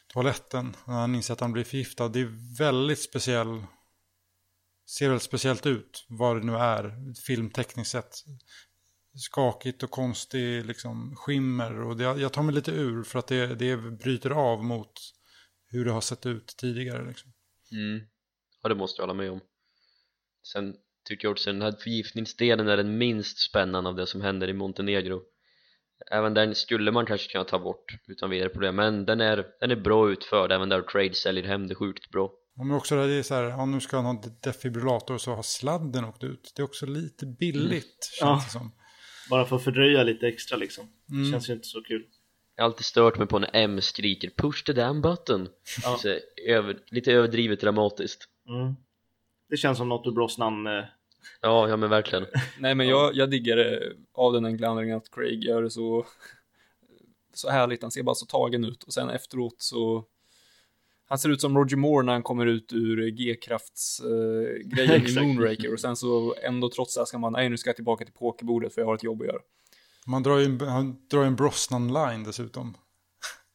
toaletten. När han inser att han blir förgiftad. Det är väldigt speciell. Ser väldigt speciellt ut. Vad det nu är. Filmtekniskt sett. Skakigt och konstig liksom, skimmer. Och det, jag tar mig lite ur för att det, det bryter av mot hur det har sett ut tidigare. Liksom. Mm. Ja, det måste jag hålla med om. Sen tycker jag också den här förgiftningsdelen är den minst spännande av det som händer i Montenegro. Även den skulle man kanske kunna ta bort utan vidare problem, men den är, den är bra utförd, även där Trade säljer hem det sjukt bra. Ja, men också det är så här, ja, nu ska han ha defibrillator så har sladden åkt ut. Det är också lite billigt känns Ja. det som. Bara för att fördröja lite extra liksom. Mm. Det känns ju inte så kul. Jag har alltid stört mig på när M skriker 'Push the damn button' Ja. så över, Lite överdrivet dramatiskt Mm. Det känns som något ur Brosnan. Eh, Ja, ja men verkligen Nej, men jag, jag diggar det av den enkla anledningen att Craig gör det så, så härligt. Han ser bara så tagen ut och sen efteråt så han ser ut som Roger Moore när han kommer ut ur G-krafts eh, grejen i. Moonraker och sen så ändå trots det ska man, nej nu ska jag tillbaka till pokerbordet för jag har ett jobb att göra. Man drar ju en, han drar en Brosnan-line dessutom.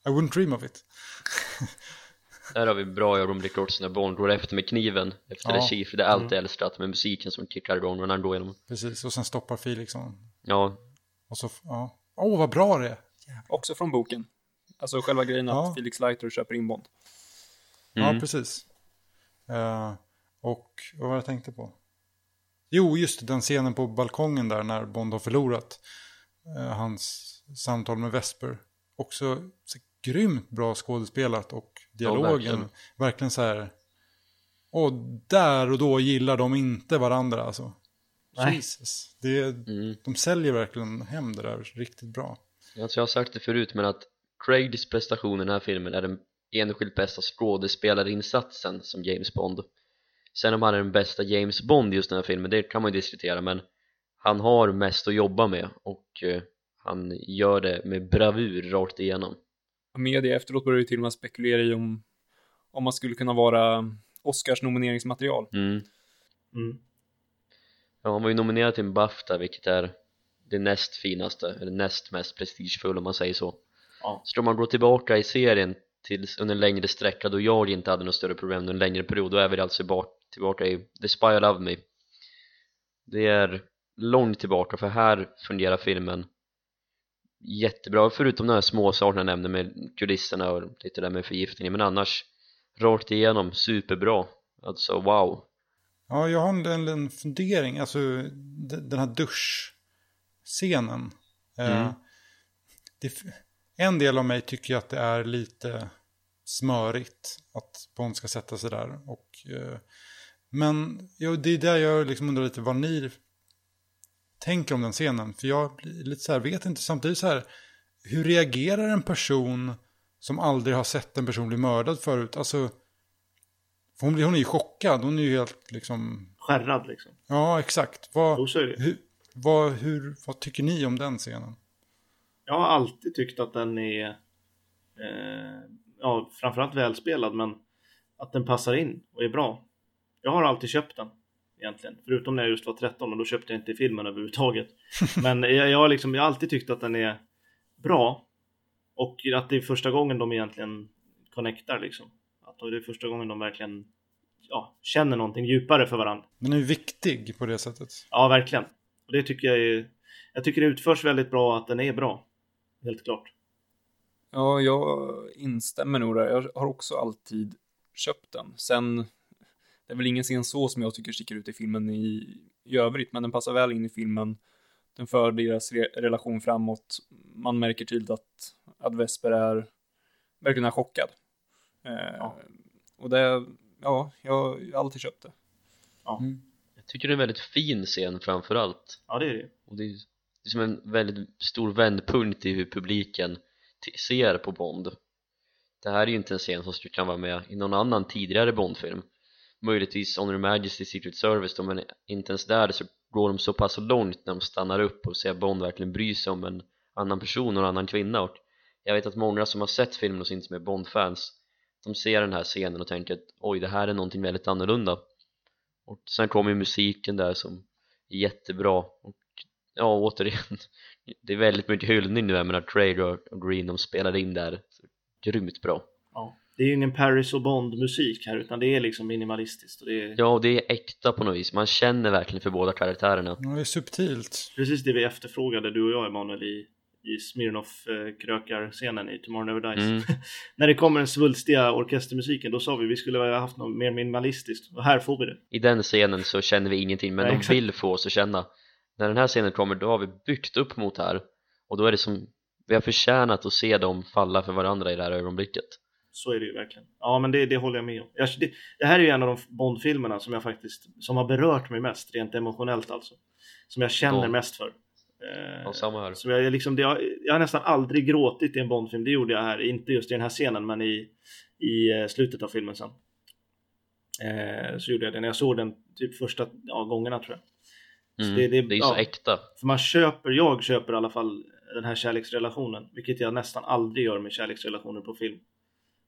I wouldn't dream of it. Där har vi bra ögonblick Robertson när Bond går efter med kniven efter Ja. det Chief, det är alltid älskat med musiken som kickar igång när han går igenom Precis, och sen stoppar Felix honom. Ja, Och så, ja. Åh, vad bra det är. Också från boken. Alltså själva grejen Ja. att Felix Leiter köper in Bond. Ja, Mm. precis. Eh, och vad var det jag tänkte på? Jo, just den scenen på balkongen där när Bond har förlorat. eh, hans samtal med Vesper. Också så grymt bra skådespelat och dialogen. verkligen. verkligen. så här. Och där och då gillar de inte varandra alltså. Nej. Jesus. Det, Mm. de säljer verkligen hem det där riktigt bra. Alltså jag har sagt det förut men att Craigs prestation i den här filmen är den enskilt bästa skådespelarinsatsen som James Bond Sen om han är den bästa James Bond i just den här filmen, det kan man ju diskutera men han har mest att jobba med och eh, han gör det med bravur rakt igenom Media efteråt började ju till och med spekulera i om, om man skulle kunna vara Oscars nomineringsmaterial. mm. Mm. Ja, han var ju nominerad till en Bafta vilket är det näst finaste, eller näst mest prestigefulla om man säger så Ja. Så om man går tillbaka i serien till under en längre sträcka då jag inte hade något större problem under en längre period då är vi alltså bak, tillbaka i The Spy I Love Me Det är långt tillbaka för här fungerar filmen jättebra förutom de här små sakerna jag nämnde med kulisserna och lite där med förgiftningen men annars rakt igenom superbra alltså wow Ja, jag har en, en, en fundering. Alltså de- den här duschscenen. Eh, Mm. det, f- en del av mig tycker att det är lite smörigt att Bond ska sätta sig där. Och, eh, men ja, det är där jag liksom undrar lite vad ni tänker om den scenen. För jag blir lite så här, vet inte, samtidigt så här, hur reagerar en person som aldrig har sett en person bli mördad förut? Alltså, för hon, blir, hon är ju chockad, hon är ju helt liksom, Skärrad liksom. ja exakt. Vad, hur, vad, hur, vad tycker ni om den scenen? Jag har alltid tyckt att den är eh, ja, framförallt välspelad men att den passar in och är bra. Jag har alltid köpt den egentligen, förutom när jag just var 13 och då köpte jag inte filmen överhuvudtaget. Men jag, jag, har liksom, jag har alltid tyckt att den är bra och att det är första gången de egentligen connectar liksom. Att det är första gången de verkligen ja, känner någonting djupare för varandra. Den är ju viktig på det sättet. Ja, verkligen. Och det tycker jag är, jag tycker det utförs väldigt bra att den är bra. Helt klart. Ja, jag instämmer nog där. Jag har också alltid köpt den. Sen, det är väl ingen scen så som jag tycker sticker ut i filmen i, i övrigt, men den passar väl in i filmen. Den för deras re relation framåt. Man märker tydligt att, att Vesper är verkligen är chockad. Eh, Ja. Och det, ja, jag har alltid köpt det. Jag tycker det är en väldigt fin scen framför allt Ja, det är det. och det är, det är som en väldigt stor vändpunkt i hur publiken ser på Bond. Det här är ju inte en scen som skulle kunna vara med i någon annan tidigare Bond-film. Möjligtvis Honor Majesty Secret Service då, men inte ens där så går de så pass långt när de stannar upp och ser Bond verkligen bry sig om en annan person och en annan kvinna. Och jag vet att många som har sett filmen och som inte är Bond-fans de ser den här scenen och tänker att oj det här är någonting väldigt annorlunda. Och sen kommer ju musiken där som är jättebra. Och ja återigen det är väldigt mycket hyllning nu jag menar Craig och Green de spelade in där så, grymt bra Ja. Det är ju ingen Paris och Bond-musik här, utan det är liksom minimalistiskt. Och det är ja och det är äkta på något vis man känner verkligen för båda karaktärerna Ja, det är subtilt. precis det vi efterfrågade, du och jag Emanuel, i, i Smirnoff-krökar-scenen i Tomorrow Never Dies. Mm. När det kommer den svulstiga orkestermusiken, då sa vi vi skulle ha haft något mer minimalistiskt. Och här får vi det. i den scenen så känner vi ingenting men Nej, de exakt. vill få oss att känna när den här scenen kommer då har vi byggt upp mot här och då är det som vi har förtjänat att se dem falla för varandra i det här ögonblicket Så är det ju verkligen. Ja, men det, det håller jag med om. Jag, det, det här är ju en av de Bond-filmerna som jag faktiskt, som har berört mig mest, rent emotionellt alltså. Som jag känner Ja. mest för. Eh, Ja, samma här. Som jag, liksom, det, jag, jag har nästan aldrig gråtit i en Bond-film, det gjorde jag här, inte just i den här scenen, men i, i eh, slutet av filmen sen. Eh, så gjorde jag det när jag såg den typ första ja, gångerna tror jag. Så mm. det- det, det- är så ja. äkta För man köper, jag köper i alla fall den här kärleksrelationen, vilket jag nästan aldrig gör med kärleksrelationer på film.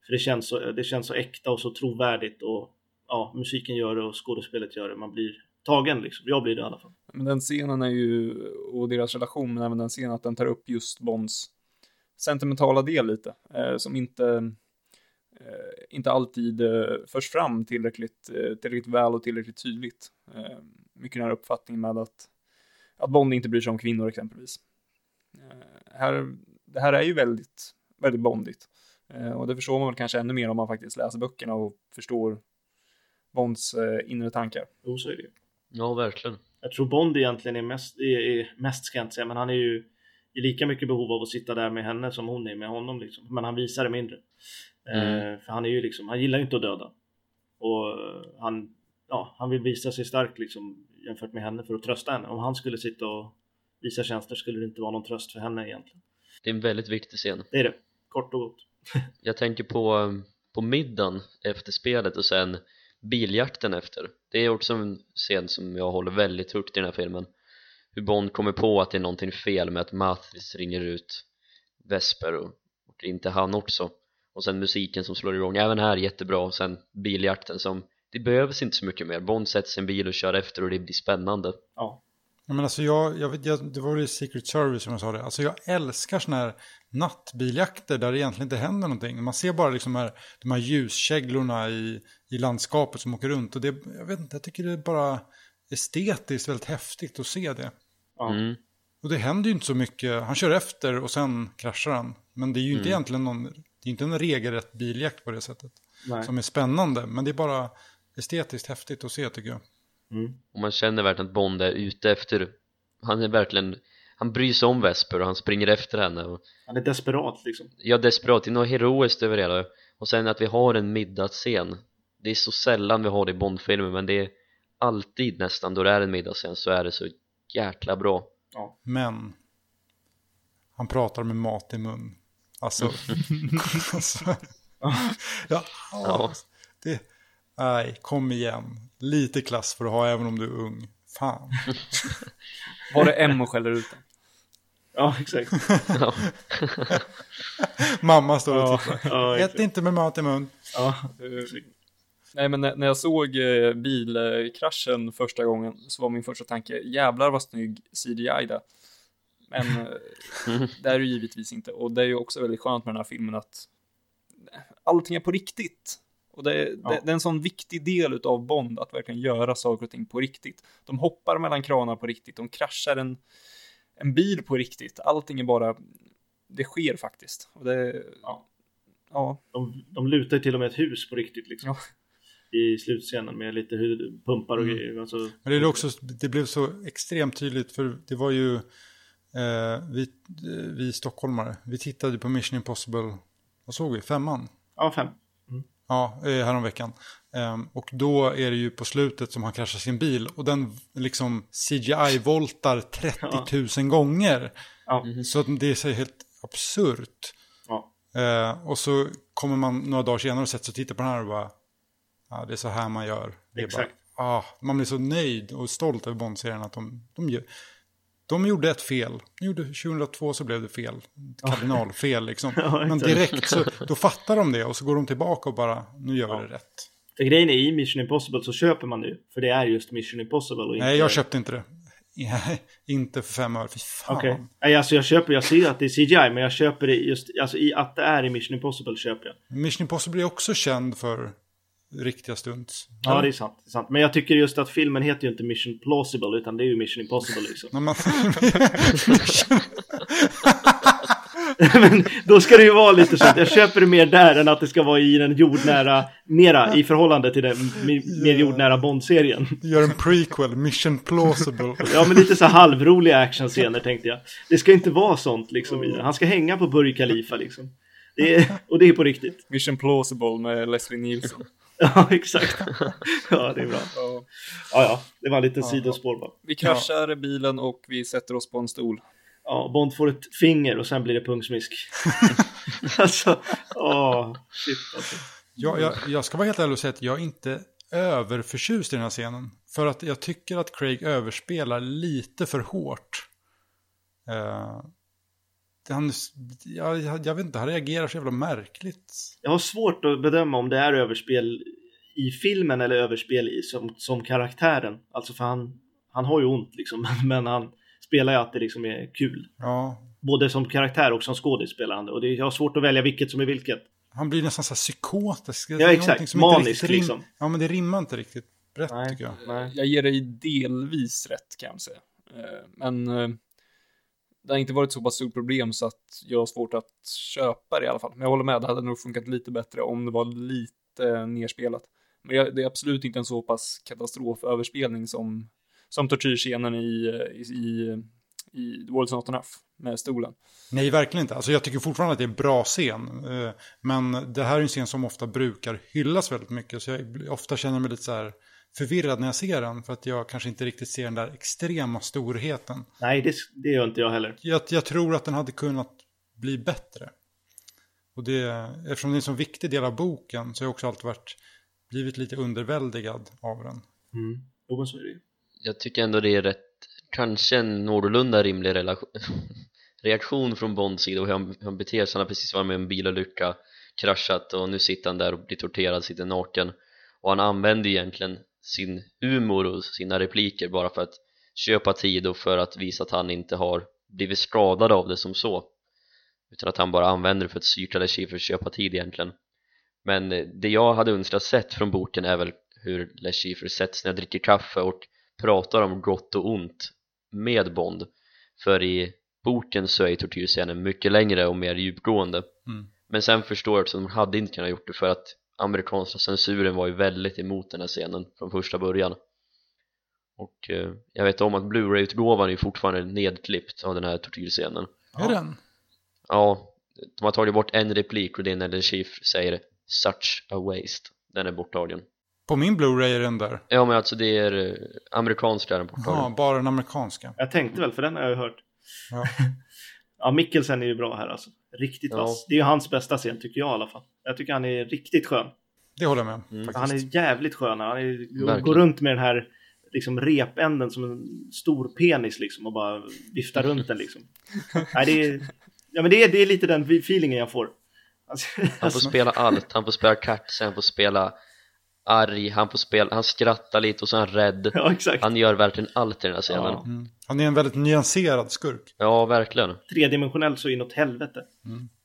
För det känns så, det känns så äkta och så trovärdigt och ja, musiken gör det och skådespelet gör det. Man blir tagen liksom. Jag blir det i alla fall. Men den scenen är ju, och deras relation, men även den scenen att den tar upp just Bonds sentimentala del lite, eh, som inte, eh, inte alltid eh, förs fram tillräckligt, eh, tillräckligt väl och tillräckligt tydligt. Mycket den här uppfattningen med att, att Bond inte bryr sig om kvinnor exempelvis. Eh, här, det här är ju väldigt, väldigt bondigt. Eh, och det förstår man väl kanske ännu mer om man faktiskt läser böckerna och förstår Bonds eh, inre tankar. Jo, så är det ja verkligen Jag tror Bond egentligen är mest, är, är mest ska jag inte säga, men han är ju i lika mycket behov av att sitta där med henne som hon är med honom liksom. Men han visar det mindre. Mm. Eh, för han är ju liksom, han gillar ju inte att döda. Och han, ja, han vill visa sig stark liksom jämfört med henne för att trösta henne. Om han skulle sitta och visa tjänster skulle det inte vara någon tröst för henne egentligen. Det är en väldigt viktig scen. Det är det, kort och gott. Jag tänker på, på middagen efter spelet och sen biljakten efter. Det är också en scen som jag håller väldigt högt i den här filmen. Hur Bond kommer på att det är någonting fel med att Mathis ringer ut Vesper och, och inte han också. Och sen musiken som slår igång, även här jättebra. Och sen biljakten som Det behövs inte så mycket mer, Bond sätter sin bil och kör efter och det blir spännande Ja, Ja, men alltså jag, jag, vet- jag, det var väl i Secret Service som jag sa det. Alltså jag älskar sådana här nattbiljakter där det egentligen inte händer någonting. Man ser bara liksom här, de här ljuskäglorna i, i landskapet som åker runt. Och det, jag vet inte, jag tycker det är bara estetiskt väldigt häftigt att se det. ja. mm. Och det händer ju inte så mycket. Han kör efter och sen kraschar han. Men det är ju inte Mm. egentligen någon, det är inte en regelrätt biljakt på det sättet. Nej. Som är spännande, men det är bara estetiskt häftigt att se tycker jag. Mm. Och man känner verkligen att Bond är ute efter Han är verkligen Han bryr sig om Vesper och han springer efter henne och Han är desperat liksom. Ja, desperat, det är något heroiskt över det hela Och sen att vi har en middagsscen Det är så sällan vi har det i Bondfilmer men det är alltid nästan då det är en middagsscen så är det så jäkla bra Men han pratar med mat i mun. Alltså, alltså ja, Ja. det, nej, kom igen. Lite klass för att ha även om du är ung. Fan. Var det M och skäller ut den? Ja, exakt. Ja, Mamma står och tittar. ja, Ät inte med mat i mun. Ja, Nej, men när jag såg eh, bilkraschen första gången så var min första tanke, jävlar vad snygg CGI det. Men eh, det är det ju givetvis inte. Och det är ju också väldigt skönt med den här filmen att allting är på riktigt. Och det, det, Ja. det är en sån viktig del av Bond att verkligen göra saker och ting på riktigt. De hoppar mellan kranar på riktigt, de kraschar en, en bil på riktigt. Allting är bara, det sker faktiskt. Och det, Ja. ja, de, de lutar till och med ett hus på riktigt liksom. Ja. I slutscenen med lite pumpar och Mm. grejer. Alltså, Men det, är också, det blev så extremt tydligt för det var ju eh, vi, vi stockholmare. Vi tittade på Mission Impossible, vad såg vi? Femman? ja, fem. Ja, eh, häromveckan. Ehm, och då är det ju på slutet som han kraschar sin bil. Och den liksom CGI-voltar 30 000 gånger. Ja. Så att det är så helt absurt. Ja. Eh, och så kommer man några dagar senare och sätter sig och tittar på den här och bara... Ja, det är så här man gör. Det är Exakt. Bara, ah, man blir så nöjd och stolt över Bond-serien att de, de, gör, de gjorde ett fel. De gjorde 2002 så blev det fel. Kardinalfel liksom. Ja, Men direkt så då fattar de det och så går de tillbaka och bara, nu gör vi det rätt. För grejen är i Mission Impossible så köper man nu. För det är just Mission Impossible och inte... Nej, jag köpte inte det. Inte för fem öre, fy fan. Okej. Nej, alltså jag köper, jag ser att det är CGI, men jag köper det just, alltså i att det är i Mission Impossible köper jag. Mission Impossible är också känd för riktiga stunts. Ja, det är sant. Det är sant. Men jag tycker just att filmen heter ju inte Mission Plausible, utan det är ju Mission Impossible liksom. Men då ska det ju vara lite så att jag köper det mer där än att det ska vara i den jordnära, mera i förhållande till den mer jordnära Bond-serien. Gör en prequel, Mission Plausible. Ja, men lite så halvroliga actionscener tänkte jag. Det ska inte vara sånt liksom i det. Han ska hänga på Burj Khalifa liksom. Det är, och det är på riktigt. Mission Plausible med Leslie Nielsen. Ja, exakt. Ja, det är bra. Ja. Ja, ja, det var en liten sidospår bara. Vi kraschar bilen och vi sätter oss på en stol. Ja, Bond får ett finger och sen blir det pungsmisk. alltså, åh, shit alltså. Jag, jag, jag ska vara helt ärlig och säga att jag är inte överförtjust i den här scenen. För att jag tycker att Craig överspelar lite för hårt. Eh, han, jag, jag, vet inte, han reagerar så jävla märkligt. Jag har svårt att bedöma om det är överspel i filmen eller överspel i, som, som karaktären. Alltså för han, han har ju ont liksom, men han spelar ju att det liksom är kul. Ja, Både som karaktär och som det. Och det, jag har svårt att välja vilket som är vilket. han blir nästan så här psykotisk. Ja, exakt. Manisk, liksom. Ja, men det rimmar inte riktigt rätt Nej. tycker jag. Nej. Jag ger dig delvis rätt kan jag säga. Eh, Men eh, det har inte varit så pass stort problem så att jag har svårt att köpa det i alla fall. Men jag håller med, det hade nog funkat lite bättre om det var lite nerspelat. Men jag- det är absolut inte en så pass katastroföverspelning som, som tortyrscenen i, i, i i The World's Not Enough med stolen. Nej, verkligen inte. Alltså jag tycker fortfarande att det är en bra scen. Eh, men det här är en scen som ofta brukar hyllas väldigt mycket. Så jag ofta känner mig lite så här förvirrad när jag ser den. För att jag kanske inte riktigt ser den där extrema storheten. Nej, det, det gör inte jag heller. Jag, jag tror att den hade kunnat bli bättre. Och det, eftersom det är en så viktig del av boken så har jag också alltid varit, blivit lite underväldigad av den. Mm. Jo, så är det. Jag tycker ändå det är rätt, kanske en någorlunda rimlig relation, reaktion från Bonds sida och hur han, hur han beter sig. Han har precis varit med en bilolycka, kraschat och nu sitter han där och blir torterad, sitter naken. Och han använder egentligen sin humor och sina repliker bara för att köpa tid och för att visa att han inte har blivit skadad av det som så. Utan att han bara använder det för att psyka Lechie för att köpa tid egentligen. Men eh, det jag hade önskat sett från boken är väl hur Les Schiffer sätts när jag dricker kaffe och pratar om gott och ont med Bond för i boken så är tortyrscenen mycket längre och mer djupgående Mm. men sen förstår jag att de hade inte kunnat gjort det för att amerikanska censuren var ju väldigt emot den här scenen från första början och eh, jag vet om att Blu-ray-utgåvan är ju fortfarande nedklippt av den här tortyrscenen Är den? ja, de har tagit bort en replik och det är när Les Schiffer säger 'such a waste' den är borttagen På min Blu-ray är den där. Ja men alltså det är eh, amerikanskt är den borttagen Ja, bara den amerikanska. Jag tänkte väl, för den har jag ju hört. Ja. Ja, Mikkelsen är ju bra här alltså. Riktigt Ja. vass. Det är ju hans bästa scen tycker jag i alla fall. Jag tycker han är riktigt skön. Det håller jag med om. Mm. Faktiskt. Han är jävligt skön. Han är, går runt med den här liksom repänden som en stor penis liksom och bara viftar runt den liksom. Nej, det är, ja, men det är, det är lite den feelingen jag får. Alltså, Han får spela allt, han får spela kaxig, han får spela arg, han får spela, han skrattar lite och så är han rädd ja, exakt. Han gör verkligen allt i den här scenen Ja. Ja, Mm. Han är en väldigt nyanserad skurk. verkligen Tredimensionellt så inåt helvete.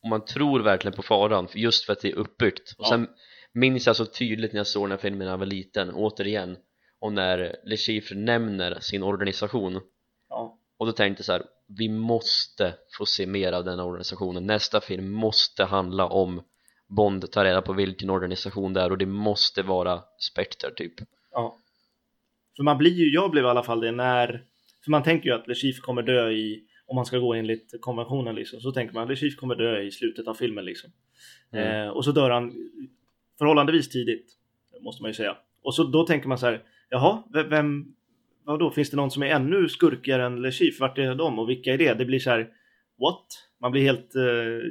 Och man tror verkligen på faran, för- just för att det är uppbyggt Och Ja. sen minns jag så tydligt när jag såg den här filmen när jag var liten, återigen Och när Le Chiffre nämner sin organisation Ja. Och då tänkte jag så här, vi måste få se mer av den här organisationen Nästa film måste handla om Bond tar reda på vilken organisation det är och det måste vara Spectre typ Ja. För man blir ju, jag blev i alla fall det när, för man tänker ju att Le Chiffre kommer dö i, om man ska gå enligt konventionen liksom, så tänker man att Le Chiffre kommer dö i slutet av filmen liksom. Mm. Eh, och så dör han förhållandevis tidigt, måste man ju säga. Och så då tänker man så här, jaha, vem, vem vadå, finns det någon som är ännu skurkigare än Le Chiffre? Vart är de och vilka är det? Det blir så här, what? Man blir helt, eh,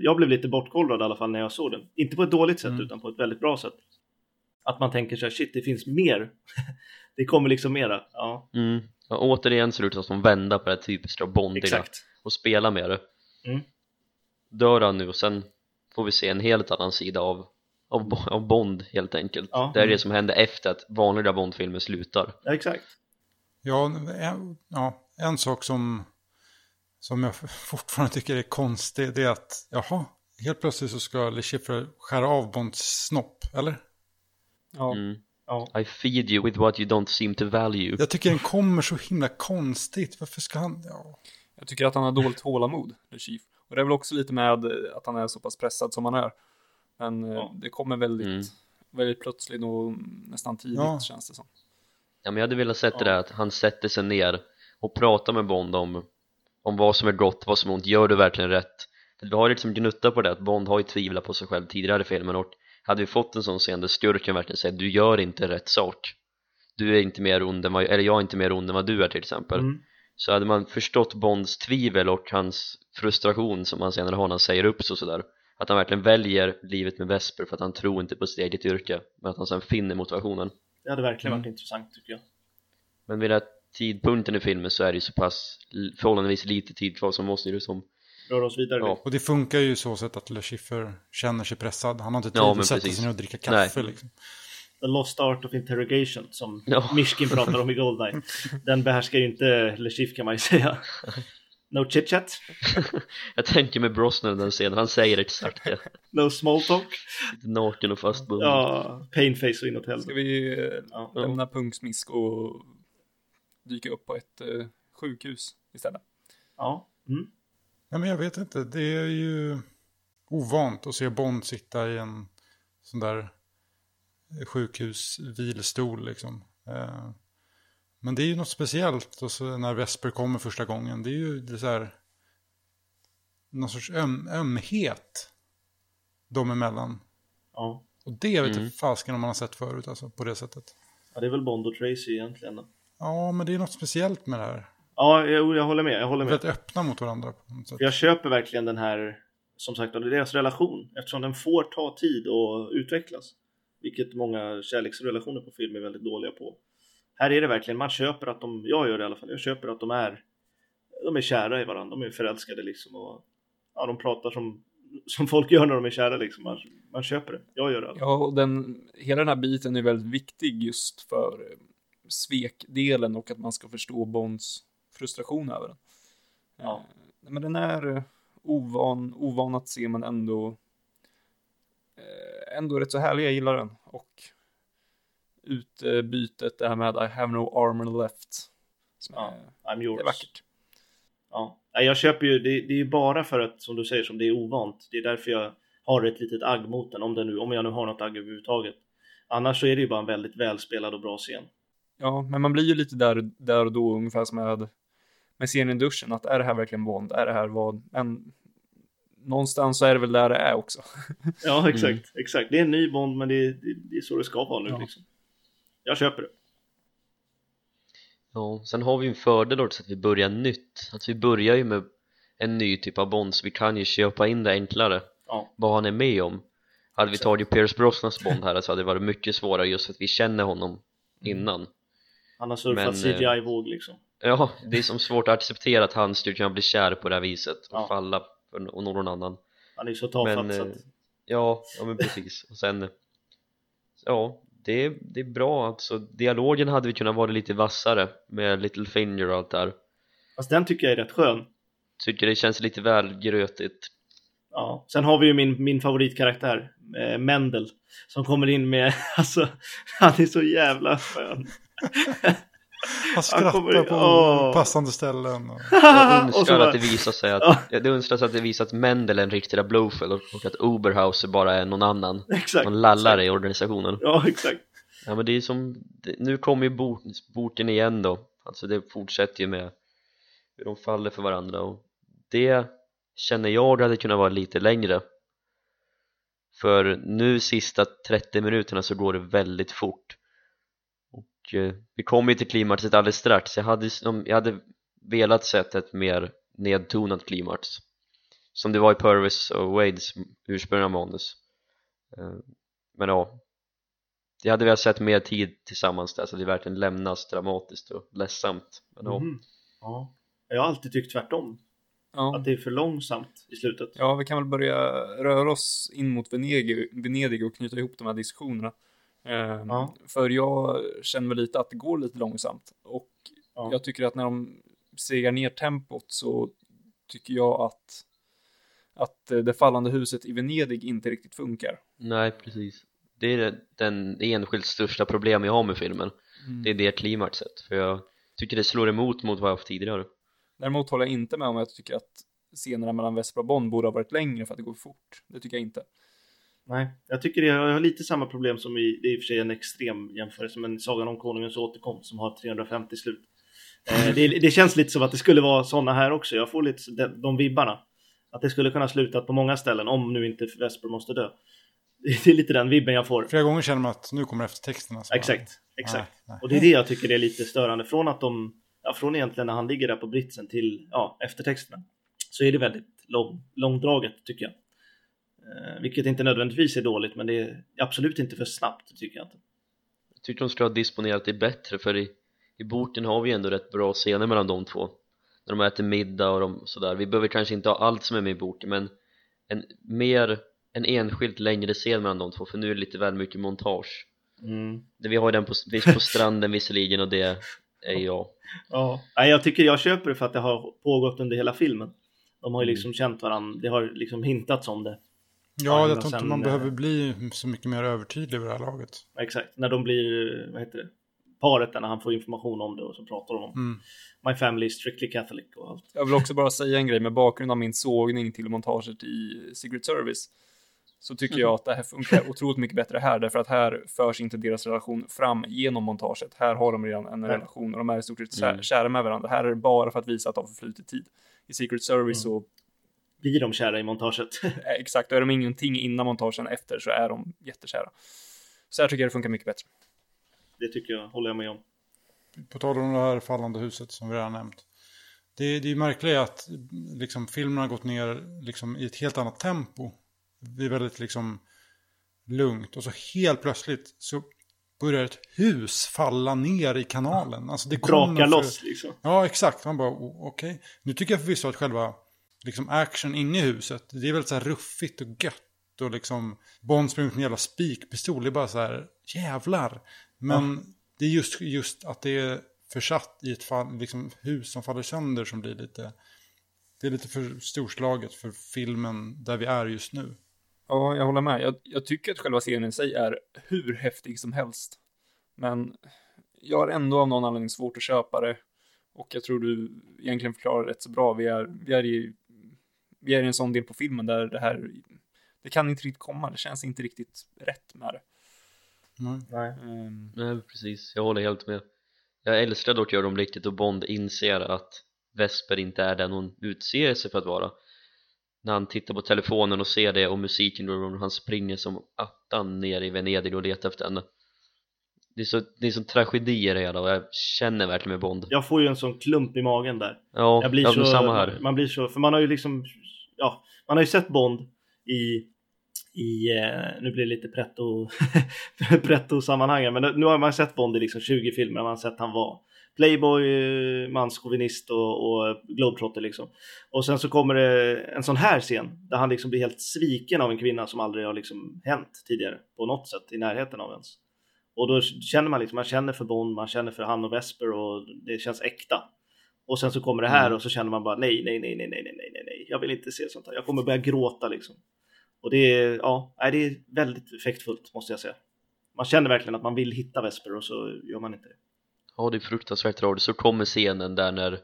jag blev lite bortkollrad i alla fall när jag såg den. Inte på ett dåligt sätt Mm. utan på ett väldigt bra sätt. Att man tänker så här, shit det finns mer. det kommer liksom mera. Ja, Mm. Ja, återigen ser det ut som att de vänder på det här typiska bondiga exakt. och spelar med det Mm. Dör han nu och sen får vi se en helt annan sida av, av, av Bond helt enkelt Ja. Det är det som händer efter att vanliga Bond-filmer slutar Ja, exakt. Ja, en, ja, en sak som, som jag fortfarande tycker är konstig det är att, jaha, helt plötsligt så ska Le Chiffre skära av Bonds snopp, eller? Ja. mm. Ja. I feed you with what you don't seem to value Jag tycker den kommer så himla konstigt. Varför ska han... Ja. Jag tycker att han har dåligt tålamod, Chief. Och det är väl också lite med eh, att han är så pass pressad som han är. Men eh, Ja. det kommer väldigt, Mm. väldigt plötsligt och nästan tidigt Ja. känns det som. Ja men jag hade velat sett det där att han sätter sig ner och pratar med Bond om, om vad som är gott, vad som är ont, gör du verkligen rätt? Du har liksom gnuttat på det att Bond har ju tvivlat på sig själv tidigare i filmen och hade vi fått en sån scen där skurken verkligen säger du gör inte rätt sak du är inte mer ond än vad, eller jag är inte mer ond än vad du är till exempel Mm. så hade man förstått Bonds tvivel och hans frustration som han senare har när han säger upp sig och sådär att han verkligen väljer livet med Vesper för att han tror inte på sitt eget yrke men att han sen finner motivationen Det hade verkligen Mm. varit intressant tycker jag. men vid här tidpunkten i filmen så är det ju så pass förhållandevis lite tid kvar som måste ju som Rör oss vidare Ja. Och det funkar ju så sätt att Le känner sig pressad. Han har inte tid Ja, att sätta precis. sig ner och dricka kaffe. Liksom. The Lost Art of Interrogation som Ja. Mishkin pratar om i Goldeneye. Den behärskar ju inte Le kan man ju säga. No chit chat, Jag tänker med Brosnan den scenen, han säger exakt det no small talk. Lite naken och fastbunden Ja, painface och inåt Ska helvete. vi eh, Ja. lämna punksmisk och dyka upp på ett eh, sjukhus istället? Ja. Mm. Ja, men jag vet inte. Det är ju ovant att se Bond sitta i en sån där sjukhusvilstol liksom. Eh, Men det är ju något speciellt och så när Vesper kommer första gången. Det är ju det så här, någon sorts öm, ömhet dem emellan. Ja. Och det vet Mm. fasken om man har sett förut alltså, på det sättet. ja, det är väl Bond och Tracy egentligen. Ja, men det är något speciellt med det här. Ja, jag, jag håller med. Jag håller med. väldigt öppna mot varandra på något sätt. För jag köper verkligen den här, som sagt, det är deras relation. Eftersom den får ta tid att utvecklas. Vilket många kärleksrelationer på film är väldigt dåliga på. Här är det verkligen, man köper att de, jag gör det i alla fall, jag köper att de är, de är kära i varandra, de är förälskade liksom. Och, ja, de pratar som, som folk gör när de är kära liksom. Man, man köper det, jag gör det. alla. Ja, och den, hela den här biten är väldigt viktig just för svekdelen och att man ska förstå Bonds frustration över den. Ja. Eh, Men den är eh, ovan, ovan att se men ändå eh, ändå rätt så härlig, jag gillar den. Och utbytet, det här med I have no armor left. Som Ja, är, I'm det yours. är vackert. Ja, jag köper ju, det, det är ju bara för att, som du säger, som det är ovant. Det är därför jag har ett litet agg mot den, om, det nu, om jag nu har något agg överhuvudtaget. Annars så är det ju bara en väldigt välspelad och bra scen. Ja, men man blir ju lite där, där och då, ungefär som med, med scenen i duschen, att är det här verkligen Bond? Är det här vad? Men någonstans så är det väl där det är också. Ja, exakt, exakt. Det är en ny Bond, men det är, det, det är så det ska vara nu Ja. liksom. Jag köper det. Ja, sen har vi en fördel också att vi börjar nytt Att vi börjar ju med en ny typ av Bond så vi kan ju köpa in det enklare Ja, Vad han är med om Hade vi tagit Pierce Brosnans Bond här så hade det varit mycket svårare just för att vi känner honom innan han har surfat Men, eh, CGI-våg liksom. Ja, det är som svårt att acceptera att han skulle kunna bli kär på det här viset och Ja. falla för någon annan Han är så tafatt Men, så eh, att... Ja, ja men precis och sen Ja, det, är- det är bra alltså Dialogen hade vi kunnat vara lite vassare med Little Finger och allt där Fast den tycker jag är rätt skön. Tycker det känns lite väl grötigt Ja. Sen har vi ju min, min favoritkaraktär, eh, Mendel, som kommer in med, alltså, han är så jävla skön. Han skrattar kommer- på Åh. passande ställen. Och... Jag önskar att det visar sig att, det önskar sig att det visar att Mendel är en riktig Blowfell och, och att Oberhauser bara är någon annan Exakt. Någon lallare i organisationen Ja, exakt. Ja men det är som, det, nu kommer ju bort, boken igen då Alltså det fortsätter ju med hur de faller för varandra och det känner jag hade kunnat vara lite längre för nu sista 30 minuterna så går det väldigt fort vi kommer ju till klimaxet alldeles strax jag hade, jag hade velat sett ett mer nedtonat klimax som det var i Purvis och Wades ursprungliga manus Eh, men ja jag hade velat sett mer tid tillsammans där så det verkligen lämnas dramatiskt och ledsamt men ja, Mhm. Ja. Jag har alltid tyckt tvärtom. Ja. Att det är för långsamt i slutet. Ja, vi kan väl börja röra oss in mot Venedig, Venedig och knyta ihop de här diskussionerna. Ehm, Ja. För jag känner väl lite att det går lite långsamt. Och Ja. jag tycker att när de segar ner tempot så tycker jag att, att det fallande huset i Venedig inte riktigt funkar. nej precis det är den det enskilt största problem jag har med filmen det är det klimaxet för jag tycker det slår emot mot vad jag haft tidigare Däremot håller jag inte med om att jag tycker att scenerna mellan Vesper och Bond borde ha varit längre för att det går fort. Det tycker jag inte. Nej, jag tycker det, jag har lite samma problem som i, det är i och för sig en extrem jämförelse, men Sagan om Konungens återkomst som har 350 slut. Eh, det, det känns lite som att det skulle vara sådana här också. Jag får lite de, de vibbarna. Att det skulle kunna sluta på många ställen om nu inte Vesper måste dö. Det är lite den vibben jag får. Flera gånger känner man att nu kommer eftertexterna. så bara, Exakt, exakt. nej, nej. Och det är det jag tycker är lite störande. Från att de, ja, från egentligen när han ligger där på britsen till, ja, eftertexterna. Så är det väldigt lång, långdraget tycker jag. Eh, vilket inte nödvändigtvis är dåligt, men det är absolut inte för snabbt tycker jag inte. jag tycker de skulle ha disponerat det bättre för i, i boken har vi ändå rätt bra scener mellan de två när de äter middag och de, sådär vi behöver kanske inte ha allt som är med i boken men en mer en enskilt längre scen mellan de två för nu är det lite väl mycket montage Mm. Det- vi har ju den på, på stranden visserligen och det är jag Ja. Jag tycker jag köper det för att det har pågått under hela filmen. De har ju Mm. liksom känt varandra, det har liksom hintats om det. Ja, jag tror inte sen, man eh, behöver bli så mycket mer övertydlig vid det här laget. Exakt, när de blir, vad heter det, paret där när han får information om det och så pratar de om Mm. My family is strictly catholic och allt. Jag vill också bara säga en grej med bakgrund av min sågning till montaget i Secret Service. så tycker jag att det här funkar otroligt mycket bättre här, därför att här förs inte deras relation fram genom montaget. Här har de redan en Nej. relation och de är i stort sett Mm. kära med varandra. Här är det bara för att visa att de har förflutit tid. I Secret Service så Blir de kära i montaget? Eh, Exakt, och är de ingenting innan montagen efter så är de jättekära. Så här tycker jag det funkar mycket bättre. det tycker jag, håller jag med om. På tal om det här fallande huset som vi redan nämnt. Det, det är märkligt att liksom, filmen har gått ner liksom, i ett helt annat tempo. Det är väldigt liksom, lugnt och så helt plötsligt så börjar ett hus falla ner i kanalen. Alltså, det kommer Braka för- loss liksom. Ja, exakt. Man bara, okej. Nu tycker jag förvisso att själva liksom, action inne i huset, det är väldigt så här ruffigt och gött. Och liksom, Bond springer med en jävla spikpistol, det är bara så här, jävlar. Men det är just, just att det är försatt i ett fall, liksom, hus som faller sönder som blir lite, det är lite för storslaget för filmen där vi är just nu. Ja, jag håller med. Jag, jag tycker att själva scenen i sig är hur häftig som helst. Men jag har ändå av någon anledning svårt att köpa det. Och jag tror du egentligen förklarar rätt så bra. Vi är, vi är, i, i en sån del på filmen där det här, det kan inte riktigt komma. Det känns inte riktigt rätt med det. Nej. Nej. Ehm, Nej, precis. Jag håller helt med. Jag älskar dock ögonblicket då Bond inser att Vesper inte är den hon utser sig för att vara. När han tittar på telefonen och ser det och musiken och han springer som attan ner i Venedig och letar efter henne. Det är så, det är så tragedi i det hela och jag känner verkligen med Bond. Jag får ju en sån klump i magen där. Ja, Jag blir ja, så, samma här. Man blir så, för man har ju liksom, ja, man har ju sett Bond i, i eh, nu blir det lite pretto, pretto sammanhang men nu har man sett Bond i liksom 20 filmer, man har sett han var playboy, manskovinist manschauvinist och, och eh, globetrotter liksom. Och sen så kommer det en sån här scen där han liksom blir helt sviken av en kvinna som aldrig har liksom hänt tidigare på något sätt i närheten av ens. Och då känner man liksom, man känner för Bond, man känner för han och Vesper och det känns äkta. Och sen så kommer det här Mm. och så känner man bara nej, nej, nej, nej, nej, nej, nej, nej, jag vill inte se sånt här. Jag kommer börja gråta liksom. Och det är, ja, nej, det är väldigt effektfullt måste jag säga. Man känner verkligen att man vill hitta Vesper och så gör man inte det. Ja, det är fruktansvärt rart. Så kommer scenen där när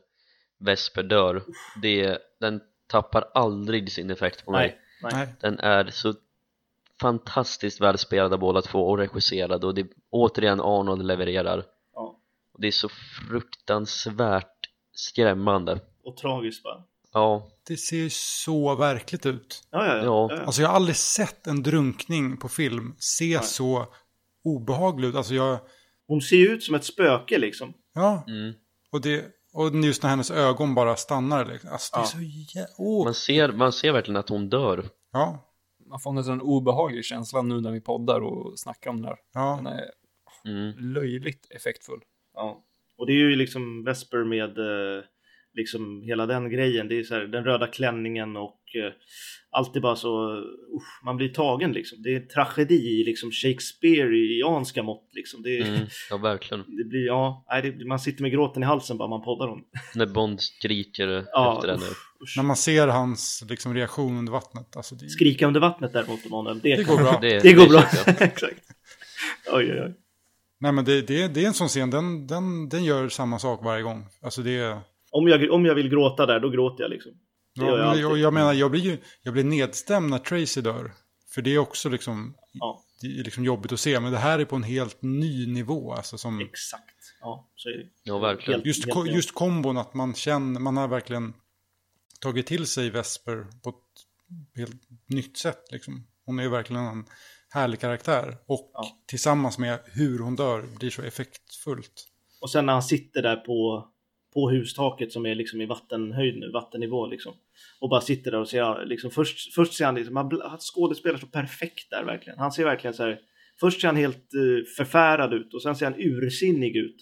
Vesper dör. Det, den tappar aldrig sin effekt på mig. Nej, nej. Den är så fantastiskt välspelad av båda två och regisserad och det återigen Arnold levererar. Ja. Och det är så fruktansvärt skrämmande. Och tragiskt bara. Ja, Det ser ju så verkligt ut. Ja, ja, ja. Ja. Alltså jag har aldrig sett en drunkning på film se Nej. så obehaglig ut. Alltså jag, Hon ser ju ut som ett spöke liksom. ja, mm. och det, och just när hennes ögon bara stannar. Liksom. Alltså det är så jä... Åh. man, ser, man ser verkligen att hon dör. Ja, man får nästan en obehaglig känsla nu när vi poddar och snackar om det här. Den ja. är Mm. löjligt effektfull. Ja. Och det är ju liksom Vesper med eh, liksom hela den grejen. Det är så här, den röda klänningen och eh, allt är bara så, usch, man blir tagen liksom. Det är tragedi i liksom Shakespeareanska mått liksom. Det, Mm. Ja, verkligen. det blir, ja, nej, det, man sitter med gråten i halsen bara man poddar om. När Bond skriker Ja, efter henne. När man ser hans liksom, reaktion under vattnet. Alltså det, Skrika under vattnet däremot Emanuel, det, det går bra. Det, det går bra. Exakt. Oj, oj, oj. Nej men det, det, det är en sån scen, den, den, den gör samma sak varje gång. Alltså det. Om jag, om jag vill gråta där, då gråter jag liksom. Det jag Ja, alltid. jag, jag menar, jag blir ju jag blir nedstämd när Tracy dör. För det är också liksom, Ja. det är liksom jobbigt att se. Men det här är på en helt ny nivå. Alltså som, Exakt. Ja, så är det. Ja, verkligen. Helt- just, helt just kombon att man känner, man har verkligen tagit till sig Vesper på ett helt nytt sätt. Liksom. Hon är verkligen en härlig karaktär. Och Ja. tillsammans med hur hon dör blir så effektfullt. Och sen när han sitter där på, på hustaket som är liksom i vattenhöjd nu, vattennivå liksom. Och bara sitter där och ser, liksom först, först ser han liksom, han han skådespelar så perfekt där verkligen. Han ser verkligen så här, först ser han helt uh, förfärad ut och sen ser han ursinnig ut.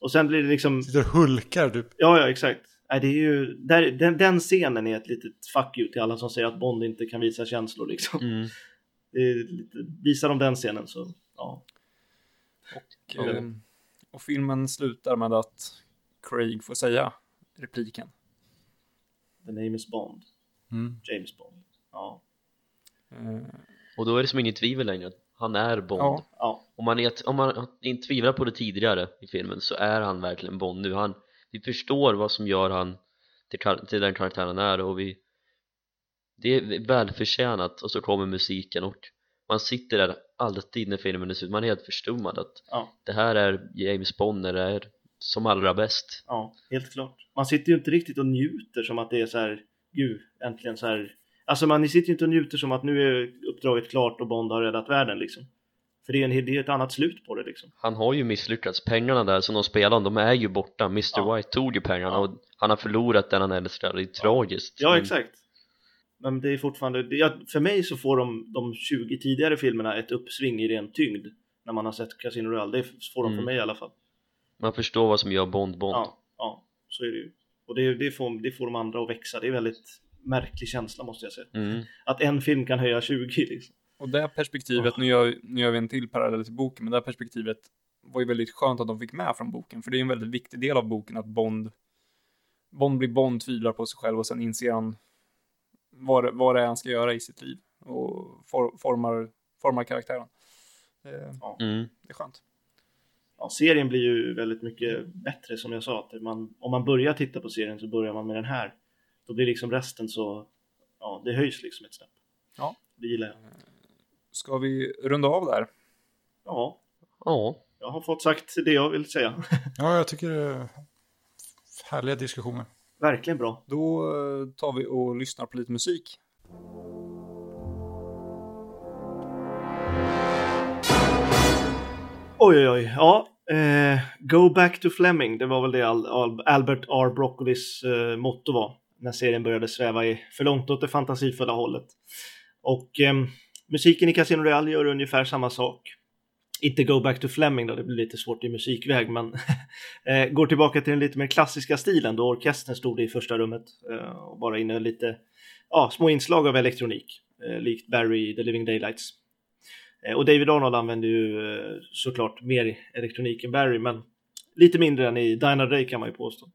Och sen blir det liksom, Sitter och hulkar typ. ja ja exakt. Nej, det är ju, där, den, den scenen är ett litet fuck you till alla som säger att Bond inte kan visa känslor liksom. Mm. Lite, visar de den scenen så, ja. Och, Ja. eh, och filmen slutar med att Craig får säga repliken. The name is Bond. Mm. James Bond. Ja. Eh, Och då är det som inget tvivel längre. Han är Bond. Ja. Ja. Om man, är, om man inte tvivlar på det tidigare i filmen så är han verkligen Bond nu. Han, vi förstår vad som gör han till, till den karaktär han är och vi det är välförtjänat och så kommer musiken och man sitter där alltid när filmen är slut, man är helt förstummad att Ja, det här är James Bond när det är som allra bäst ja, helt klart. Man sitter ju inte riktigt och njuter som att det är så här, gud, äntligen så här. Alltså man sitter ju inte och njuter som att nu är uppdraget klart och Bond har räddat världen liksom. För det är, en, det är ett annat slut på det liksom. Han har ju misslyckats, pengarna där som de spelar om, de är ju borta Mr Ja. White tog ju pengarna Ja. och han har förlorat den han älskar, det är tragiskt Ja, Men exakt. Men det är fortfarande, ja, för mig så får de, de 20 tidigare filmerna ett uppsving i ren tyngd. När man har sett Casino Royale, det får de för Mm. mig i alla fall. Man förstår vad som gör Bond Bond Ja, ja, så är det ju. Och det, det, får, det får de andra att växa. Det är en väldigt märklig känsla måste jag säga. mm. Att en film kan höja 20 liksom. Och det här perspektivet, nu, gör, nu gör vi en till parallell till boken, men det här perspektivet var ju väldigt skönt att de fick med från boken, för det är en väldigt viktig del av boken att Bond, Bond blir Bond, tvivlar på sig själv och sen inser han vad, vad det är han ska göra i sitt liv och for, formar, formar karaktären. Det, Mm. det är skönt. Ja, serien blir ju väldigt mycket bättre som jag sa. Att man, om man börjar titta på serien så börjar man med den här. Då blir liksom resten så, ja det höjs liksom ett snäpp. Ja. Det gillar jag. Ska vi runda av där? Ja, Ja, jag har fått sagt det jag vill säga. Ja, jag tycker det är härliga diskussioner. Verkligen bra. Då eh, tar vi och lyssnar på lite musik. Oj, oj, oj. Ja, eh, Go back to Fleming. Det var väl det Al Al Albert R. Broccolis eh, motto var. När serien började sväva i för långt åt det fantasifulla hållet. Och eh, musiken i Casino Royale gör ungefär samma sak. Inte Go back to Fleming då, det blir lite svårt i musikväg, men eh, går tillbaka till den lite mer klassiska stilen då orkestern stod i första rummet eh, och bara innehöll lite ja, små inslag av elektronik, eh, likt Barry i The Living Daylights. Och David Arnold använde ju såklart mer elektronik än Barry, men lite mindre än i Diner Day kan man ju påstå.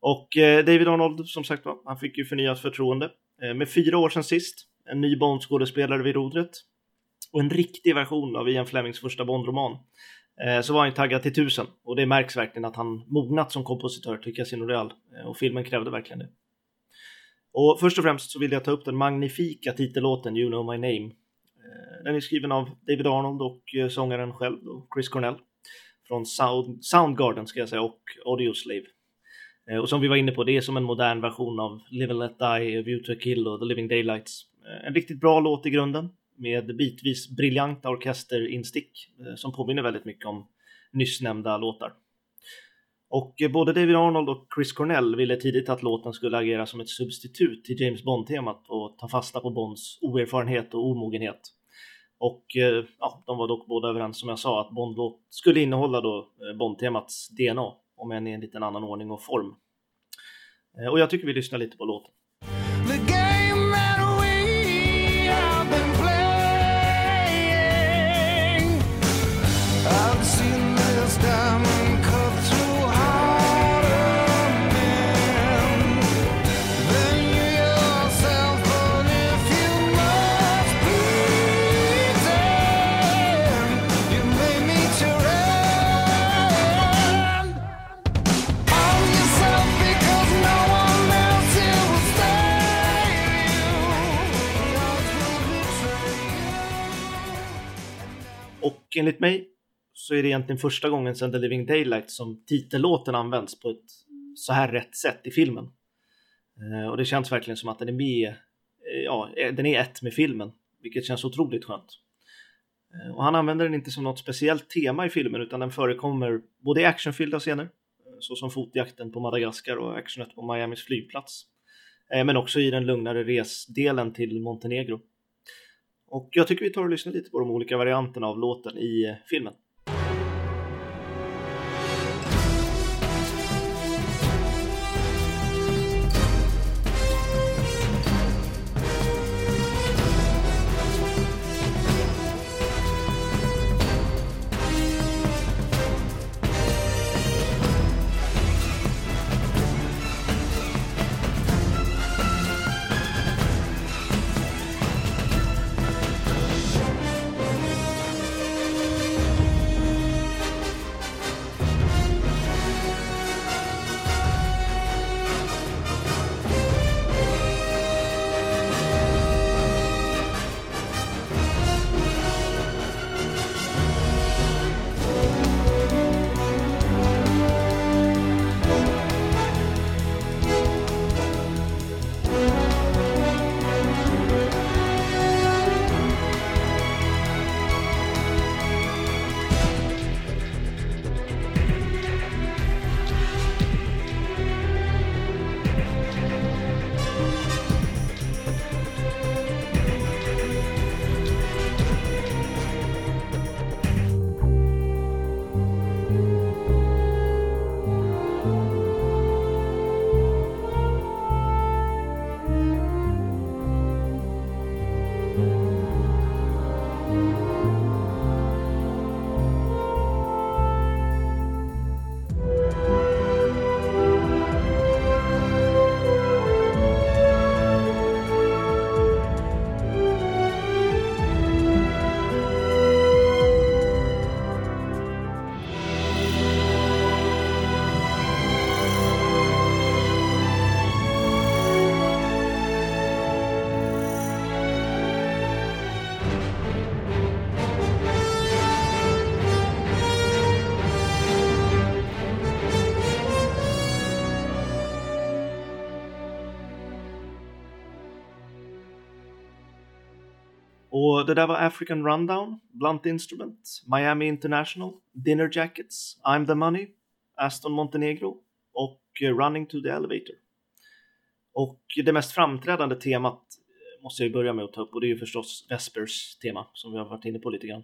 Och David Arnold, som sagt var, han fick ju förnyat förtroende. Med fyra år sedan sist, en ny Bond-skådespelare vid rodret och en riktig version av Ian Flemings första Bondroman eh, Så var han ju taggad till tusen och det märks verkligen att han mognat som kompositör till Casino Royale eh, och filmen krävde verkligen det. Och först och främst så vill jag ta upp den magnifika titellåten You know my name eh, Den är skriven av David Arnold och sångaren själv, då, Chris Cornell. Från Sound, Soundgarden ska jag säga och Audioslave. Slave. Och som vi var inne på, det är som en modern version av Live and Let Die, A View to a Kill och The Living Daylights. En riktigt bra låt i grunden med bitvis briljanta orkesterinstick eh, som påminner väldigt mycket om nyss nämnda låtar. Och eh, både David Arnold och Chris Cornell ville tidigt att låten skulle agera som ett substitut till James Bond-temat och ta fasta på Bonds oerfarenhet och omogenhet. Och eh, ja, de var dock båda överens som jag sa att Bond skulle innehålla då Bond-temats DNA, om än i en liten annan ordning och form. Och jag tycker vi lyssnar lite på låten. Enligt mig så är det egentligen första gången sedan The Living Daylight som titellåten används på ett så här rätt sätt i filmen. Eh, och det känns verkligen som att den är med, eh, ja, eh, den är ett med filmen, vilket känns otroligt skönt. Och han använder den inte som något speciellt tema i filmen utan den förekommer både i actionfyllda scener, såsom fotjakten på Madagaskar och actionet på Miamis flygplats, men också i den lugnare resdelen till Montenegro. Och jag tycker vi tar och lyssnar lite på de olika varianterna av låten i filmen. Och det där var African Rundown, Blunt Instrument, Miami International, Dinner Jackets, I'm the Money, Aston Montenegro och eh, Running to the Elevator. Och det mest framträdande temat eh, måste jag ju börja med att ta upp och det är ju förstås Vespers tema som vi har varit inne på lite grann.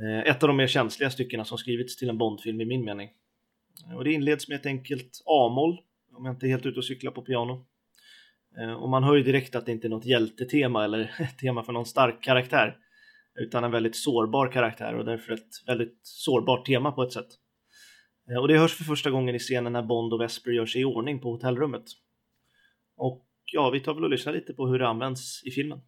Eh, ett av de mer känsliga styckena som skrivits till en Bondfilm i min mening. Och det inleds med ett enkelt A-moll, om jag inte är helt ute och cyklar på piano. Eh, och man hör ju direkt att det inte är något hjältetema eller tema för någon stark karaktär. Utan en väldigt sårbar karaktär och därför ett väldigt sårbart tema på ett sätt. Eh, och det hörs för första gången i scenen när Bond och Vesper gör sig i ordning på hotellrummet. Och ja, vi tar väl och lyssnar lite på hur det används i filmen.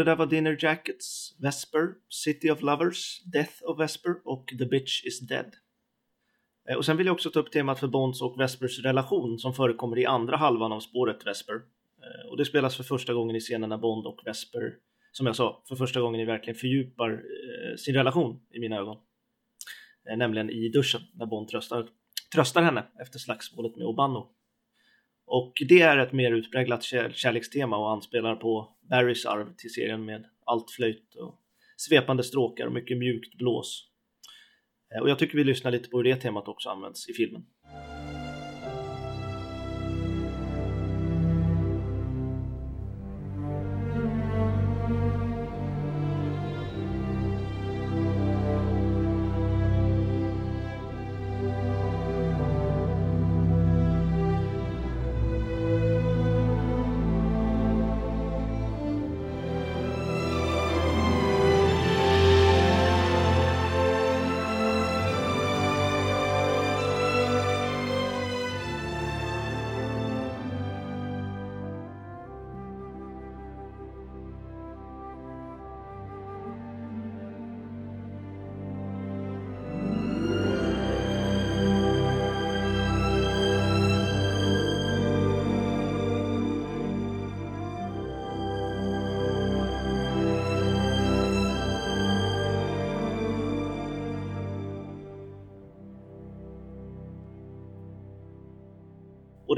Det där var Dinner Jackets, Vesper, City of Lovers, Death of Vesper och The Bitch is Dead. Eh, och sen vill jag också ta upp temat för Bonds och Vespers relation som förekommer i andra halvan av spåret Vesper. Eh, och det spelas för första gången i scenen när Bond och Vesper, som jag sa, för första gången verkligen fördjupar eh, sin relation i mina ögon. Nämligen i duschen när Bond tröstar, tröstar henne efter slagsmålet med Obano. Och det är ett mer utpräglat kär- kärlekstema och anspelar på Barrys arv till serien med allt flöjt och svepande stråkar och mycket mjukt blås. Eh, och jag tycker vi lyssnar lite på hur det temat också används i filmen.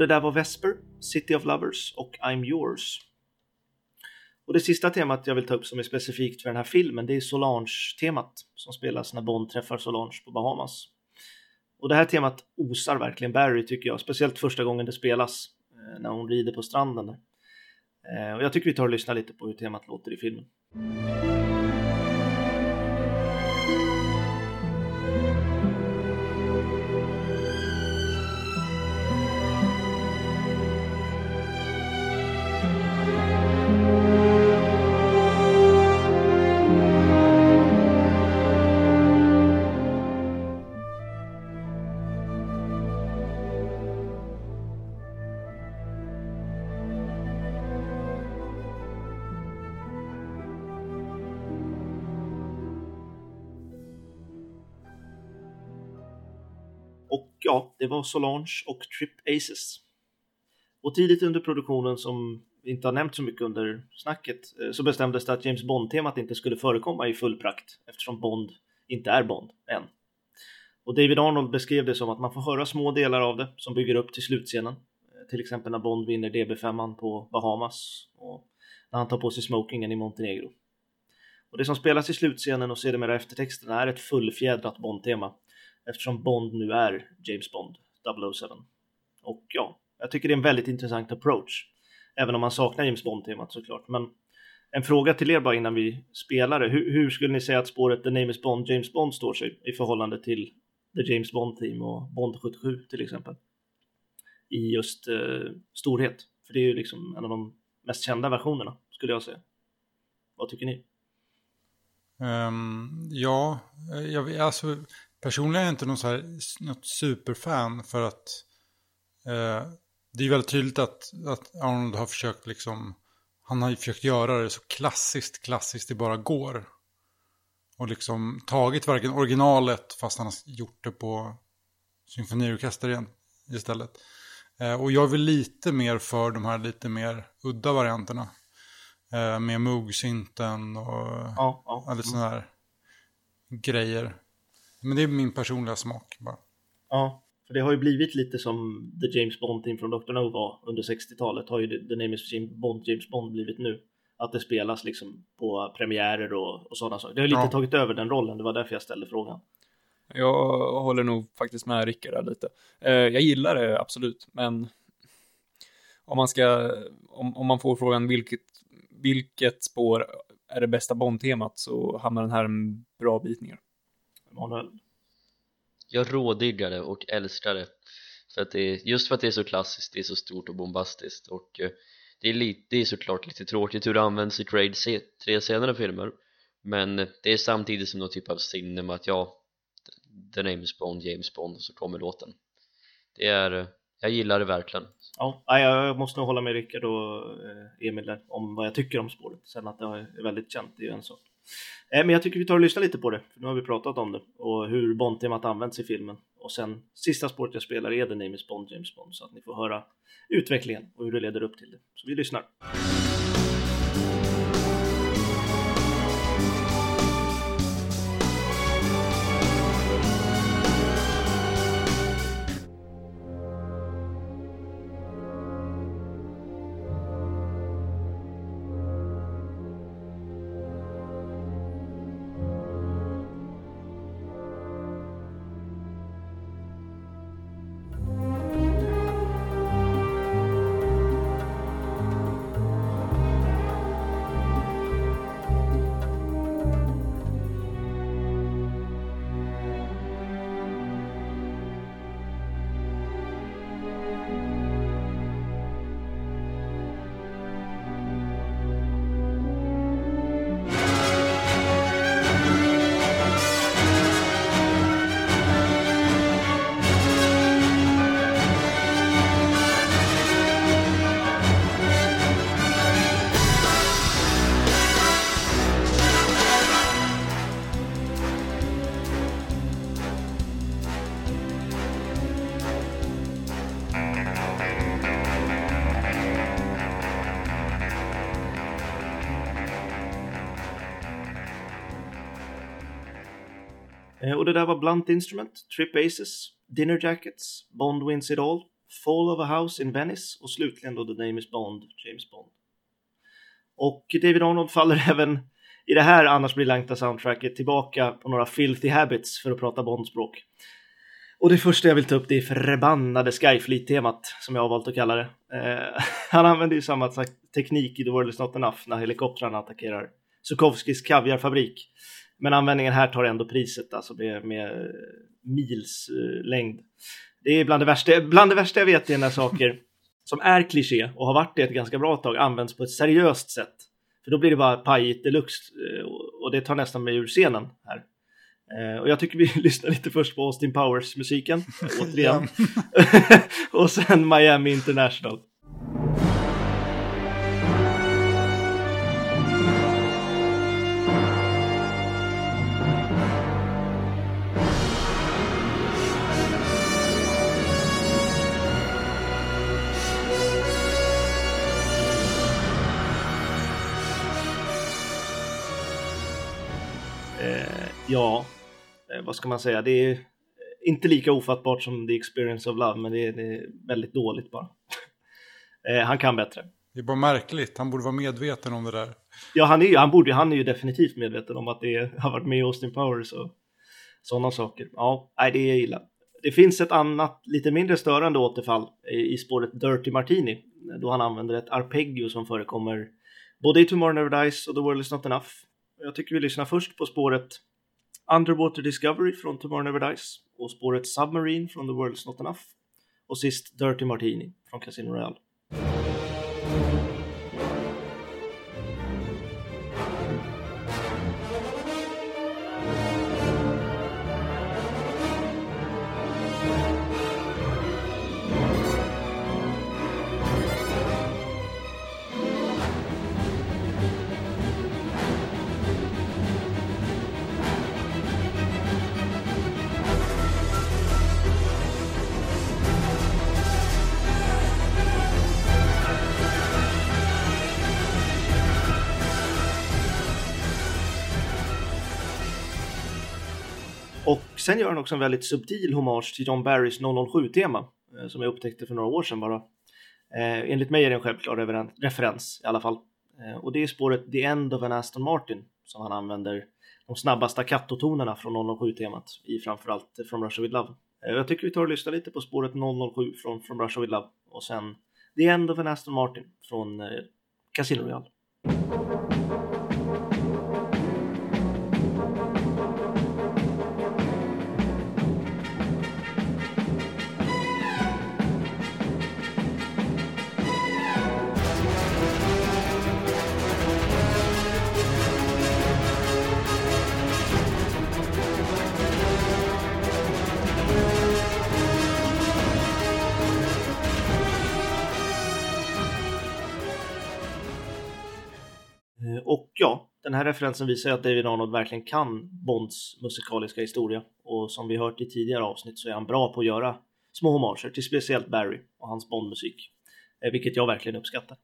Det där var Vesper, City of Lovers och I'm Yours. Och det sista temat jag vill ta upp som är specifikt för den här filmen, det är Solange-temat som spelas när Bond träffar Solange på Bahamas. Och det här temat osar verkligen Barry tycker jag, speciellt första gången det spelas eh, när hon rider på stranden. Eh, och jag tycker vi tar och lyssnar lite på hur temat låter i filmen. Ja, det var Solange och Trip Aces. Och tidigt under produktionen, som vi inte har nämnt så mycket under snacket, eh, så bestämdes det att James Bond-temat inte skulle förekomma i full prakt eftersom Bond inte är Bond än. Och David Arnold beskrev det som att man får höra små delar av det som bygger upp till slutscenen. Eh, till exempel när Bond vinner DB5 på Bahamas och när han tar på sig smokingen i Montenegro. Och det som spelas i slutscenen och sedermera eftertexterna är ett fullfjädrat Bond-tema eftersom Bond nu är James Bond 007. Och ja, jag tycker det är en väldigt intressant approach. Även om man saknar James Bond-temat såklart. Men en fråga till er bara innan vi spelar det. Hur, hur skulle ni säga att spåret The Name is Bond, James Bond står sig i förhållande till The James Bond-team och Bond 77 till exempel? I just eh, storhet. För det är ju liksom en av de mest kända versionerna skulle jag säga. Vad tycker ni? Um, ja, eh, jag, vet- alltså, personligen är jag inte någon så här, något superfan för att eh, det är väldigt tydligt att, att Arnold har försökt liksom, han har ju försökt göra det så klassiskt, klassiskt det bara går. Och liksom tagit varken originalet fast han har gjort det på symfoniorkester igen istället. Eh, och jag är väl lite mer för de här lite mer udda varianterna. Eh, med Moog-synten och Ja, ja. Ja, lite sådana här grejer. Men det är min personliga smak bara. Ja, för det har ju blivit lite som The James Bond-team från Dr. No var under 60-talet har ju The Name is James Bond, James Bond blivit nu. Att det spelas liksom på premiärer och, och sådana saker. Det har lite Ja. tagit över den rollen, det var därför jag ställde frågan. Jag håller nog faktiskt med Rickard där lite. Eh, jag gillar det absolut, men om man ska, om, om man får frågan vilket, vilket spår är det bästa Bond-temat så hamnar den här en bra bit ner. Emanuel. Jag rådiggar det och älskar det för att det är, just för att det är så klassiskt, det är så stort och bombastiskt och eh, det är, lite, det är såklart lite tråkigt hur det används i Trade se, tre senare filmer men det är samtidigt som någon typ av signum att ja, The Name is Bond, James Bond och så kommer låten det är, eh, jag gillar det verkligen Ja, jag måste nog hålla med Rickard och eh, Emil där om vad jag tycker om spåret. Sen att det är väldigt känt, det är ju en sak. Eh, men jag tycker vi tar och lyssnar lite på det, för nu har vi pratat om det och hur Bond-temat används i filmen. Och sen sista spåret jag spelar är The Name is Bond, James Bond, så att ni får höra utvecklingen och hur det leder upp till det. Så vi lyssnar. Och det där var Blunt Instrument, Trip Aces, Dinner Jackets, Bond Wins It All, Fall of a House in Venice och slutligen då The Name is Bond, James Bond. Och David Arnold faller även i det här annars briljanta soundtracket tillbaka på några filthy habits för att prata Bondspråk. Och det första jag vill ta upp det är förbannade Skyfleet-temat som jag har valt att kalla det. Eh, han använder ju samma teknik i The World Is Not Enough när helikoptrarna attackerar Sukovskis kaviarfabrik. Men användningen här tar ändå priset, alltså med, med mils eh, längd. Det är bland det, värsta, bland det värsta jag vet är när saker som är kliché och har varit det ett ganska bra tag används på ett seriöst sätt. För då blir det bara pajigt deluxe eh, och- det tar nästan mig ur scenen här. Eh, Och jag tycker vi lyssnar lite först på Austin Powers-musiken, återigen. och sen Miami International. Ja, eh, vad ska man säga? Det är inte lika ofattbart som The Experience of Love, men det är, det är väldigt dåligt bara. eh, han kan bättre. Det är bara märkligt. Han borde vara medveten om det där. Ja, han är, ju, han, borde, han är ju definitivt medveten om att det har varit med i Austin Powers och sådana saker. Ja, nej, det är illa. Det finns ett annat, lite mindre störande återfall i, i spåret Dirty Martini, då han använder ett arpeggio som förekommer både i Tomorrow Never Dies och The World Is Not Enough. Jag tycker vi lyssnar först på spåret Underwater Discovery från Tomorrow Never Dies och spåret Submarine från The World Is Not Enough och sist Dirty Martini från Casino Royale. Sen gör han också en väldigt subtil hommage till John Barrys 007-tema eh, som jag upptäckte för några år sedan bara. Eh, enligt mig är det en självklar referens i alla fall. Eh, och det är spåret The End of an Aston Martin som han använder de snabba staccato-tonerna från 007-temat i framförallt From Russia With Love. Eh, jag tycker vi tar och lyssnar lite på spåret 007 från From Russia With Love och sen The End of an Aston Martin från eh, Casino Royale. Och ja, den här referensen visar ju att David Arnold verkligen kan Bonds musikaliska historia. Och som vi hört i tidigare avsnitt så är han bra på att göra små homager till speciellt Barry och hans Bondmusik. Eh, vilket jag verkligen uppskattar.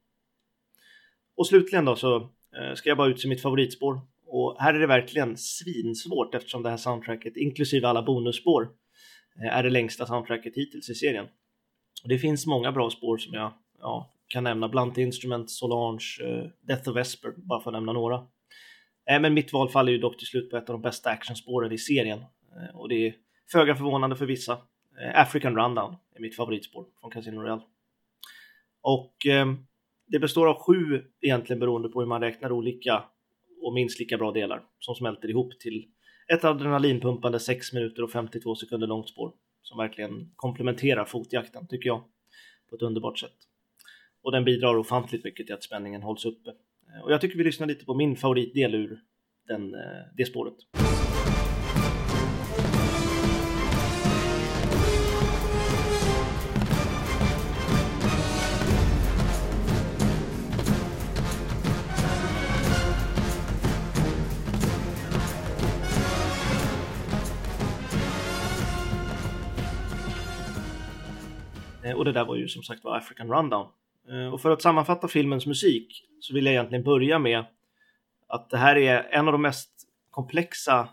Och slutligen då så eh, ska jag bara utse mitt favoritspår. Och här är det verkligen svinsvårt eftersom det här soundtracket, inklusive alla bonusspår, eh, är det längsta soundtracket hittills i serien. Och det finns många bra spår som jag ja, kan nämna. Blunt Instrument, Solange, eh, Death of Vesper, bara för att nämna några. Eh, men mitt val faller ju dock till slut på ett av de bästa actionspåren i serien. Eh, och det är föga förvånande för vissa. African Rundown är mitt favoritspår från Casino Royale. Och det består av sju, egentligen beroende på hur man räknar olika och minst lika bra delar som smälter ihop till ett adrenalinpumpande 6 minuter och 52 sekunder långt spår som verkligen komplementerar fotjakten, tycker jag, på ett underbart sätt. Och den bidrar ofantligt mycket till att spänningen hålls uppe. Eh, och jag tycker vi lyssnar lite på min favoritdel ur den, eh, det spåret. Eh, och det där var ju som sagt var African Rundown. Eh, och för att sammanfatta filmens musik så vill jag egentligen börja med att det här är en av de mest komplexa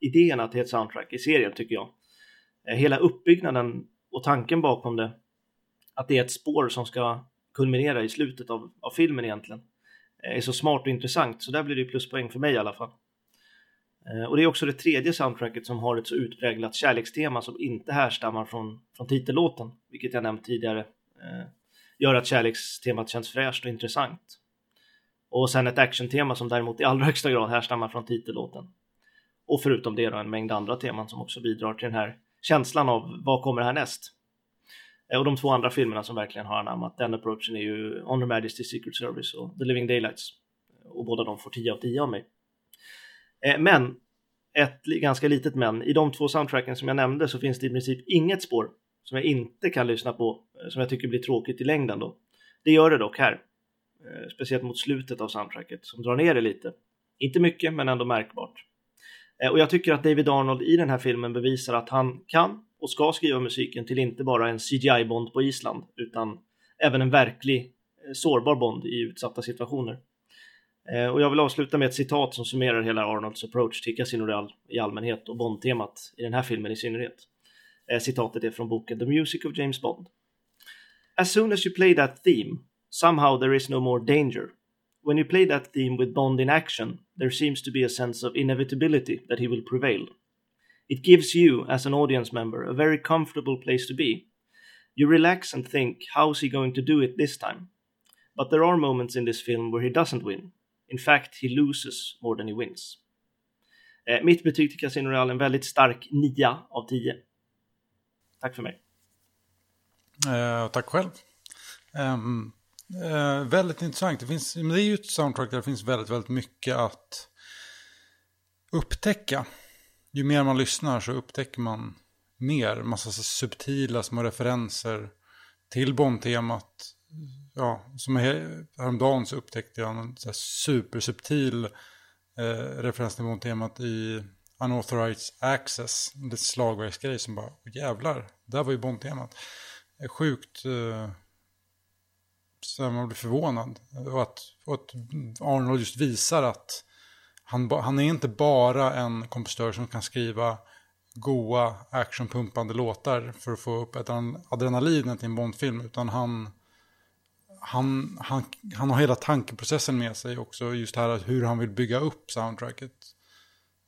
idéerna till ett soundtrack i serien tycker jag. Eh, hela uppbyggnaden och tanken bakom det, att det är ett spår som ska kulminera i slutet av, av filmen egentligen, eh, är så smart och intressant så där blir det pluspoäng för mig i alla fall. Och det är också det tredje soundtracket som har ett så utpräglat kärlekstema som inte härstammar från, från titellåten, vilket jag nämnt tidigare, eh, gör att kärlekstemat känns fräscht och intressant. Och sen ett actiontema som däremot i allra högsta grad härstammar från titellåten. Och förutom det då en mängd andra teman som också bidrar till den här känslan av vad kommer härnäst? Eh, och de två andra filmerna som verkligen har anammat den approachen är ju On Her Majesty's Secret Service och The Living Daylights. Och båda de får 10 av 10 av mig. Eh, men, ett ganska litet men, i de två soundtracken som jag nämnde så finns det i princip inget spår som jag inte kan lyssna på, eh, som jag tycker blir tråkigt i längden då. Det gör det dock här. Eh, speciellt mot slutet av soundtracket som drar ner det lite. Inte mycket, men ändå märkbart. Eh, och jag tycker att David Arnold i den här filmen bevisar att han kan och ska skriva musiken till inte bara en CGI-Bond på Island, utan även en verklig sårbar Bond i utsatta situationer. Och jag vill avsluta med ett citat som summerar hela Arnolds approach till Casino Royale i allmänhet och Bond-temat i den här filmen i synnerhet. Eh, Citatet är från boken The Music of James Bond. As soon as you play that theme, Somehow there is no more danger. When you play that theme with Bond in action, there seems to be a sense of inevitability that he will prevail. It gives you, as an audience member, a very comfortable place to be. You relax and think, how's he going to do it this time? But there are moments in this film where he doesn't win. In fact, he loses more than he wins. Eh, mitt betyg till Casino Royale är en väldigt stark 9 av 10. Tack för mig. Eh, tack själv. Um, eh, väldigt intressant. Det, finns, men det är ju ett soundtrack där det finns väldigt, väldigt mycket att upptäcka. Ju mer man lyssnar så upptäcker man mer. Massa så subtila små referenser till Bond-temat. Ja, som häromdagen så upptäckte jag en supersubtil eh, referens till Bond-temat i Unauthorized Access. Det är slagverksgrej som bara, oh, jävlar, där var ju Bond-temat. Sjukt eh, så man blir förvånad. Och att, och att Arnold just visar att han, han är inte bara en kompositör som kan skriva goa actionpumpande låtar för att få upp ett adrenalinet i en Bondfilm. Utan han, han, han, han har hela tankeprocessen med sig också. Just här hur han vill bygga upp soundtracket.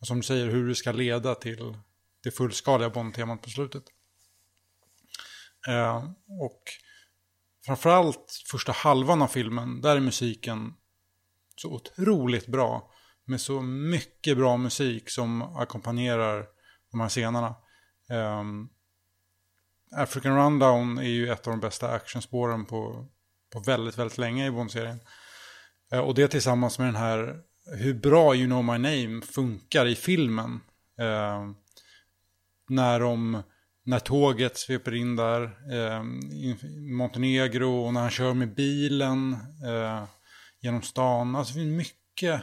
Och som du säger, hur det ska leda till det fullskaliga Bond-temat på slutet. Eh, och framförallt första halvan av filmen, där är musiken så otroligt bra. Med så mycket bra musik som ackompanjerar de här scenerna. Eh, African Rundown är ju ett av de bästa actionspåren på, på väldigt, väldigt länge i Bond-serien. Eh, och det tillsammans med den här hur bra You know my name funkar i filmen. Eh, när de när tåget sveper in där eh, i Montenegro och när han kör med bilen eh, genom stan. Alltså det finns mycket,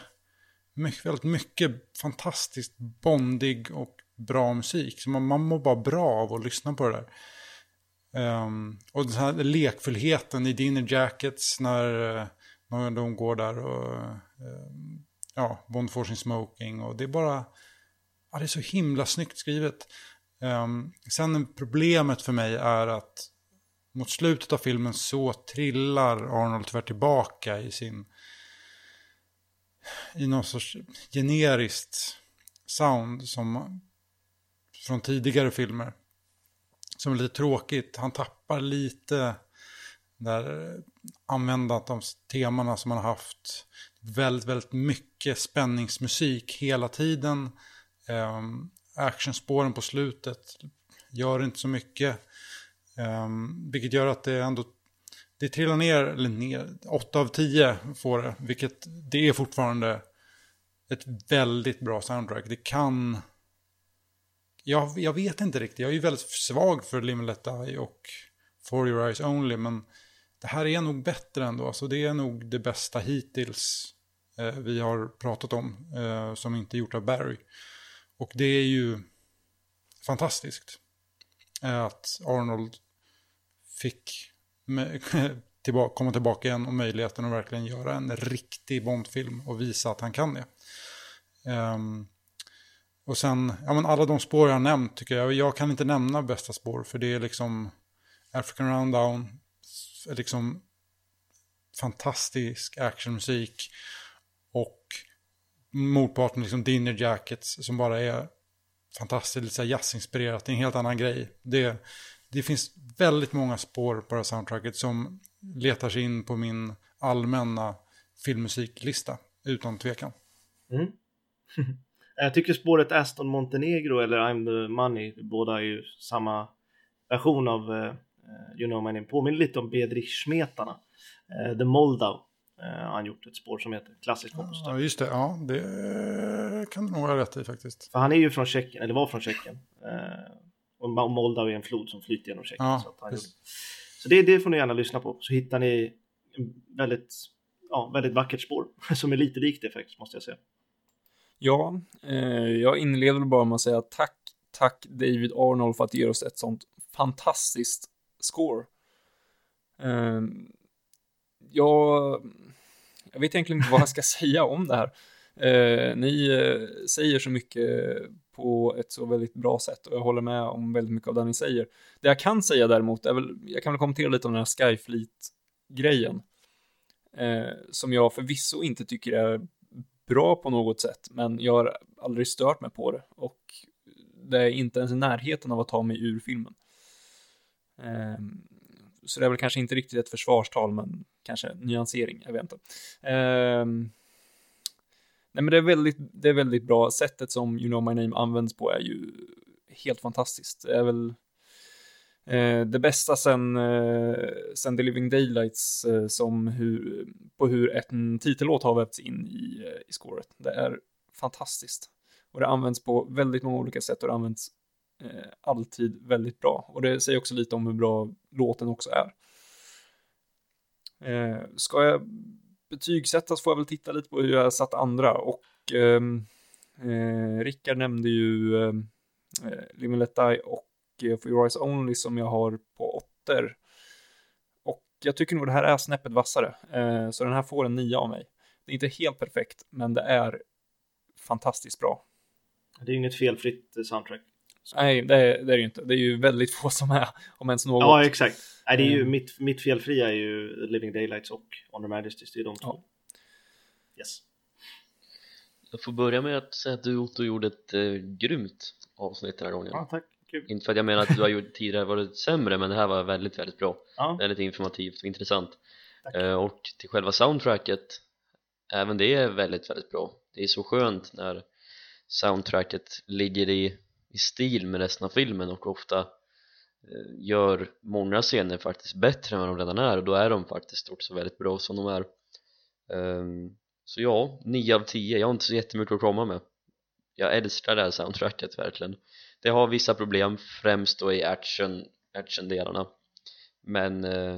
mycket, väldigt mycket fantastiskt bondig och bra musik. Så man, man mår bara bra av att lyssna på det där. Um, och den här lekfullheten i Dinner Jackets när, eh, när de går där och eh, ja, Bond får sin smoking. Och det är bara, ja, det är så himla snyggt skrivet. Um, sen problemet för mig är att mot slutet av filmen så trillar Arnold tyvärr tillbaka i sin i någon sorts generiskt sound som från tidigare filmer. Som är lite tråkigt. Han tappar lite där användandet av temana som han har haft. Väldigt, väldigt mycket spänningsmusik hela tiden. Um, actionspåren på slutet gör inte så mycket. Um, vilket gör att det ändå det trillar ner, eller ner, 8 av 10 får det. Vilket det är fortfarande ett väldigt bra soundtrack. Det kan... Jag, jag vet inte riktigt, jag är ju väldigt svag för Limelet Eye och For Your Eyes Only. Men det här är nog bättre ändå. Alltså det är nog det bästa hittills eh, vi har pratat om. Eh, som inte är gjort av Barry. Och det är ju fantastiskt. eh, Att Arnold fick tillbaka, komma tillbaka igen och möjligheten att verkligen göra en riktig Bondfilm och visa att han kan det. Um, och sen, ja men alla de spår jag har nämnt tycker jag, jag kan inte nämna bästa spår för det är liksom African Rundown, liksom fantastisk actionmusik och motparten liksom Dinner Jackets som bara är fantastiskt, lite jazzinspirerat, det är en helt annan grej. Det, det finns väldigt många spår på det här soundtracket som letar sig in på min allmänna filmmusiklista, utan tvekan. Mm. Jag tycker spåret Aston Montenegro eller I'm the Money, båda är ju samma version av eh, You know my name, påminner lite om Bedrich-smetarna. Eh, The Moldau eh, har han gjort ett spår som heter Klassisk kompositör. Ja, just det. Ja, det kan du nog ha rätt i faktiskt. För han är ju från Tjeckien, eller var från Tjeckien. Eh, och Moldau är en flod som flyter genom Tjeckien. Ja, så så det, det får ni gärna lyssna på. Så hittar ni en väldigt, ja, väldigt vackert spår som är lite likt det faktiskt, måste jag säga. Ja, eh, jag inleder bara med att säga tack, tack David Arnold för att ge oss ett sånt fantastiskt score. Ehm, jag, jag vet egentligen inte vad jag ska säga om det här. Ehm, ni eh, säger så mycket på ett så väldigt bra sätt och jag håller med om väldigt mycket av det ni säger. Det jag kan säga däremot är väl, jag kan väl kommentera lite om den här Skyfleet-grejen. Eh, som jag förvisso inte tycker är bra på något sätt, men jag har aldrig stört mig på det. Och det är inte ens i närheten av att ta mig ur filmen. Ehm, så det är väl kanske inte riktigt ett försvarstal, men kanske nyansering, jag vet inte. Ehm, nej, men det är, väldigt, det är väldigt bra. Sättet som You know my name används på är ju helt fantastiskt. Det är väl eh, det bästa sen, eh, sen The Living Daylights eh, som hur, på hur en titellåt har vävts in i, eh, i scoret. Det är fantastiskt. Och det används på väldigt många olika sätt och det används Eh, alltid väldigt bra. Och det säger också lite om hur bra låten också är. Eh, ska jag betygsätta så får jag väl titta lite på hur jag satt andra och eh, eh, Rickard nämnde ju eh, eh, Live and Let Die och eh, For Your Eyes Only som jag har på åttor. Och jag tycker nog det här är snäppet vassare, eh, så den här får en nia av mig. Det är inte helt perfekt, men det är fantastiskt bra. Det är inget felfritt eh, soundtrack. Nej, det är, det är ju inte. Det är ju väldigt få som är, om ens något. Ja, exakt. Nej, det är ju Mm. mitt, mitt felfria är ju Living Daylights och On the Majesties. Det är de två. Ja. Yes. Jag får börja med att säga att du Otto gjorde ett eh, grymt avsnitt den här gången Ja, tack. Kul. Inte för att jag menar att du har gjort tidigare varit sämre men det här var väldigt, väldigt bra Ja, Väldigt informativt och intressant eh, Och till själva soundtracket Även det är väldigt, väldigt bra Det är så skönt när soundtracket ligger i, i stil med resten av filmen och ofta eh, gör många scener faktiskt bättre än vad de redan är och då är de faktiskt också väldigt bra som de är. Ehm, Så ja, 9 av 10, jag har inte så jättemycket att komma med. Jag älskar det här soundtracket verkligen. Det har vissa problem, främst då i action, actiondelarna. Men eh,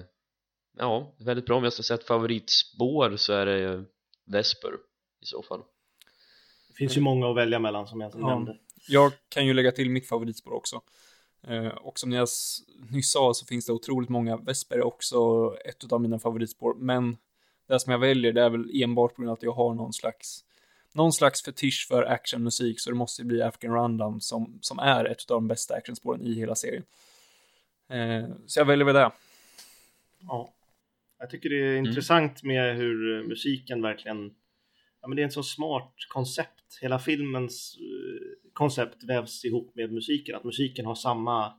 ja, väldigt bra. Om jag ska säga ett favoritspår så är det ju Vesper i så fall. Det finns ju många att välja mellan som jag Ja. nämnde. Jag kan ju lägga till mitt favoritspår också. Eh, och som jag nyss sa så finns det otroligt många. Vesper är också ett av mina favoritspår. Men det som jag väljer det är väl enbart på grund av att jag har någon slags någon slags fetisch för actionmusik så det måste ju bli African Rundown som, som är ett av de bästa actionspåren i hela serien. Eh, så jag väljer väl det. Ja. Jag tycker det är intressant med hur musiken verkligen Ja, men det är ett så smart koncept. Hela filmens koncept vävs ihop med musiken. Att musiken har samma,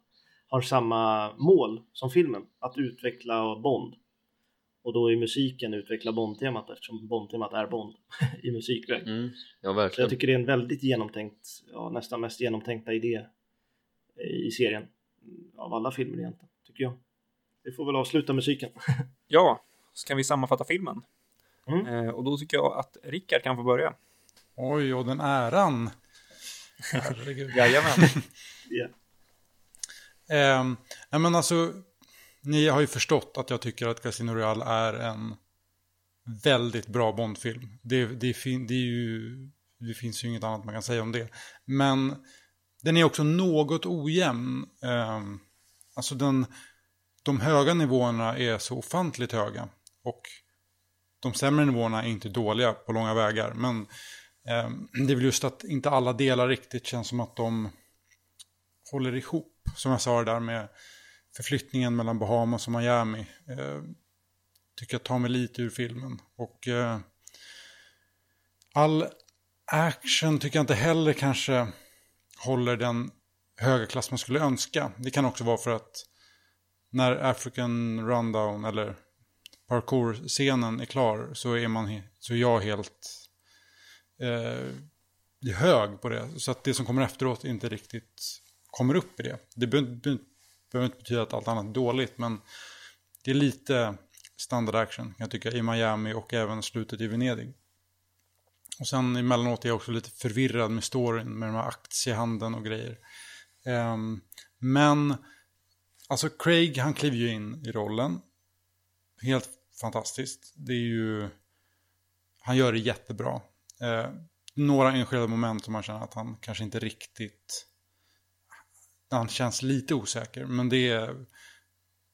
har samma mål som filmen. Att utveckla Bond. Och då är musiken utveckla Bond-temat eftersom Bond-temat är Bond i musikväg. mm, Ja Så verkligen jag tycker det är en väldigt genomtänkt, ja, nästan mest genomtänkta idé i serien. Av alla filmer egentligen, tycker jag. Vi får väl avsluta musiken. Ja, så kan vi sammanfatta filmen. Mm. Eh, och då tycker jag att Rickard kan få börja. Oj, och den äran. Herregud. Jajamän. Ja. Ehm, nej men alltså, ni har ju förstått att jag tycker att Casino Royale är en väldigt bra Bondfilm. Det, det, fin- det, är ju, det finns ju inget annat man kan säga om det. Men den är också något ojämn. Ehm, alltså den, de höga nivåerna är så ofantligt höga. Och de sämre nivåerna är inte dåliga på långa vägar. Men Ehm, det är väl just att inte alla delar riktigt känns som att de håller ihop. Som jag sa det där med förflyttningen mellan Bahamas och Miami. Eh, tycker jag tar mig lite ur filmen. Och eh, all action tycker jag inte heller kanske håller den höga klass man skulle önska. Det kan också vara för att när African Rundown eller parkour-scenen är klar så är, man, så är jag helt eh, hög på det. Så att det som kommer efteråt inte riktigt kommer upp i det. Det behöver inte betyda att allt annat är dåligt, men det är lite standard action kan jag tycka i Miami och även slutet i Venedig. Och sen emellanåt är jag också lite förvirrad med storyn med de här aktiehandeln och grejer. Um, men alltså Craig han kliver ju in i rollen. Helt fantastiskt. Det är ju... Han gör det jättebra. Eh, några enskilda moment som man känner att han kanske inte riktigt... Han känns lite osäker, men det är,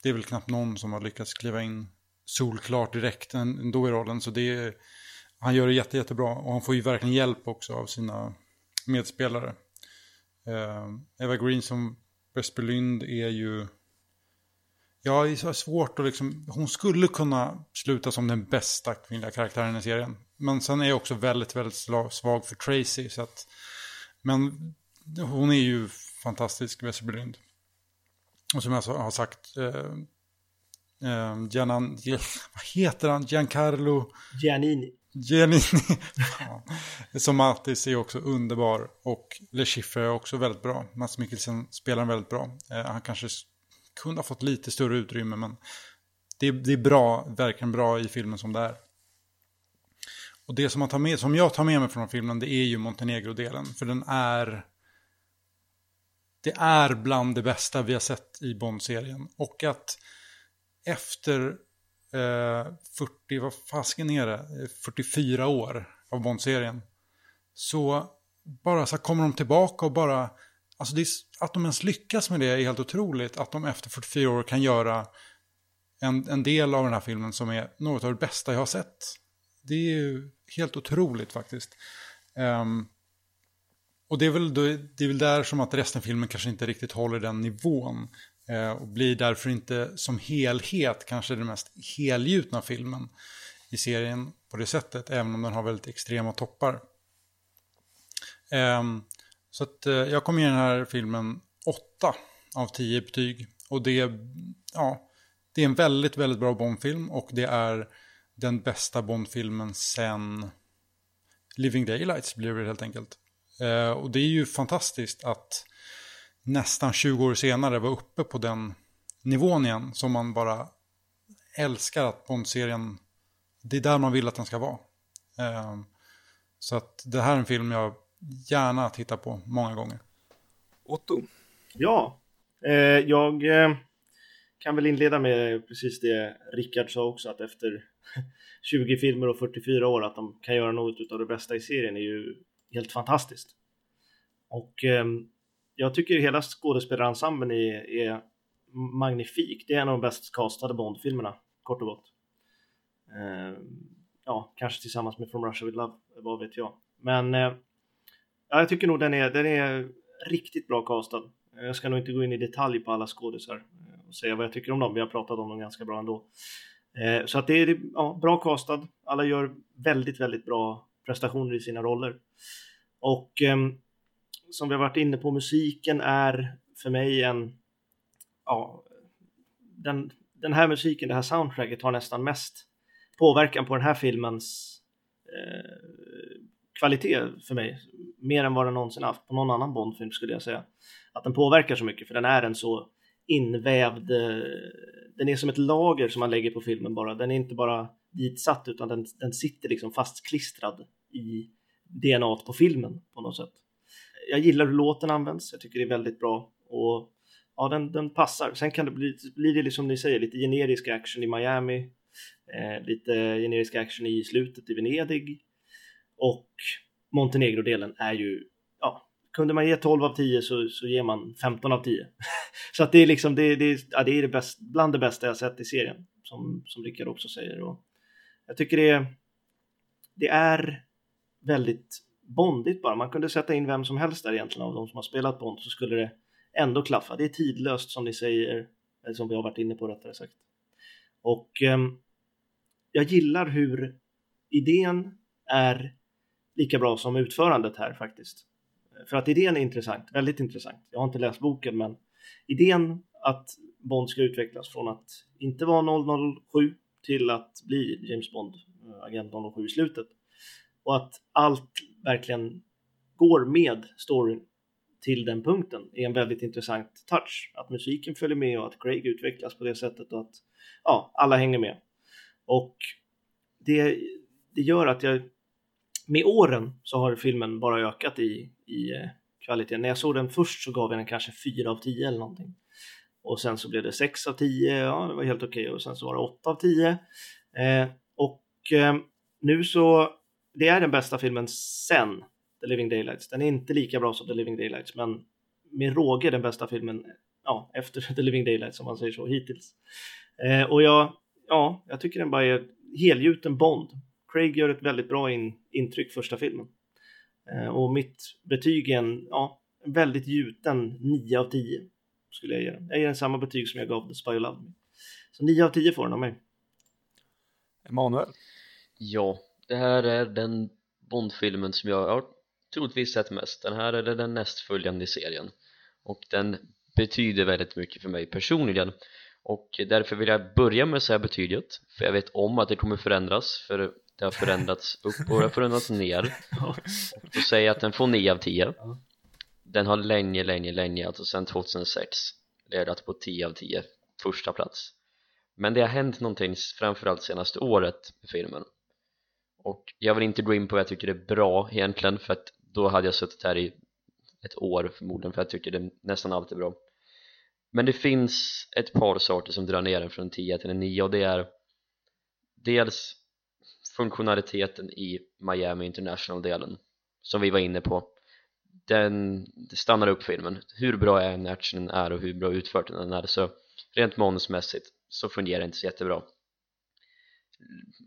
det är väl knappt någon som har lyckats kliva in solklart direkt ändå i rollen. Så det är, han gör det jätte, jättebra och han får ju verkligen hjälp också av sina medspelare. Eh, Eva Green som Vesper Lynd är ju... jag är svårt att liksom, hon skulle kunna sluta som den bästa kvinnliga karaktären i serien. Men sen är jag också väldigt, väldigt svag för Tracy. Så att, men hon är ju fantastisk, Vesper Blind. Och som jag har sagt, eh, eh, Giannan, vad heter han? Giancarlo Giannini. Giannini. Fan. Som Mattis är också underbar. Och Le Chiffre är också väldigt bra. Mats Mikkelsen spelar väldigt bra. Eh, han kanske kunde ha fått lite större utrymme men det, är- det är bra, verkligen bra i filmen som det är. Och det som, man tar med, som jag tar med mig från filmen det är ju Montenegro-delen. För den är... Det är bland det bästa vi har sett i Bond-serien. Och att efter eh, 40, vad fasken är det? 44 år av Bond-serien. Så bara så kommer de tillbaka och bara... Alltså det är, att de ens lyckas med det är helt otroligt. Att de efter 44 år kan göra en, en del av den här filmen som är något av det bästa jag har sett. Det är ju helt otroligt faktiskt. Um, och det är, väl, då- det är väl där som att resten av filmen kanske inte riktigt håller den nivån. Uh, och blir därför inte som helhet kanske den mest helgjutna filmen i serien på det sättet. Även om den har väldigt extrema toppar. Um, så att uh, jag kommer ge den här filmen 8 av 10 betyg. Och det, är- ja, det är en väldigt, väldigt bra Bondfilm och det är den bästa Bondfilmen sen Living Daylights blir det helt enkelt. Eh, och det är ju fantastiskt att nästan 20 år senare vara uppe på den nivån igen som man bara älskar att Bond-serien, det är där man vill att den ska vara. Eh, så att det här är en film jag gärna tittar på många gånger. Otto. Ja, eh, jag eh, kan väl inleda med precis det Rickard sa också att efter 20 filmer och 44 år att de kan göra något av det bästa i serien är ju helt fantastiskt. Och eh, jag tycker hela skådespelarensemblen är, är magnifik. Det är en av de bäst castade Bond-filmerna, kort och gott. Eh, ja, kanske tillsammans med From Russia With Love, vad vet jag. Men eh, jag tycker nog den är, den är riktigt bra castad. Jag ska nog inte gå in i detalj på alla skådisar och säga vad jag tycker om dem. Vi har pratat om dem ganska bra ändå. Eh, Så att det är ja, bra castad. Alla gör väldigt, väldigt bra prestationer i sina roller. Och eh, som vi har varit inne på, musiken är för mig en... Ja, den, den här musiken, det här soundtracket har nästan mest påverkan på den här filmens eh, kvalitet för mig. Mer än vad den någonsin haft på någon annan Bondfilm skulle jag säga. Att den påverkar så mycket för den är en så invävd, eh, den är som ett lager som man lägger på filmen bara. Den är inte bara ditsatt utan den, den sitter liksom fastklistrad i DNA på filmen på något sätt. Jag gillar hur låten används, jag tycker det är väldigt bra och ja, den, den passar. Sen kan det bli, blir det liksom ni säger, lite generisk action i Miami, eh, lite generisk action i slutet i Venedig och Montenegro-delen är ju, kunde man ge 12 av 10 så, så ger man 15 av 10. så att det är liksom, det, det, ja, det är det bäst, bland det bästa jag sett i serien, som, som Rickard också säger. Och jag tycker det det är väldigt bondigt bara. Man kunde sätta in vem som helst där egentligen av de som har spelat Bond så skulle det ändå klaffa. Det är tidlöst som ni säger, eller som vi har varit inne på rättare sagt. Och eh, jag gillar hur idén är lika bra som utförandet här faktiskt. För att idén är intressant, väldigt intressant. Jag har inte läst boken men idén att Bond ska utvecklas från att inte vara 007 till att bli James Bond, eh, agent 007 i slutet. Och att allt verkligen går med storyn till den punkten är en väldigt intressant touch. Att musiken följer med och att Craig utvecklas på det sättet och att ja, alla hänger med. Och det, det gör att jag med åren så har filmen bara ökat i, i eh, kvalitet. När jag såg den först så gav jag den kanske 4 av 10 eller någonting. Och sen så blev det 6 av 10, ja det var helt okej. Okay. Och sen så var det 8 av 10. Eh, och eh, nu så, det är den bästa filmen sen The Living Daylights. Den är inte lika bra som The Living Daylights, men med råge den bästa filmen ja, efter The Living Daylights om man säger så hittills. Eh, och jag, ja, jag tycker den bara är helgjuten Bond. Craig gör ett väldigt bra in, intryck första filmen. Eh, och mitt betyg är en, ja, väldigt gjuten 9 av 10 skulle jag ge den. Jag ger den samma betyg som jag gav The Spy Who Loved Me. Så 9 av 10 får den av mig. Emanuel. Ja, det här är den Bondfilmen som jag har troligtvis sett mest Den här är den nästföljande i serien och den betyder väldigt mycket för mig personligen och därför vill jag börja med att säga betyget för jag vet om att det kommer förändras för det har förändrats upp och det har förändrats ner. Och då säger jag att den får 9 av 10 den har länge, länge, länge, alltså sedan 2006 legat på 10 av 10 första plats. Men det har hänt någonting framförallt senaste året med filmen. Och jag vill inte gå in på vad jag tycker är bra egentligen för att då hade jag suttit här i ett år förmodligen för jag tycker det nästan allt är bra. Men det finns ett par saker som drar ner den från 10 till en 9 och det är dels funktionaliteten i Miami International-delen som vi var inne på. Den stannar upp filmen. Hur bra än actionen är och hur bra utfört den är? Så rent manusmässigt så fungerar det inte så jättebra.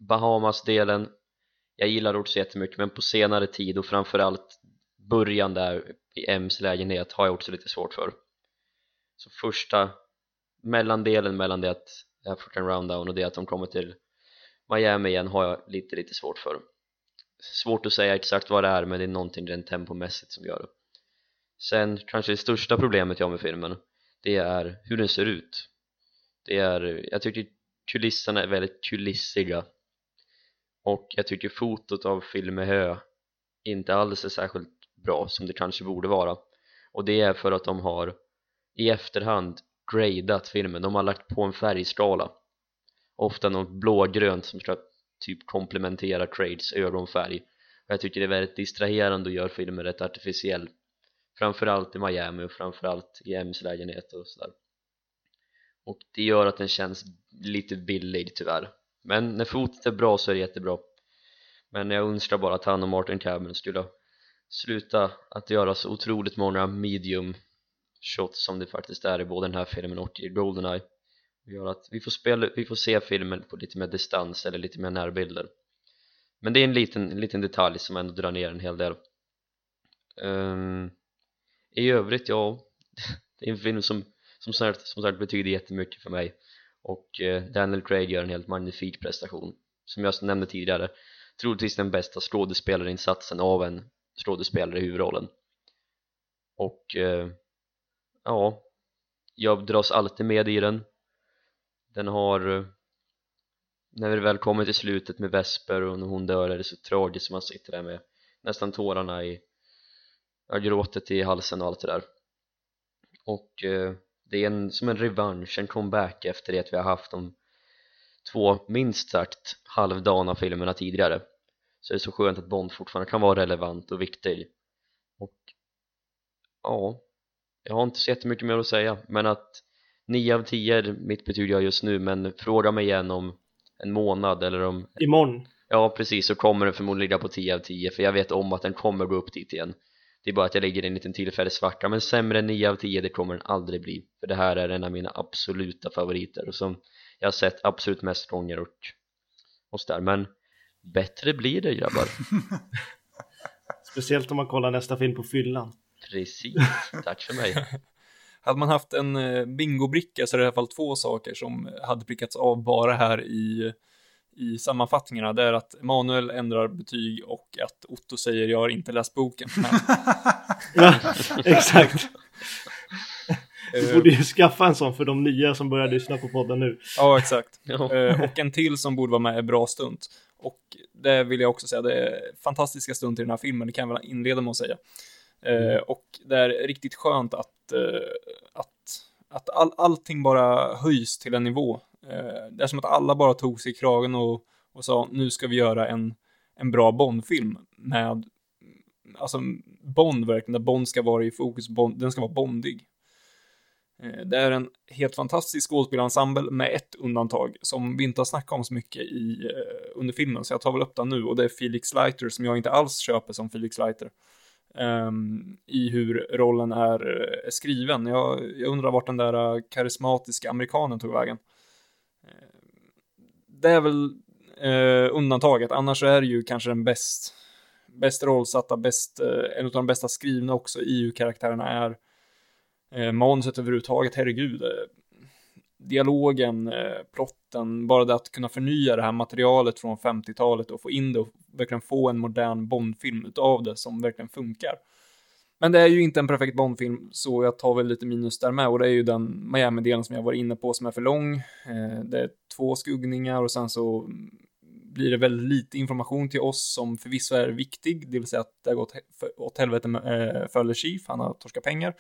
Bahamas-delen jag gillar också jättemycket men på senare tid och framförallt början där i M's lägenhet har jag också lite svårt för. Så första mellandelen mellan det att African Rounddown och det att de kommer till Miami igen har jag lite lite svårt för. Svårt att säga exakt vad det är men det är någonting rent tempomässigt som gör det. Sen kanske det största problemet jag har med filmen det är hur den ser ut. Det är, jag tycker kulisserna är väldigt kulissiga. Och jag tycker fotot av Filmehö inte alls är särskilt bra som det kanske borde vara. Och det är för att de har i efterhand gradat filmen, de har lagt på en färgskala ofta något blågrönt som ska typ komplementera Trades ögonfärg. Och jag tycker det är väldigt distraherande att göra filmen rätt artificiell framförallt i Miami och framförallt i M's lägenhet och sådär. Och det gör att den känns lite billig tyvärr. Men när fotot är bra så är det jättebra. Men jag önskar bara att han och Martin Cameron skulle sluta att göra så otroligt många medium shots som det faktiskt är i både den här filmen och i Goldeneye gör att vi får, spela, vi får se filmen på lite mer distans eller lite mer närbilder. Men det är en liten, en liten detalj som ändå drar ner en hel del. Um, i övrigt, ja det är en film som som sagt, som sagt betyder jättemycket för mig. Och eh, Daniel Craig gör en helt magnifik prestation. Som jag nämnde tidigare troligtvis den bästa skådespelarinsatsen av en skådespelare i huvudrollen. Och eh, ja jag dras alltid med i den den har eh, när vi väl kommer till slutet med Vesper och när hon dör är det så tragiskt som man sitter där med nästan tårarna i ja, gråtet i halsen och allt det där. Och eh, det är en, som en revansch, en comeback efter det att vi har haft de två minst sagt halvdana filmerna tidigare. Så det är så skönt att Bond fortfarande kan vara relevant och viktig. Och ja jag har inte så jättemycket mer att säga men att 9 av 10 är mitt betyg jag just nu men fråga mig igen om en månad eller om Imorgon. ja precis så kommer den förmodligen ligga på 10 av 10 för jag vet om att den kommer gå upp dit igen det är bara att jag ligger i en liten tillfällig svacka men sämre än 9 av 10 det kommer den aldrig bli för det här är en av mina absoluta favoriter och som jag har sett absolut mest gånger och, och sådär men bättre blir det grabbar Speciellt om man kollar nästa film på fyllan. precis, tack för mig Hade man haft en eh, bingobricka så är det i alla fall två saker som hade prickats av bara här i, i sammanfattningarna. Det är att Manuel ändrar betyg och att Otto säger jag har inte läst boken. Men, Ja, exakt. Du eh, borde ju skaffa en sån för de nya som börjar lyssna på podden nu. ja, exakt. Eh, och en till som borde vara med är Bra stunt. Och det vill jag också säga, det är fantastiska stunt i den här filmen, det kan jag väl inleda med att säga. Eh, och det är riktigt skönt att, eh, att, att all, allting bara höjs till en nivå. Eh, det är som att alla bara tog sig i kragen och, och sa nu ska vi göra en, en bra Bond-film med, alltså Bond verkligen, där Bond ska vara i fokus, Bond, den ska vara bondig. Eh, det är en helt fantastisk skådespelarensemble med ett undantag som vi inte har snackat om så mycket i, eh, under filmen, så jag tar väl upp den nu och det är Felix Leiter som jag inte alls köper som Felix Leiter um, I hur rollen är, är skriven. Jag, jag undrar vart den där eh, karismatiska amerikanen tog vägen. Ehm, det är väl uh, undantaget, annars är det ju kanske den bäst, bäst rollsatta, bäst, uh, en av de bästa skrivna också i hur karaktärerna är. Eh, manuset överhuvudtaget, herregud. Dialogen, eh, plotten, bara det att kunna förnya det här materialet från 50-talet och få in det och verkligen få en modern Bondfilm utav det som verkligen funkar. Men det är ju inte en perfekt Bondfilm, så jag tar väl lite minus där med och det är ju den Miami-delen som jag var inne på som är för lång. Eh, det är två skuggningar och sen så blir det väldigt lite information till oss som förvisso är viktig, det vill säga att det har gått åt helvete med, eh, för Chief, han har torskat pengar.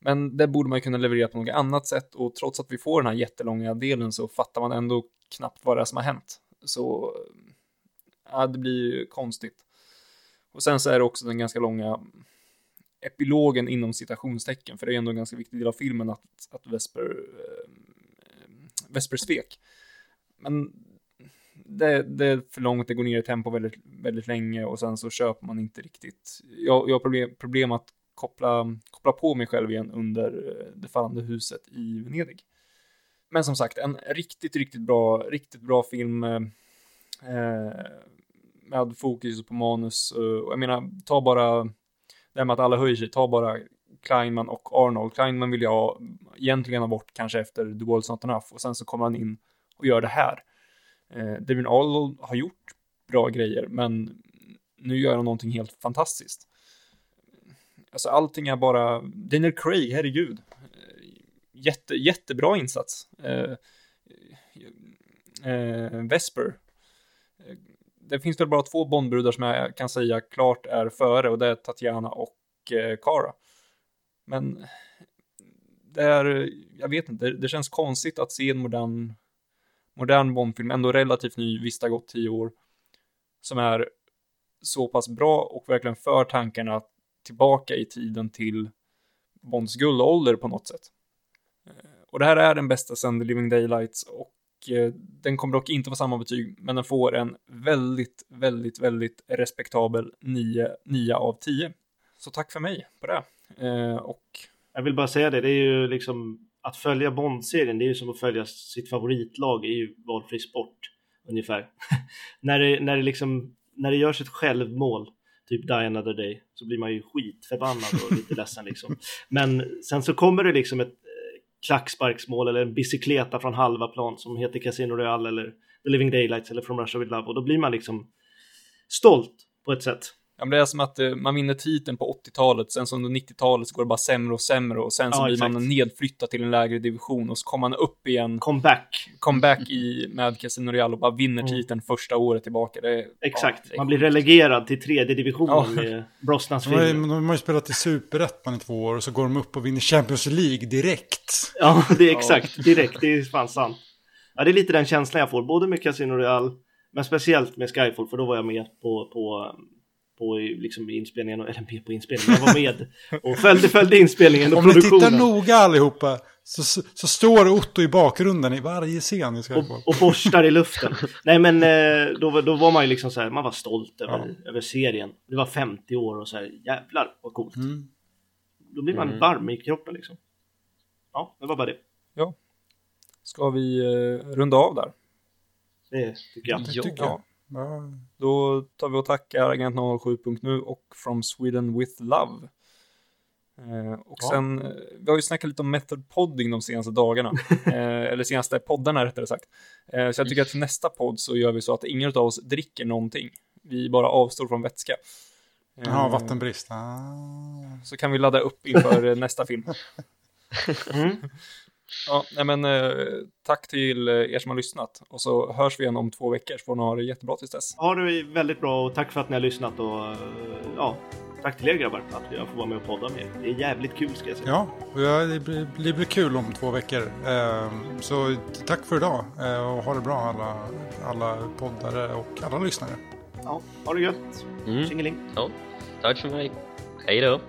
Men det borde man kunna leverera på något annat sätt och trots att vi får den här jättelånga delen så fattar man ändå knappt vad det är som har hänt. Så ja, det blir ju konstigt. Och sen så är det också den ganska långa epilogen inom citationstecken, för det är ändå en ganska viktig del av filmen att, att Vesper, äh, Vesper svek. Men det, det är för långt, det går ner i tempo väldigt, väldigt länge och sen så köper man inte riktigt. Jag, jag har problem, problem att koppla, koppla på mig själv igen under eh, det fallande huset i Venedig. Men som sagt, en riktigt, riktigt bra, riktigt bra film eh, eh med fokus på manus. Eh, och jag menar, ta bara det här med att alla höjer sig, ta bara Kleinman och Arnold. Kleinman vill jag egentligen ha bort kanske efter The World's Not Enough och sen så kommer han in och gör det här. Eh, Devin Arnold har gjort bra grejer, men nu gör han någonting helt fantastiskt. Alltså allting är bara, Daniel Craig, herregud. Eh, jätte, jättebra insats. Eh, eh, Vesper. Eh, det finns väl bara två Bondbrudar som jag kan säga klart är före och det är Tatiana och eh, Cara. Men det är, jag vet inte, det, känns konstigt att se en modern, modern Bondfilm, ändå relativt ny, visst har gått tio år, som är så pass bra och verkligen för tankarna tillbaka i tiden till Bonds guldålder på något sätt. Eh, och det här är den bästa sen The Living Daylights och eh, den kommer dock inte få samma betyg, men den får en väldigt, väldigt, väldigt respektabel 9, 9 av 10. Så tack för mig på det. Eh, och Jag vill bara säga det, det är ju liksom att följa Bond-serien, det är ju som att följa sitt favoritlag i valfri sport ungefär. när, det, när, det liksom, när det görs ett självmål, typ Die Another Day, så blir man ju skitförbannad och lite ledsen liksom. Men sen så kommer det liksom ett eh, klacksparksmål eller en bicykleta från halva plan som heter Casino Royale eller The Living Daylights eller From Russia With Love och då blir man liksom stolt på ett sätt. Ja, men det är som att eh, man vinner titeln på 80-talet, sen så under 90-talet så går det bara sämre och sämre och sen så Ja, blir exakt. man nedflyttad till en lägre division och så kommer man upp igen, Comeback. comeback i, med Casino Royale och bara vinner Mm. titeln första året tillbaka. Det, är- Exakt, ja, det är man blir relegerad till tredje divisionen Ja. med Brosnans De har, ju, film. de har ju spelat i Superettan i två år och så går de upp och vinner Champions League direkt. Ja, det är exakt, direkt, det är fan sant. Ja, det är lite den känslan jag får, både med Casino Royale, men speciellt med Skyfall, för då var jag med på, på, på liksom inspelningen, eller med på inspelningen, jag var med och följde, följde inspelningen och Om ni produktionen. tittar noga allihopa så, så, så står Otto i bakgrunden i varje scen i och, och borstar i luften. Nej men eh, då, var- då var man ju liksom så här, man var stolt över, över serien. Det var 50 år och så här, jävlar vad coolt. Mm. Då blir man Mm. varm i kroppen liksom. Ja, det var bara det. Ska vi eh, runda av där? Det tycker jag. Det Ja. Ja. Då tar vi och tackar Agent 07.nu och From Sweden with Love. Eh, och Ja. sen, eh, vi har ju snackat lite om method podding de senaste dagarna. eh, eller senaste poddarna rättare sagt. Eh, så jag tycker att för nästa podd så gör vi så att ingen av oss dricker någonting. Vi bara avstår från vätska. Eh, Jaha, vattenbrist. Ah. Så kan vi ladda upp inför eh, nästa film. Mm. Ja, nej men eh, tack till eh, er som har lyssnat. Och så hörs vi igen om två veckor så får ni ha det jättebra tills dess. Ha det väldigt bra och tack för att ni har lyssnat och eh, ja, tack till er grabbar att jag får vara med och podda med er. Det är jävligt kul ska jag säga. Ja, ja, det, blir, det blir kul om två veckor. Eh, så tack för idag eh, och ha det bra alla, alla poddare och alla lyssnare. Ja, ha det gött. Mm. Tjingeling. Ja, tack för mig. Hej då.